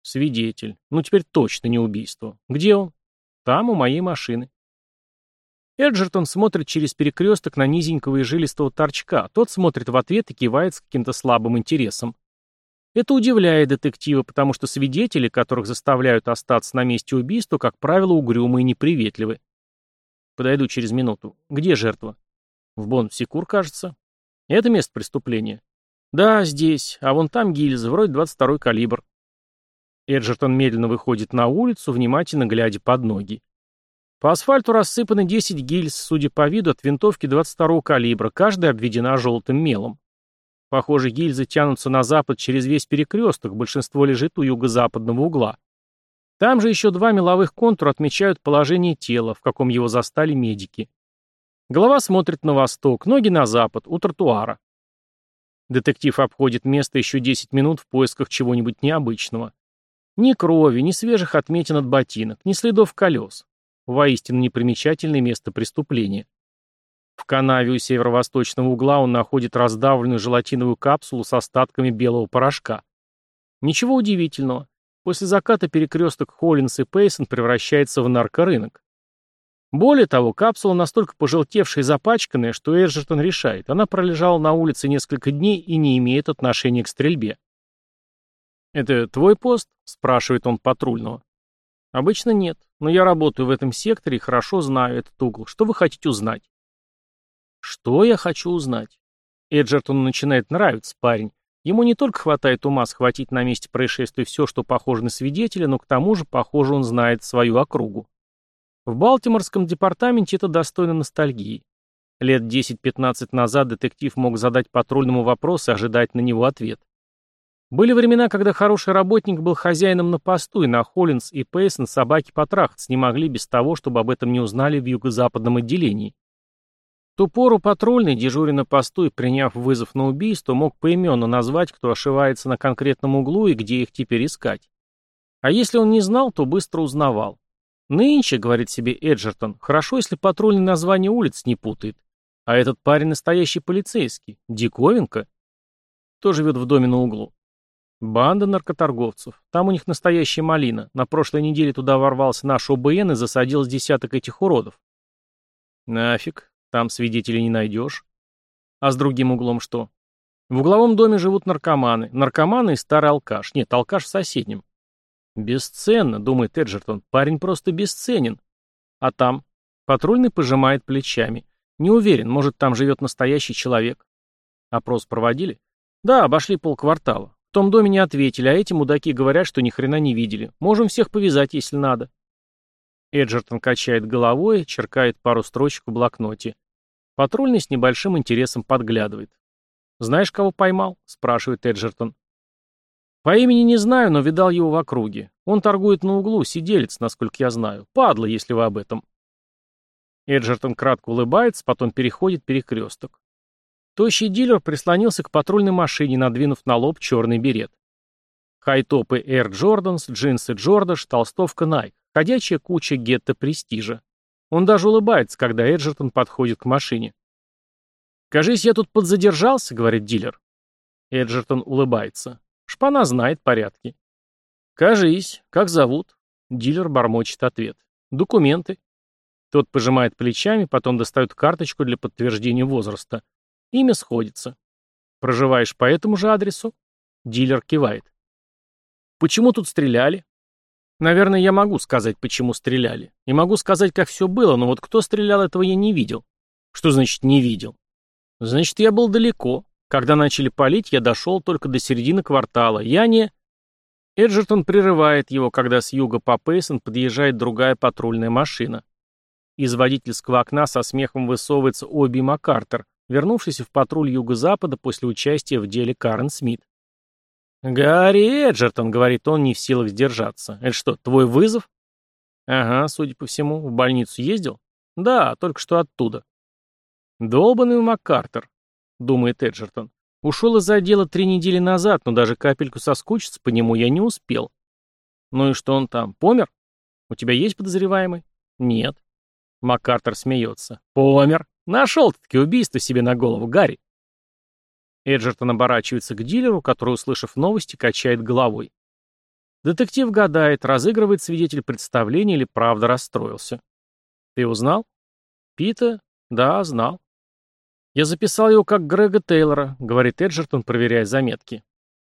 Свидетель. Ну теперь точно не убийство. Где он? Там, у моей машины. Эджертон смотрит через перекресток на низенького и жилистого торчка. Тот смотрит в ответ и кивает с каким-то слабым интересом. Это удивляет детектива, потому что свидетели, которых заставляют остаться на месте убийства, как правило, угрюмы и неприветливы. Подойду через минуту. Где жертва? В Бон-Секур, кажется. Это место преступления. Да, здесь. А вон там гильза, вроде 22-й калибр. Эджертон медленно выходит на улицу, внимательно глядя под ноги. По асфальту рассыпаны 10 гильз, судя по виду, от винтовки 22-го калибра, каждая обведена желтым мелом. Похоже, гильзы тянутся на запад через весь перекресток, большинство лежит у юго-западного угла. Там же еще два меловых контура отмечают положение тела, в каком его застали медики. Голова смотрит на восток, ноги на запад, у тротуара. Детектив обходит место еще 10 минут в поисках чего-нибудь необычного. Ни крови, ни свежих отметин от ботинок, ни следов колес. Воистину непримечательное место преступления. В канаве у северо-восточного угла он находит раздавленную желатиновую капсулу с остатками белого порошка. Ничего удивительного. После заката перекресток Холлинс и Пейсон превращается в наркорынок. Более того, капсула настолько пожелтевшая и запачканная, что Эджертон решает, она пролежала на улице несколько дней и не имеет отношения к стрельбе. «Это твой пост?» – спрашивает он патрульного. «Обычно нет, но я работаю в этом секторе и хорошо знаю этот угол. Что вы хотите узнать?» «Что я хочу узнать?» Эджертону начинает нравиться парень. Ему не только хватает ума схватить на месте происшествия все, что похоже на свидетеля, но к тому же, похоже, он знает свою округу. В Балтиморском департаменте это достойно ностальгии. Лет 10-15 назад детектив мог задать патрульному вопрос и ожидать на него ответ. Были времена, когда хороший работник был хозяином на посту, и на Холлинс и Пейсон собаки потрахаться не могли без того, чтобы об этом не узнали в юго-западном отделении. Ту пору патрульный, дежуря на посту и приняв вызов на убийство, мог поименно назвать, кто ошивается на конкретном углу и где их теперь искать. А если он не знал, то быстро узнавал. Нынче, говорит себе Эджертон, хорошо, если патрульное название улиц не путает. А этот парень настоящий полицейский. Диковинка. Кто живет в доме на углу? Банда наркоторговцев. Там у них настоящая малина. На прошлой неделе туда ворвался наш ОБН и засадил с десяток этих уродов. Нафиг, там свидетелей не найдешь. А с другим углом что? В угловом доме живут наркоманы. Наркоманы и старый алкаш. Нет, алкаш в соседнем. «Бесценно», — думает Эджертон, — «парень просто бесценен». А там? Патрульный пожимает плечами. Не уверен, может, там живет настоящий человек. Опрос проводили? Да, обошли полквартала. В том доме не ответили, а эти мудаки говорят, что ни хрена не видели. Можем всех повязать, если надо. Эджертон качает головой, черкает пару строчек в блокноте. Патрульный с небольшим интересом подглядывает. «Знаешь, кого поймал?» — спрашивает Эджертон. По имени не знаю, но видал его в округе. Он торгует на углу, сиделец, насколько я знаю. Падла, если вы об этом. Эджертон кратко улыбается, потом переходит перекресток. Тощий дилер прислонился к патрульной машине, надвинув на лоб черный берет. Хайтопы Air Jordans, джинсы Джордаш, толстовка Nike. Ходячая куча гетто престижа. Он даже улыбается, когда Эджертон подходит к машине. «Кажись, я тут подзадержался», — говорит дилер. Эджертон улыбается. Шпана знает порядки. Кажись, как зовут? Дилер бормочет ответ. Документы. Тот пожимает плечами, потом достает карточку для подтверждения возраста. Имя сходится. Проживаешь по этому же адресу? Дилер кивает. Почему тут стреляли? Наверное, я могу сказать, почему стреляли. И могу сказать, как все было, но вот кто стрелял, этого я не видел. Что значит «не видел»? Значит, я был далеко. Когда начали палить, я дошел только до середины квартала. Я не... Эджертон прерывает его, когда с юга по Пейсон подъезжает другая патрульная машина. Из водительского окна со смехом высовывается Оби Маккартер, вернувшийся в патруль юго-запада после участия в деле Карен Смит. «Гарри Эджертон», — говорит он, не в силах сдержаться. «Это что, твой вызов?» «Ага, судя по всему. В больницу ездил?» «Да, только что оттуда». «Долбанный Маккартер думает Эджертон. Ушел из отдела три недели назад, но даже капельку соскучиться по нему я не успел. Ну и что он там, помер? У тебя есть подозреваемый? Нет. МакКартер смеется. Помер. Нашел-таки убийство себе на голову, Гарри. Эджертон оборачивается к дилеру, который, услышав новости, качает головой. Детектив гадает, разыгрывает свидетель представления или правда расстроился. Ты узнал? Пита? Да, знал. «Я записал его как Грега Тейлора», — говорит Эджертон, проверяя заметки.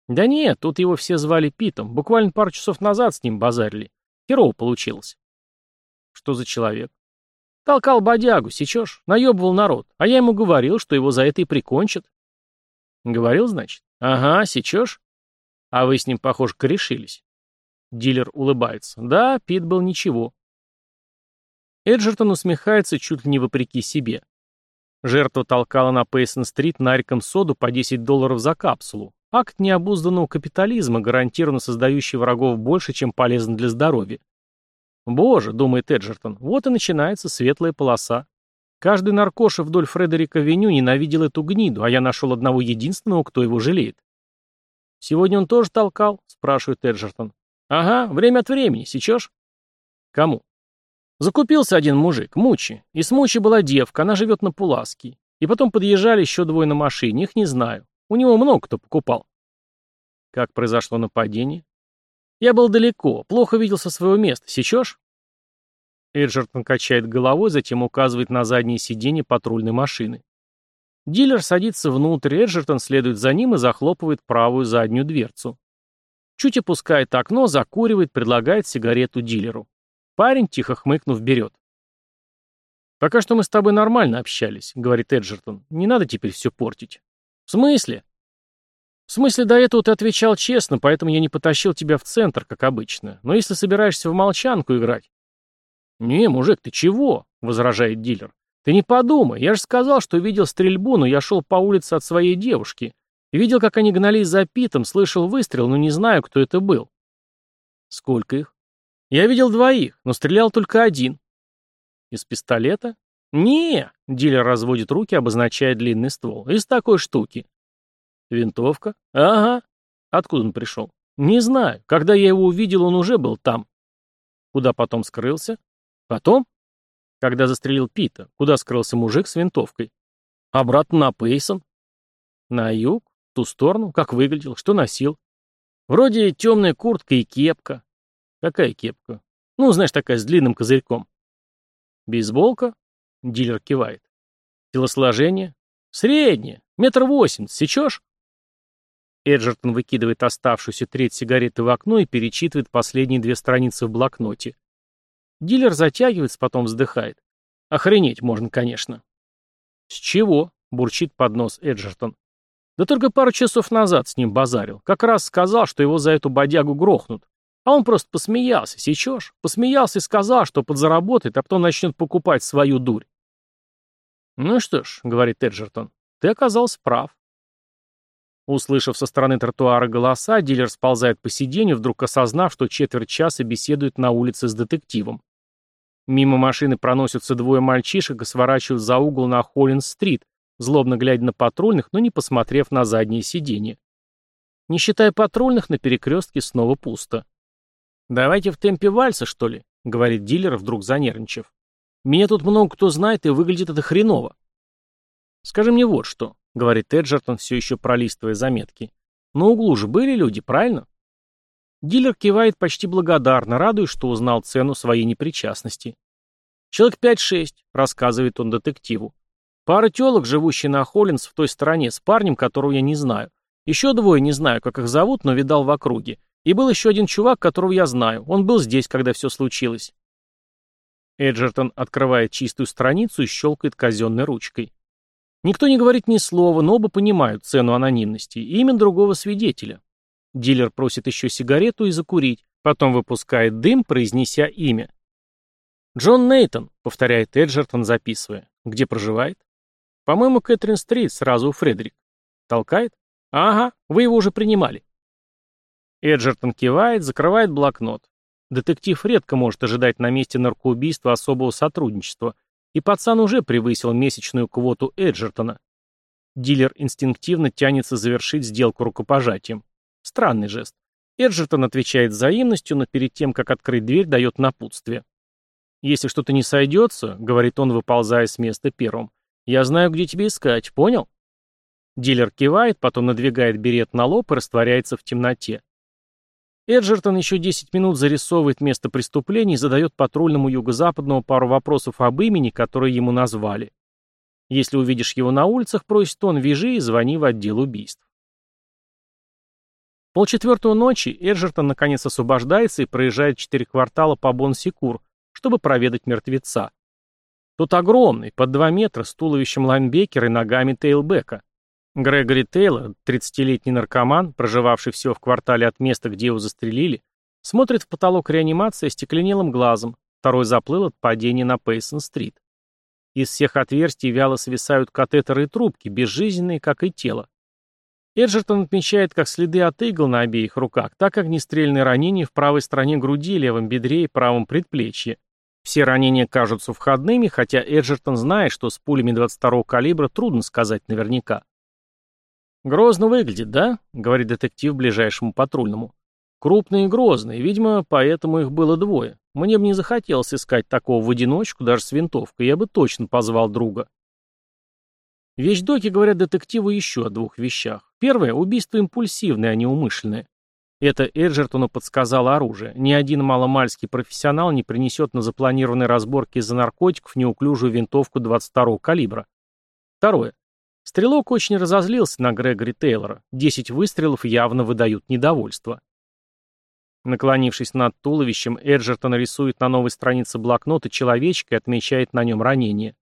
«Да нет, тут его все звали Питом. Буквально пару часов назад с ним базарили. Херово получилось». «Что за человек?» «Толкал бодягу, сечешь? Наебывал народ. А я ему говорил, что его за это и прикончат». «Говорил, значит?» «Ага, сечешь?» «А вы с ним, похоже, корешились». Дилер улыбается. «Да, Пит был ничего». Эджертон усмехается чуть ли не вопреки себе. Жертва толкала на Пейсон-стрит нариком соду по 10 долларов за капсулу. Акт необузданного капитализма, гарантированно создающий врагов больше, чем полезен для здоровья. Боже, думает Эджертон, вот и начинается светлая полоса. Каждый наркоша вдоль Фредерика Веню ненавидел эту гниду, а я нашел одного единственного, кто его жалеет. «Сегодня он тоже толкал?» – спрашивает Эджертон. Ага, время от времени, сечешь? Кому? Закупился один мужик, Мучи. И с Мучи была девка, она живет на Пуласке. И потом подъезжали еще двое на машине, их не знаю. У него много кто покупал. Как произошло нападение? Я был далеко, плохо видел со своего места, сечешь? Эджертон качает головой, затем указывает на заднее сиденье патрульной машины. Дилер садится внутрь, Эджертон следует за ним и захлопывает правую заднюю дверцу. Чуть опускает окно, закуривает, предлагает сигарету дилеру. Парень, тихо хмыкнув, берет. «Пока что мы с тобой нормально общались», — говорит Эджертон. «Не надо теперь все портить». «В смысле?» «В смысле, до этого ты отвечал честно, поэтому я не потащил тебя в центр, как обычно. Но если собираешься в молчанку играть...» «Не, мужик, ты чего?» — возражает дилер. «Ты не подумай, я же сказал, что видел стрельбу, но я шел по улице от своей девушки. Видел, как они гнались за Питом, слышал выстрел, но не знаю, кто это был». «Сколько их?» «Я видел двоих, но стрелял только один». «Из пистолета?» «Не!» — дилер разводит руки, обозначая длинный ствол. «Из такой штуки». «Винтовка?» «Ага». «Откуда он пришел?» «Не знаю. Когда я его увидел, он уже был там». «Куда потом скрылся?» «Потом?» Когда застрелил Пита, куда скрылся мужик с винтовкой? Обратно на Пейсон. На юг? В ту сторону? Как выглядел? Что носил? Вроде темная куртка и кепка. Какая кепка? Ну, знаешь, такая с длинным козырьком. Бейсболка? Дилер кивает. Телосложение? Среднее. Метр восемьдесят. Сечешь? Эджертон выкидывает оставшуюся треть сигареты в окно и перечитывает последние две страницы в блокноте. Дилер затягивается, потом вздыхает. Охренеть можно, конечно. С чего? Бурчит под нос Эджертон. Да только пару часов назад с ним базарил. Как раз сказал, что его за эту бодягу грохнут. А он просто посмеялся, сечешь? Посмеялся и сказал, что подзаработает, а потом начнет покупать свою дурь. Ну что ж, говорит Эджертон, ты оказался прав. Услышав со стороны тротуара голоса, дилер сползает по сиденью, вдруг осознав, что четверть часа беседует на улице с детективом. Мимо машины проносятся двое мальчишек и сворачивают за угол на Холлинс-стрит, злобно глядя на патрульных, но не посмотрев на заднее сиденье. Не считая патрульных, на перекрестке снова пусто. «Давайте в темпе вальса, что ли?» — говорит дилер, вдруг занервничав. «Меня тут много кто знает, и выглядит это хреново». «Скажи мне вот что», — говорит Эджертон, все еще пролистывая заметки. «На углу же были люди, правильно?» Дилер кивает почти благодарно, радуясь, что узнал цену своей непричастности. «Человек пять-шесть», — рассказывает он детективу. «Пара телок, живущие на Холлинс в той стороне, с парнем, которого я не знаю. Еще двое не знаю, как их зовут, но видал в округе. И был еще один чувак, которого я знаю. Он был здесь, когда все случилось». Эджертон открывает чистую страницу и щелкает казенной ручкой. Никто не говорит ни слова, но оба понимают цену анонимности и имя другого свидетеля. Дилер просит еще сигарету и закурить, потом выпускает дым, произнеся имя. «Джон Нейтон», — повторяет Эджертон, записывая. «Где проживает?» «По-моему, Кэтрин-стрит, сразу у Фредерик». «Толкает?» «Ага, вы его уже принимали». Эджертон кивает, закрывает блокнот. Детектив редко может ожидать на месте наркоубийства особого сотрудничества, и пацан уже превысил месячную квоту Эджертона. Дилер инстинктивно тянется завершить сделку рукопожатием. Странный жест. Эджертон отвечает взаимностью, но перед тем, как открыть дверь, дает напутствие. «Если что-то не сойдется», — говорит он, выползая с места первым, — «я знаю, где тебе искать, понял?» Дилер кивает, потом надвигает берет на лоб и растворяется в темноте. Эджертон еще 10 минут зарисовывает место преступления и задает патрульному юго-западному пару вопросов об имени, которое ему назвали. Если увидишь его на улицах, просит он, вяжи и звони в отдел убийств. Полчетвертого ночи Эджертон наконец освобождается и проезжает четыре квартала по Бон-Секур, чтобы проведать мертвеца. Тот огромный, под два метра, с туловищем лайнбекера и ногами тейлбека. Грегори Тейлор, 30-летний наркоман, проживавший всего в квартале от места, где его застрелили, смотрит в потолок реанимации остекленелым глазом, второй заплыл от падения на Пейсон-стрит. Из всех отверстий вяло свисают катетеры и трубки, безжизненные, как и тело. Эджертон отмечает как следы от игл на обеих руках, так и огнестрельные ранения в правой стороне груди, левом бедре и правом предплечье. Все ранения кажутся входными, хотя Эджертон знает, что с пулями 22-го калибра трудно сказать наверняка. «Грозно выглядит, да?» — говорит детектив ближайшему патрульному. Крупные и грозные, видимо, поэтому их было двое. Мне бы не захотелось искать такого в одиночку, даже с винтовкой, я бы точно позвал друга. Вещдоки говорят детективу еще о двух вещах. Первое – убийство импульсивное, а не умышленное. Это Эджертону подсказало оружие. Ни один маломальский профессионал не принесет на запланированной разборке из-за наркотиков неуклюжую винтовку 22-го калибра. Второе. Стрелок очень разозлился на Грегори Тейлора. Десять выстрелов явно выдают недовольство. Наклонившись над туловищем, Эджертон рисует на новой странице блокнота человечка и отмечает на нем ранение.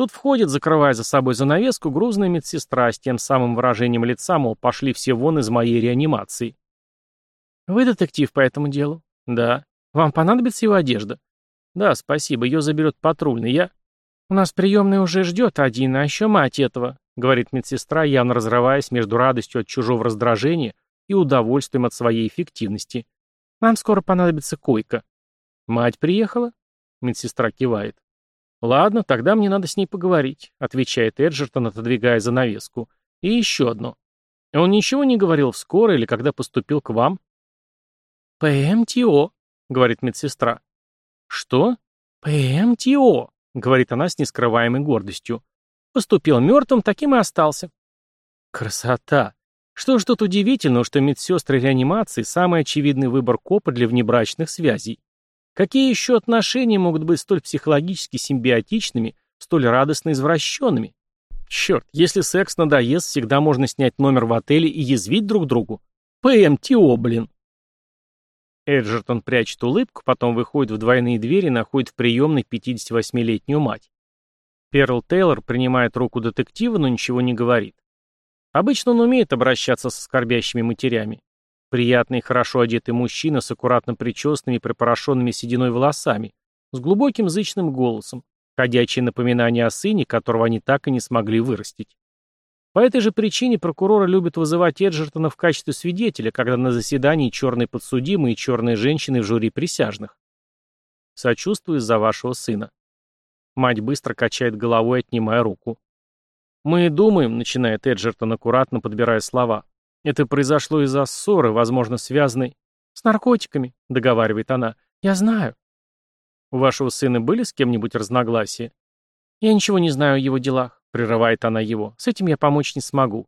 Тут входит, закрывая за собой занавеску, грузная медсестра с тем самым выражением лица, мол, пошли все вон из моей реанимации. «Вы детектив по этому делу?» «Да». «Вам понадобится его одежда?» «Да, спасибо, ее заберет патрульный. Я...» «У нас приемный уже ждет один, а еще мать этого», — говорит медсестра, явно разрываясь между радостью от чужого раздражения и удовольствием от своей эффективности. «Нам скоро понадобится койка». «Мать приехала?» Медсестра кивает. «Ладно, тогда мне надо с ней поговорить», — отвечает Эджертон, отодвигая занавеску. «И еще одно. Он ничего не говорил в скорой или когда поступил к вам?» «ПМТО», — говорит медсестра. «Что?» «ПМТО», — говорит она с нескрываемой гордостью. «Поступил мертвым, таким и остался». «Красота!» Что ж тут удивительного, что медсестры реанимации – самый очевидный выбор копа для внебрачных связей. Какие еще отношения могут быть столь психологически симбиотичными, столь радостно извращенными? Черт, если секс надоест, всегда можно снять номер в отеле и язвить друг другу. ПМТО, блин. Эджертон прячет улыбку, потом выходит в двойные двери и находит в приемной 58-летнюю мать. Перл Тейлор принимает руку детектива, но ничего не говорит. Обычно он умеет обращаться со скорбящими матерями. Приятный и хорошо одетый мужчина с аккуратно причесанными и припорошенными сединой волосами, с глубоким зычным голосом, ходячее напоминание о сыне, которого они так и не смогли вырастить. По этой же причине прокуроры любят вызывать Эджертона в качестве свидетеля, когда на заседании черные подсудимые и черные женщины в жюри присяжных. Сочувствую за вашего сына. Мать быстро качает головой, отнимая руку. «Мы думаем», — начинает Эджертон, аккуратно подбирая слова. «Это произошло из-за ссоры, возможно, связанной...» «С наркотиками», — договаривает она. «Я знаю». «У вашего сына были с кем-нибудь разногласия?» «Я ничего не знаю о его делах», — прерывает она его. «С этим я помочь не смогу».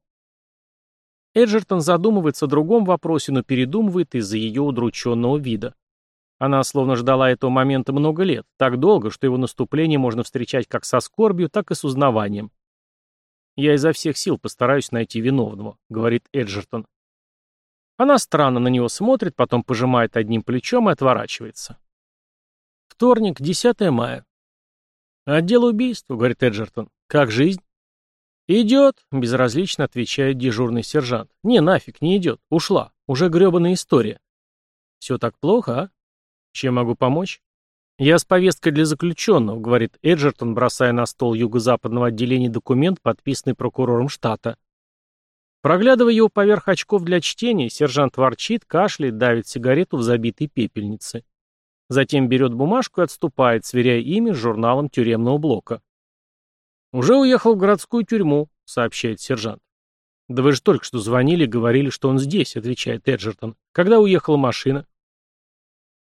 Эджертон задумывается о другом вопросе, но передумывает из-за ее удрученного вида. Она словно ждала этого момента много лет, так долго, что его наступление можно встречать как со скорбью, так и с узнаванием. «Я изо всех сил постараюсь найти виновного», — говорит Эджертон. Она странно на него смотрит, потом пожимает одним плечом и отворачивается. Вторник, 10 мая. «Отдел убийства», — говорит Эджертон. «Как жизнь?» «Идет», — безразлично отвечает дежурный сержант. «Не, нафиг, не идет. Ушла. Уже гребаная история». «Все так плохо, а? Чем могу помочь?» «Я с повесткой для заключенного», — говорит Эджертон, бросая на стол юго-западного отделения документ, подписанный прокурором штата. Проглядывая его поверх очков для чтения, сержант ворчит, кашляет, давит сигарету в забитой пепельнице. Затем берет бумажку и отступает, сверяя имя с журналом тюремного блока. «Уже уехал в городскую тюрьму», — сообщает сержант. «Да вы же только что звонили и говорили, что он здесь», — отвечает Эджертон. «Когда уехала машина?»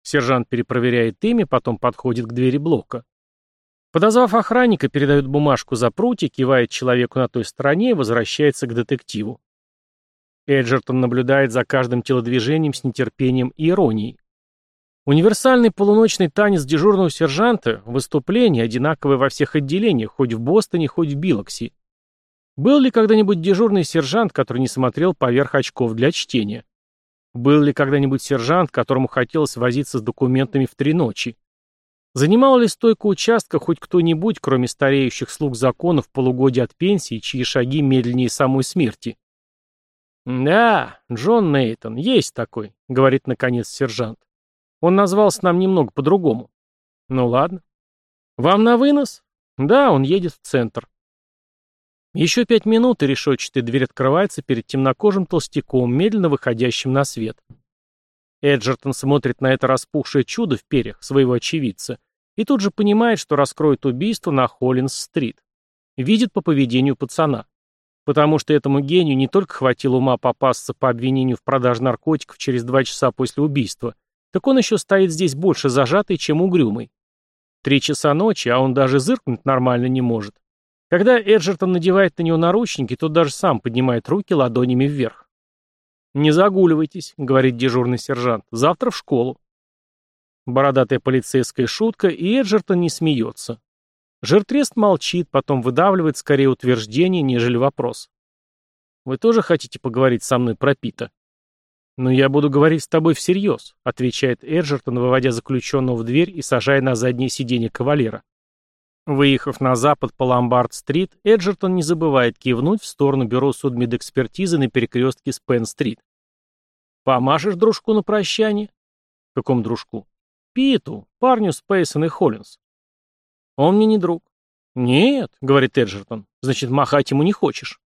Сержант перепроверяет имя, потом подходит к двери блока. Подозвав охранника, передает бумажку за прутья, кивает человеку на той стороне и возвращается к детективу. Эджертон наблюдает за каждым телодвижением с нетерпением и иронией. Универсальный полуночный танец дежурного сержанта – выступление, одинаковое во всех отделениях, хоть в Бостоне, хоть в Билокси. Был ли когда-нибудь дежурный сержант, который не смотрел поверх очков для чтения? Был ли когда-нибудь сержант, которому хотелось возиться с документами в три ночи? Занимал ли стойку участка хоть кто-нибудь, кроме стареющих слуг закона в полугодие от пенсии, чьи шаги медленнее самой смерти? «Да, Джон Нейтон, есть такой», — говорит наконец сержант. Он назвался нам немного по-другому. Ну ладно. Вам на вынос? Да, он едет в центр. Еще пять минут, и решетчатая дверь открывается перед темнокожим толстяком, медленно выходящим на свет. Эджертон смотрит на это распухшее чудо в перьях своего очевидца и тут же понимает, что раскроет убийство на Холлинс-стрит. Видит по поведению пацана. Потому что этому гению не только хватило ума попасться по обвинению в продаже наркотиков через два часа после убийства, так он еще стоит здесь больше зажатый, чем угрюмый. Три часа ночи, а он даже зыркнуть нормально не может. Когда Эджертон надевает на него наручники, тот даже сам поднимает руки ладонями вверх. «Не загуливайтесь», — говорит дежурный сержант, — «завтра в школу». Бородатая полицейская шутка, и Эджертон не смеется. Жертрест молчит, потом выдавливает скорее утверждение, нежели вопрос. «Вы тоже хотите поговорить со мной про Пита?» «Но я буду говорить с тобой всерьез», — отвечает Эджертон, выводя заключенного в дверь и сажая на заднее сиденье кавалера. Выехав на запад по Ломбард-стрит, Эджертон не забывает кивнуть в сторону бюро судмедэкспертизы на перекрестке Спен-стрит. «Помашешь дружку на прощание?» «Какому дружку?» «Питу, парню Спейсон и Холлинс». «Он мне не друг». «Нет», — говорит Эджертон, — «значит, махать ему не хочешь».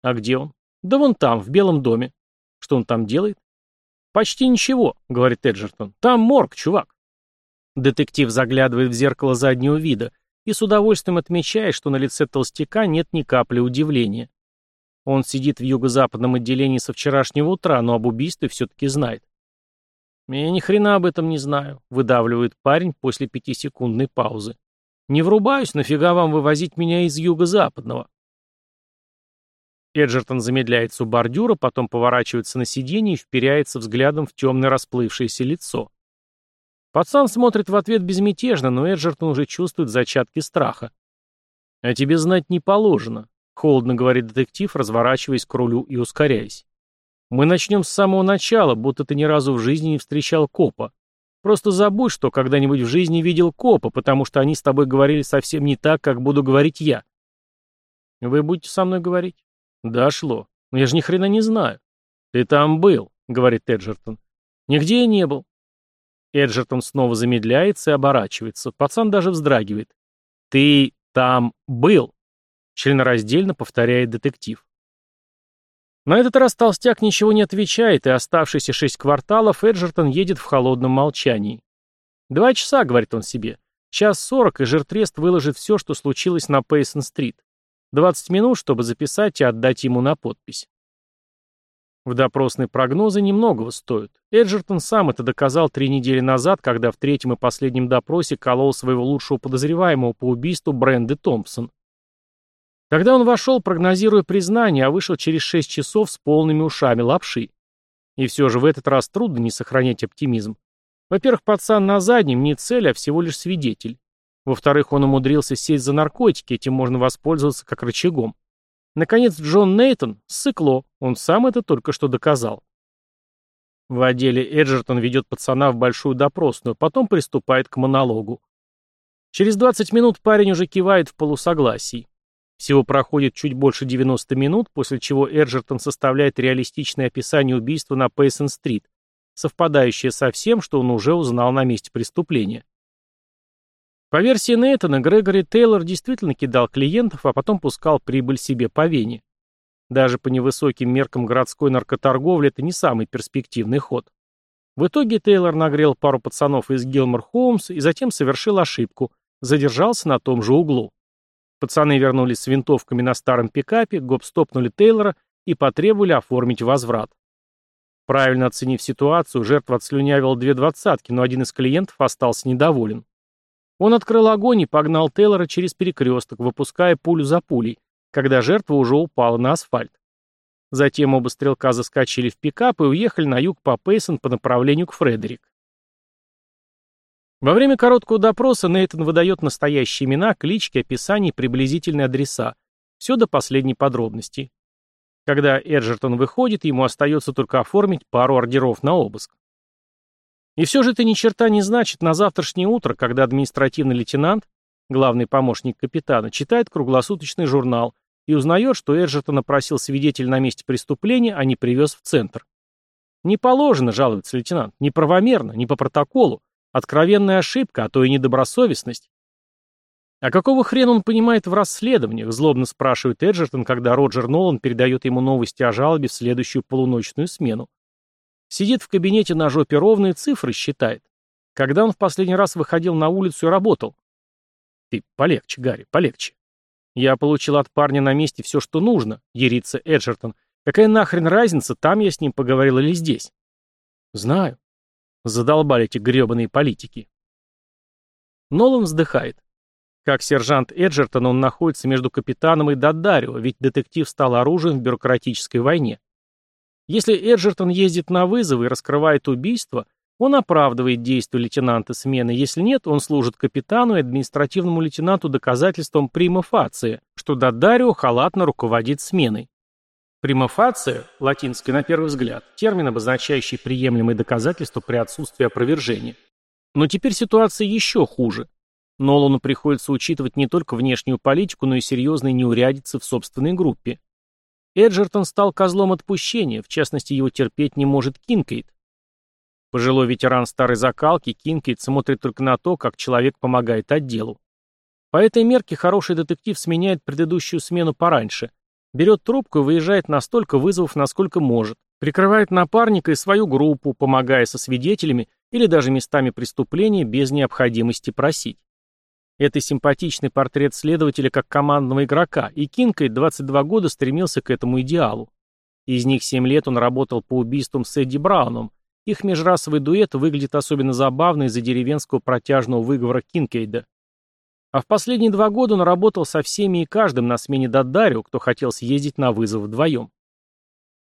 «А где он?» «Да вон там, в Белом доме». «Что он там делает?» «Почти ничего», — говорит Эджертон. «Там морг, чувак». Детектив заглядывает в зеркало заднего вида и с удовольствием отмечает, что на лице толстяка нет ни капли удивления. Он сидит в юго-западном отделении со вчерашнего утра, но об убийстве все-таки знает. «Я ни хрена об этом не знаю», — выдавливает парень после пятисекундной паузы. «Не врубаюсь, нафига вам вывозить меня из юго-западного?» Эджертон замедляется у бордюра, потом поворачивается на сиденье и вперяется взглядом в темное расплывшееся лицо. Пацан смотрит в ответ безмятежно, но Эджертон уже чувствует зачатки страха. «А тебе знать не положено», — холодно говорит детектив, разворачиваясь к рулю и ускоряясь. «Мы начнем с самого начала, будто ты ни разу в жизни не встречал копа. Просто забудь, что когда-нибудь в жизни видел копа, потому что они с тобой говорили совсем не так, как буду говорить я». «Вы будете со мной говорить?» «Дошло. Но я же ни хрена не знаю». «Ты там был», — говорит Эджертон. «Нигде я не был. Эджертон снова замедляется и оборачивается. Пацан даже вздрагивает. «Ты там был?» Членораздельно повторяет детектив. На этот раз толстяк ничего не отвечает, и оставшиеся шесть кварталов Эджертон едет в холодном молчании. «Два часа», — говорит он себе. «Час сорок, и жиртрест выложит все, что случилось на Пейсон-стрит. Двадцать минут, чтобы записать и отдать ему на подпись». В допросные прогнозы немногого стоят. Эджертон сам это доказал три недели назад, когда в третьем и последнем допросе колол своего лучшего подозреваемого по убийству Бренды Томпсон. Тогда он вошел, прогнозируя признание, а вышел через шесть часов с полными ушами лапши. И все же в этот раз трудно не сохранять оптимизм. Во-первых, пацан на заднем не цель, а всего лишь свидетель. Во-вторых, он умудрился сесть за наркотики, этим можно воспользоваться как рычагом. Наконец, Джон Нейтон — сыкло, он сам это только что доказал. В отделе Эджертон ведет пацана в большую допросную, потом приступает к монологу. Через 20 минут парень уже кивает в полусогласии. Всего проходит чуть больше 90 минут, после чего Эджертон составляет реалистичное описание убийства на Пейсон-стрит, совпадающее со всем, что он уже узнал на месте преступления. По версии Нейтана, Грегори Тейлор действительно кидал клиентов, а потом пускал прибыль себе по вене. Даже по невысоким меркам городской наркоторговли это не самый перспективный ход. В итоге Тейлор нагрел пару пацанов из Гилмор Холмс и затем совершил ошибку, задержался на том же углу. Пацаны вернулись с винтовками на старом пикапе, гоп-стопнули Тейлора и потребовали оформить возврат. Правильно оценив ситуацию, жертва отслюнявила две двадцатки, но один из клиентов остался недоволен. Он открыл огонь и погнал Тейлора через перекресток, выпуская пулю за пулей, когда жертва уже упала на асфальт. Затем оба стрелка заскочили в пикап и уехали на юг по Пейсон по направлению к Фредерик. Во время короткого допроса Нейтан выдает настоящие имена, клички, описания и приблизительные адреса. Все до последней подробности. Когда Эджертон выходит, ему остается только оформить пару ордеров на обыск. И все же это ни черта не значит на завтрашнее утро, когда административный лейтенант, главный помощник капитана, читает круглосуточный журнал и узнает, что Эджертона просил свидетель на месте преступления, а не привез в центр. Не положено, жалуется лейтенант, неправомерно, не по протоколу. Откровенная ошибка, а то и недобросовестность. А какого хрена он понимает в расследованиях, злобно спрашивает Эджертон, когда Роджер Нолан передает ему новости о жалобе в следующую полуночную смену. Сидит в кабинете на жопе ровные цифры считает. Когда он в последний раз выходил на улицу и работал? Ты полегче, Гарри, полегче. «Я получил от парня на месте все, что нужно», — ерится Эджертон. «Какая нахрен разница, там я с ним поговорил или здесь?» «Знаю». Задолбали эти гребаные политики. Нолан вздыхает. Как сержант Эджертон он находится между капитаном и Даддарио, ведь детектив стал оружием в бюрократической войне. Если Эджертон ездит на вызовы и раскрывает убийство, он оправдывает действия лейтенанта смены, если нет, он служит капитану и административному лейтенанту доказательством прима фация, что Даддарио халатно руководит сменой. Прима фация, латинский на первый взгляд, термин, обозначающий приемлемые доказательства при отсутствии опровержения. Но теперь ситуация еще хуже. Нолану приходится учитывать не только внешнюю политику, но и серьезные неурядицы в собственной группе. Эджертон стал козлом отпущения, в частности, его терпеть не может Кинкейд. Пожилой ветеран старой закалки, Кинкейд смотрит только на то, как человек помогает отделу. По этой мерке хороший детектив сменяет предыдущую смену пораньше, берет трубку и выезжает на столько вызовов, насколько может, прикрывает напарника и свою группу, помогая со свидетелями или даже местами преступления без необходимости просить. Это симпатичный портрет следователя как командного игрока, и Кинкейд 22 года стремился к этому идеалу. Из них 7 лет он работал по убийствам с Эдди Брауном, их межрасовый дуэт выглядит особенно забавно из-за деревенского протяжного выговора Кинкейда. А в последние два года он работал со всеми и каждым на смене Даддарио, кто хотел съездить на вызов вдвоем.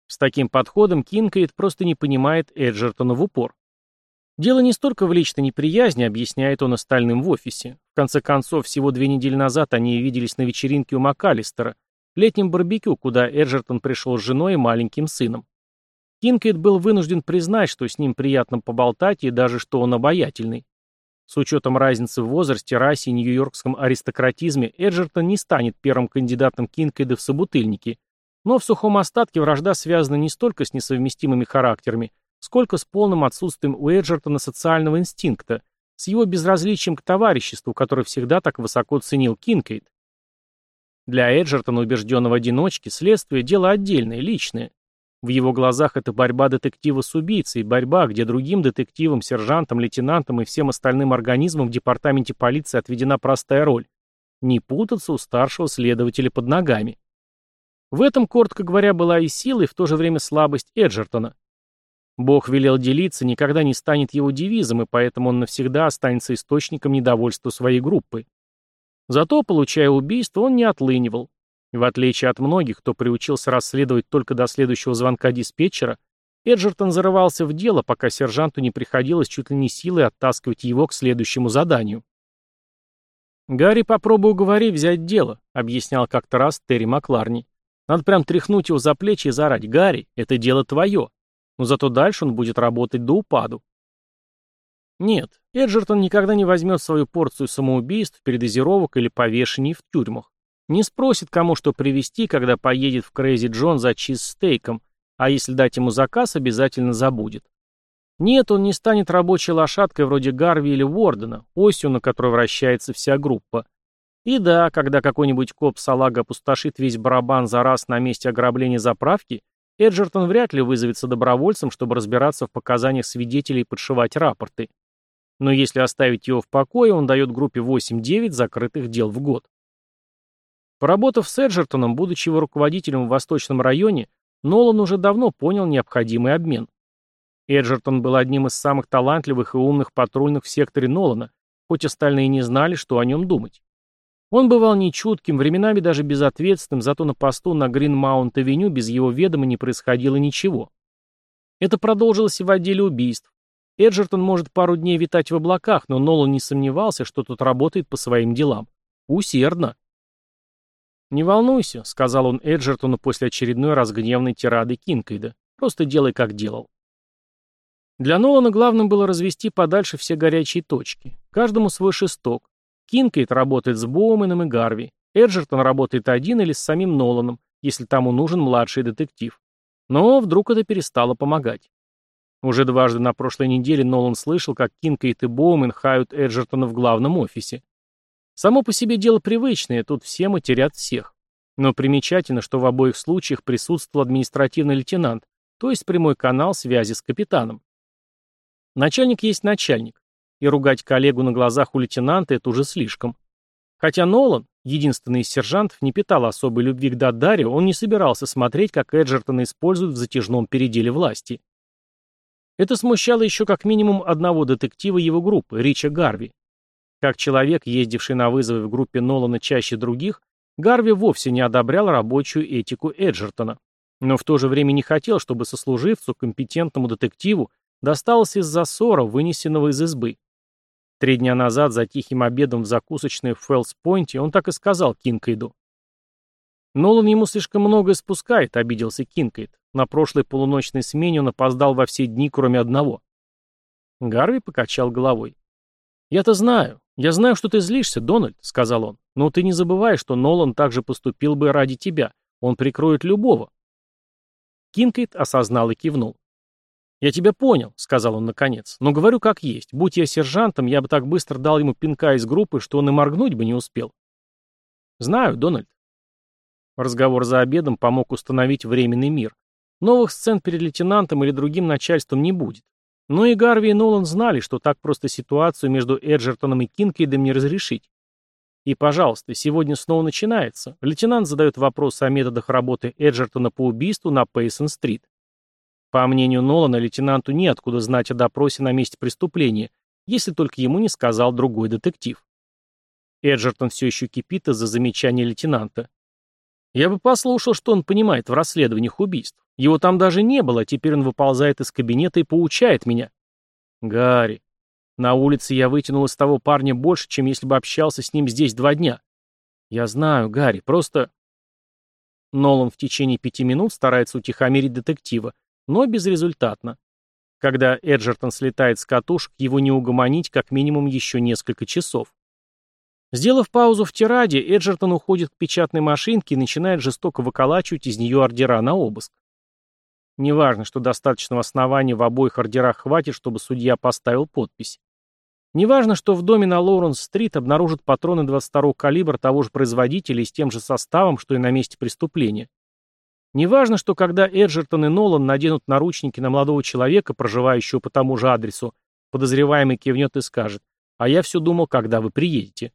С таким подходом Кинкейд просто не понимает Эджертона в упор. Дело не столько в личной неприязни, объясняет он остальным в офисе. В конце концов, всего две недели назад они виделись на вечеринке у МакАлистера, летнем барбекю, куда Эджертон пришел с женой и маленьким сыном. Кинкейд был вынужден признать, что с ним приятно поболтать и даже что он обаятельный. С учетом разницы в возрасте, расе и нью-йоркском аристократизме, Эджертон не станет первым кандидатом Кинкейда в собутыльники, но в сухом остатке вражда связана не столько с несовместимыми характерами, сколько с полным отсутствием у Эджертона социального инстинкта, с его безразличием к товариществу, который всегда так высоко ценил Кинкейд. Для Эджертона, убежденного одиночки, следствие – дело отдельное, личное. В его глазах это борьба детектива с убийцей, борьба, где другим детективам, сержантам, лейтенантам и всем остальным организмам в департаменте полиции отведена простая роль – не путаться у старшего следователя под ногами. В этом, коротко говоря, была и сила, и в то же время слабость Эджертона. Бог велел делиться, никогда не станет его девизом, и поэтому он навсегда останется источником недовольства своей группы. Зато, получая убийство, он не отлынивал. В отличие от многих, кто приучился расследовать только до следующего звонка диспетчера, Эджертон зарывался в дело, пока сержанту не приходилось чуть ли не силой оттаскивать его к следующему заданию. «Гарри, попробуй уговори взять дело», — объяснял как-то раз Терри Макларни. «Надо прям тряхнуть его за плечи и заорать. Гарри, это дело твое. Но зато дальше он будет работать до упаду». Нет, Эджертон никогда не возьмет свою порцию самоубийств, передозировок или повешений в тюрьмах. Не спросит, кому что привезти, когда поедет в Крейзи Джон за чизстейком, а если дать ему заказ, обязательно забудет. Нет, он не станет рабочей лошадкой вроде Гарви или Уордена, осью, на которой вращается вся группа. И да, когда какой-нибудь коп салага опустошит весь барабан за раз на месте ограбления заправки, Эджертон вряд ли вызовется добровольцем, чтобы разбираться в показаниях свидетелей и подшивать рапорты. Но если оставить его в покое, он дает группе 8-9 закрытых дел в год. Поработав с Эджертоном, будучи его руководителем в Восточном районе, Нолан уже давно понял необходимый обмен. Эджертон был одним из самых талантливых и умных патрульных в секторе Нолана, хоть остальные не знали, что о нем думать. Он бывал нечутким, временами даже безответственным, зато на посту на Грин-Маунт-авеню без его ведома не происходило ничего. Это продолжилось и в отделе убийств. Эджертон может пару дней витать в облаках, но Нолан не сомневался, что тут работает по своим делам. Усердно. «Не волнуйся», — сказал он Эджертону после очередной разгневанной тирады Кинкейда. «Просто делай, как делал». Для Нолана главным было развести подальше все горячие точки. Каждому свой шесток. Кинкейд работает с Боуменом и Гарви. Эджертон работает один или с самим Ноланом, если тому нужен младший детектив. Но вдруг это перестало помогать. Уже дважды на прошлой неделе Нолан слышал, как Кинкейд и Боумен хают Эджертона в главном офисе. Само по себе дело привычное, тут все матерят всех. Но примечательно, что в обоих случаях присутствовал административный лейтенант, то есть прямой канал связи с капитаном. Начальник есть начальник, и ругать коллегу на глазах у лейтенанта – это уже слишком. Хотя Нолан, единственный из сержантов, не питал особой любви к Дадаре, он не собирался смотреть, как Эджертона используют в затяжном переделе власти. Это смущало еще как минимум одного детектива его группы, Рича Гарви. Как человек, ездивший на вызовы в группе Нолана чаще других, Гарви вовсе не одобрял рабочую этику Эджертона, но в то же время не хотел, чтобы сослуживцу, компетентному детективу, досталось из-за ссора, вынесенного из избы. Три дня назад за тихим обедом в закусочной в Фэлс-Пойнте он так и сказал Кинкейду. «Нолан ему слишком многое спускает», — обиделся Кинкейд. На прошлой полуночной смене он опоздал во все дни, кроме одного. Гарви покачал головой. «Я-то знаю. Я знаю, что ты злишься, Дональд», — сказал он. «Но ты не забывай, что Нолан также поступил бы ради тебя. Он прикроет любого». Кинкейт осознал и кивнул. «Я тебя понял», — сказал он наконец. «Но говорю как есть. Будь я сержантом, я бы так быстро дал ему пинка из группы, что он и моргнуть бы не успел». «Знаю, Дональд». Разговор за обедом помог установить временный мир. Новых сцен перед лейтенантом или другим начальством не будет. Но и Гарви и Нолан знали, что так просто ситуацию между Эджертоном и Кинкейдом не разрешить. И, пожалуйста, сегодня снова начинается. Лейтенант задает вопрос о методах работы Эджертона по убийству на Пейсон-стрит. По мнению Нолана, лейтенанту неоткуда знать о допросе на месте преступления, если только ему не сказал другой детектив. Эджертон все еще кипит из-за замечания лейтенанта. Я бы послушал, что он понимает в расследованиях убийств. Его там даже не было, а теперь он выползает из кабинета и поучает меня. Гарри. На улице я вытянул из того парня больше, чем если бы общался с ним здесь два дня. Я знаю, Гарри, просто... Нолан в течение пяти минут старается утихомирить детектива, но безрезультатно. Когда Эджертон слетает с катушек, его не угомонить как минимум еще несколько часов. Сделав паузу в тираде, Эджертон уходит к печатной машинке и начинает жестоко выколачивать из нее ордера на обыск. Неважно, что достаточного основания в обоих ордерах хватит, чтобы судья поставил подпись. Неважно, что в доме на Лоуренс-стрит обнаружат патроны 22-го калибра того же производителя и с тем же составом, что и на месте преступления. Неважно, что когда Эджертон и Нолан наденут наручники на молодого человека, проживающего по тому же адресу, подозреваемый кивнет и скажет «А я все думал, когда вы приедете».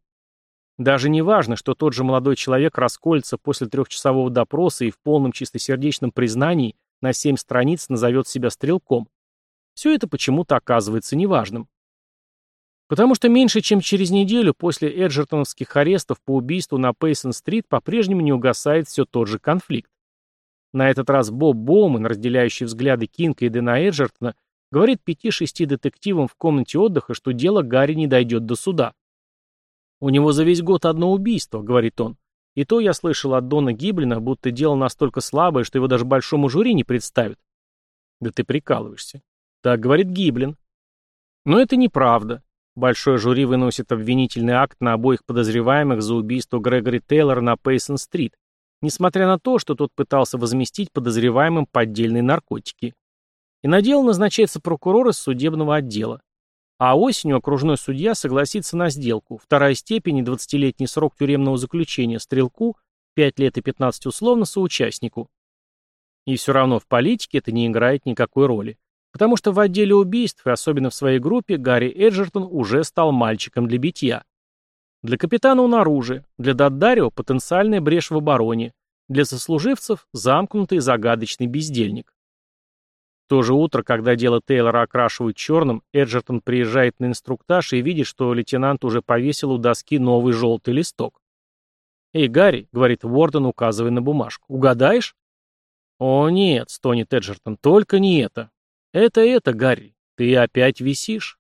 Даже не важно, что тот же молодой человек расколется после трехчасового допроса и в полном чистосердечном признании – на семь страниц назовет себя стрелком. Все это почему-то оказывается неважным. Потому что меньше чем через неделю после эджертоновских арестов по убийству на Пейсон-стрит по-прежнему не угасает все тот же конфликт. На этот раз Боб Боуман, разделяющий взгляды Кинка и Дэна Эджертона, говорит пяти-шести детективам в комнате отдыха, что дело Гарри не дойдет до суда. «У него за весь год одно убийство», — говорит он. И то я слышал от Дона Гиблина, будто дело настолько слабое, что его даже большому жюри не представят. Да ты прикалываешься. Так говорит Гиблин. Но это неправда. Большое жюри выносит обвинительный акт на обоих подозреваемых за убийство Грегори Тейлора на Пейсон-стрит, несмотря на то, что тот пытался возместить подозреваемым поддельные наркотики. И на дело назначается прокурор из судебного отдела. А осенью окружной судья согласится на сделку. Вторая степень и 20-летний срок тюремного заключения стрелку, 5 лет и 15 условно соучастнику. И все равно в политике это не играет никакой роли. Потому что в отделе убийств, и особенно в своей группе, Гарри Эджертон уже стал мальчиком для битья. Для капитана он оружие, для Даддарио потенциальная брешь в обороне, для сослуживцев замкнутый загадочный бездельник то же утро, когда дело Тейлора окрашивают черным, Эджертон приезжает на инструктаж и видит, что лейтенант уже повесил у доски новый желтый листок. «Эй, Гарри», — говорит Уорден, указывая на бумажку, — «угадаешь?» «О нет», — стонет Эджертон, — «только не это». «Это это, Гарри. Ты опять висишь.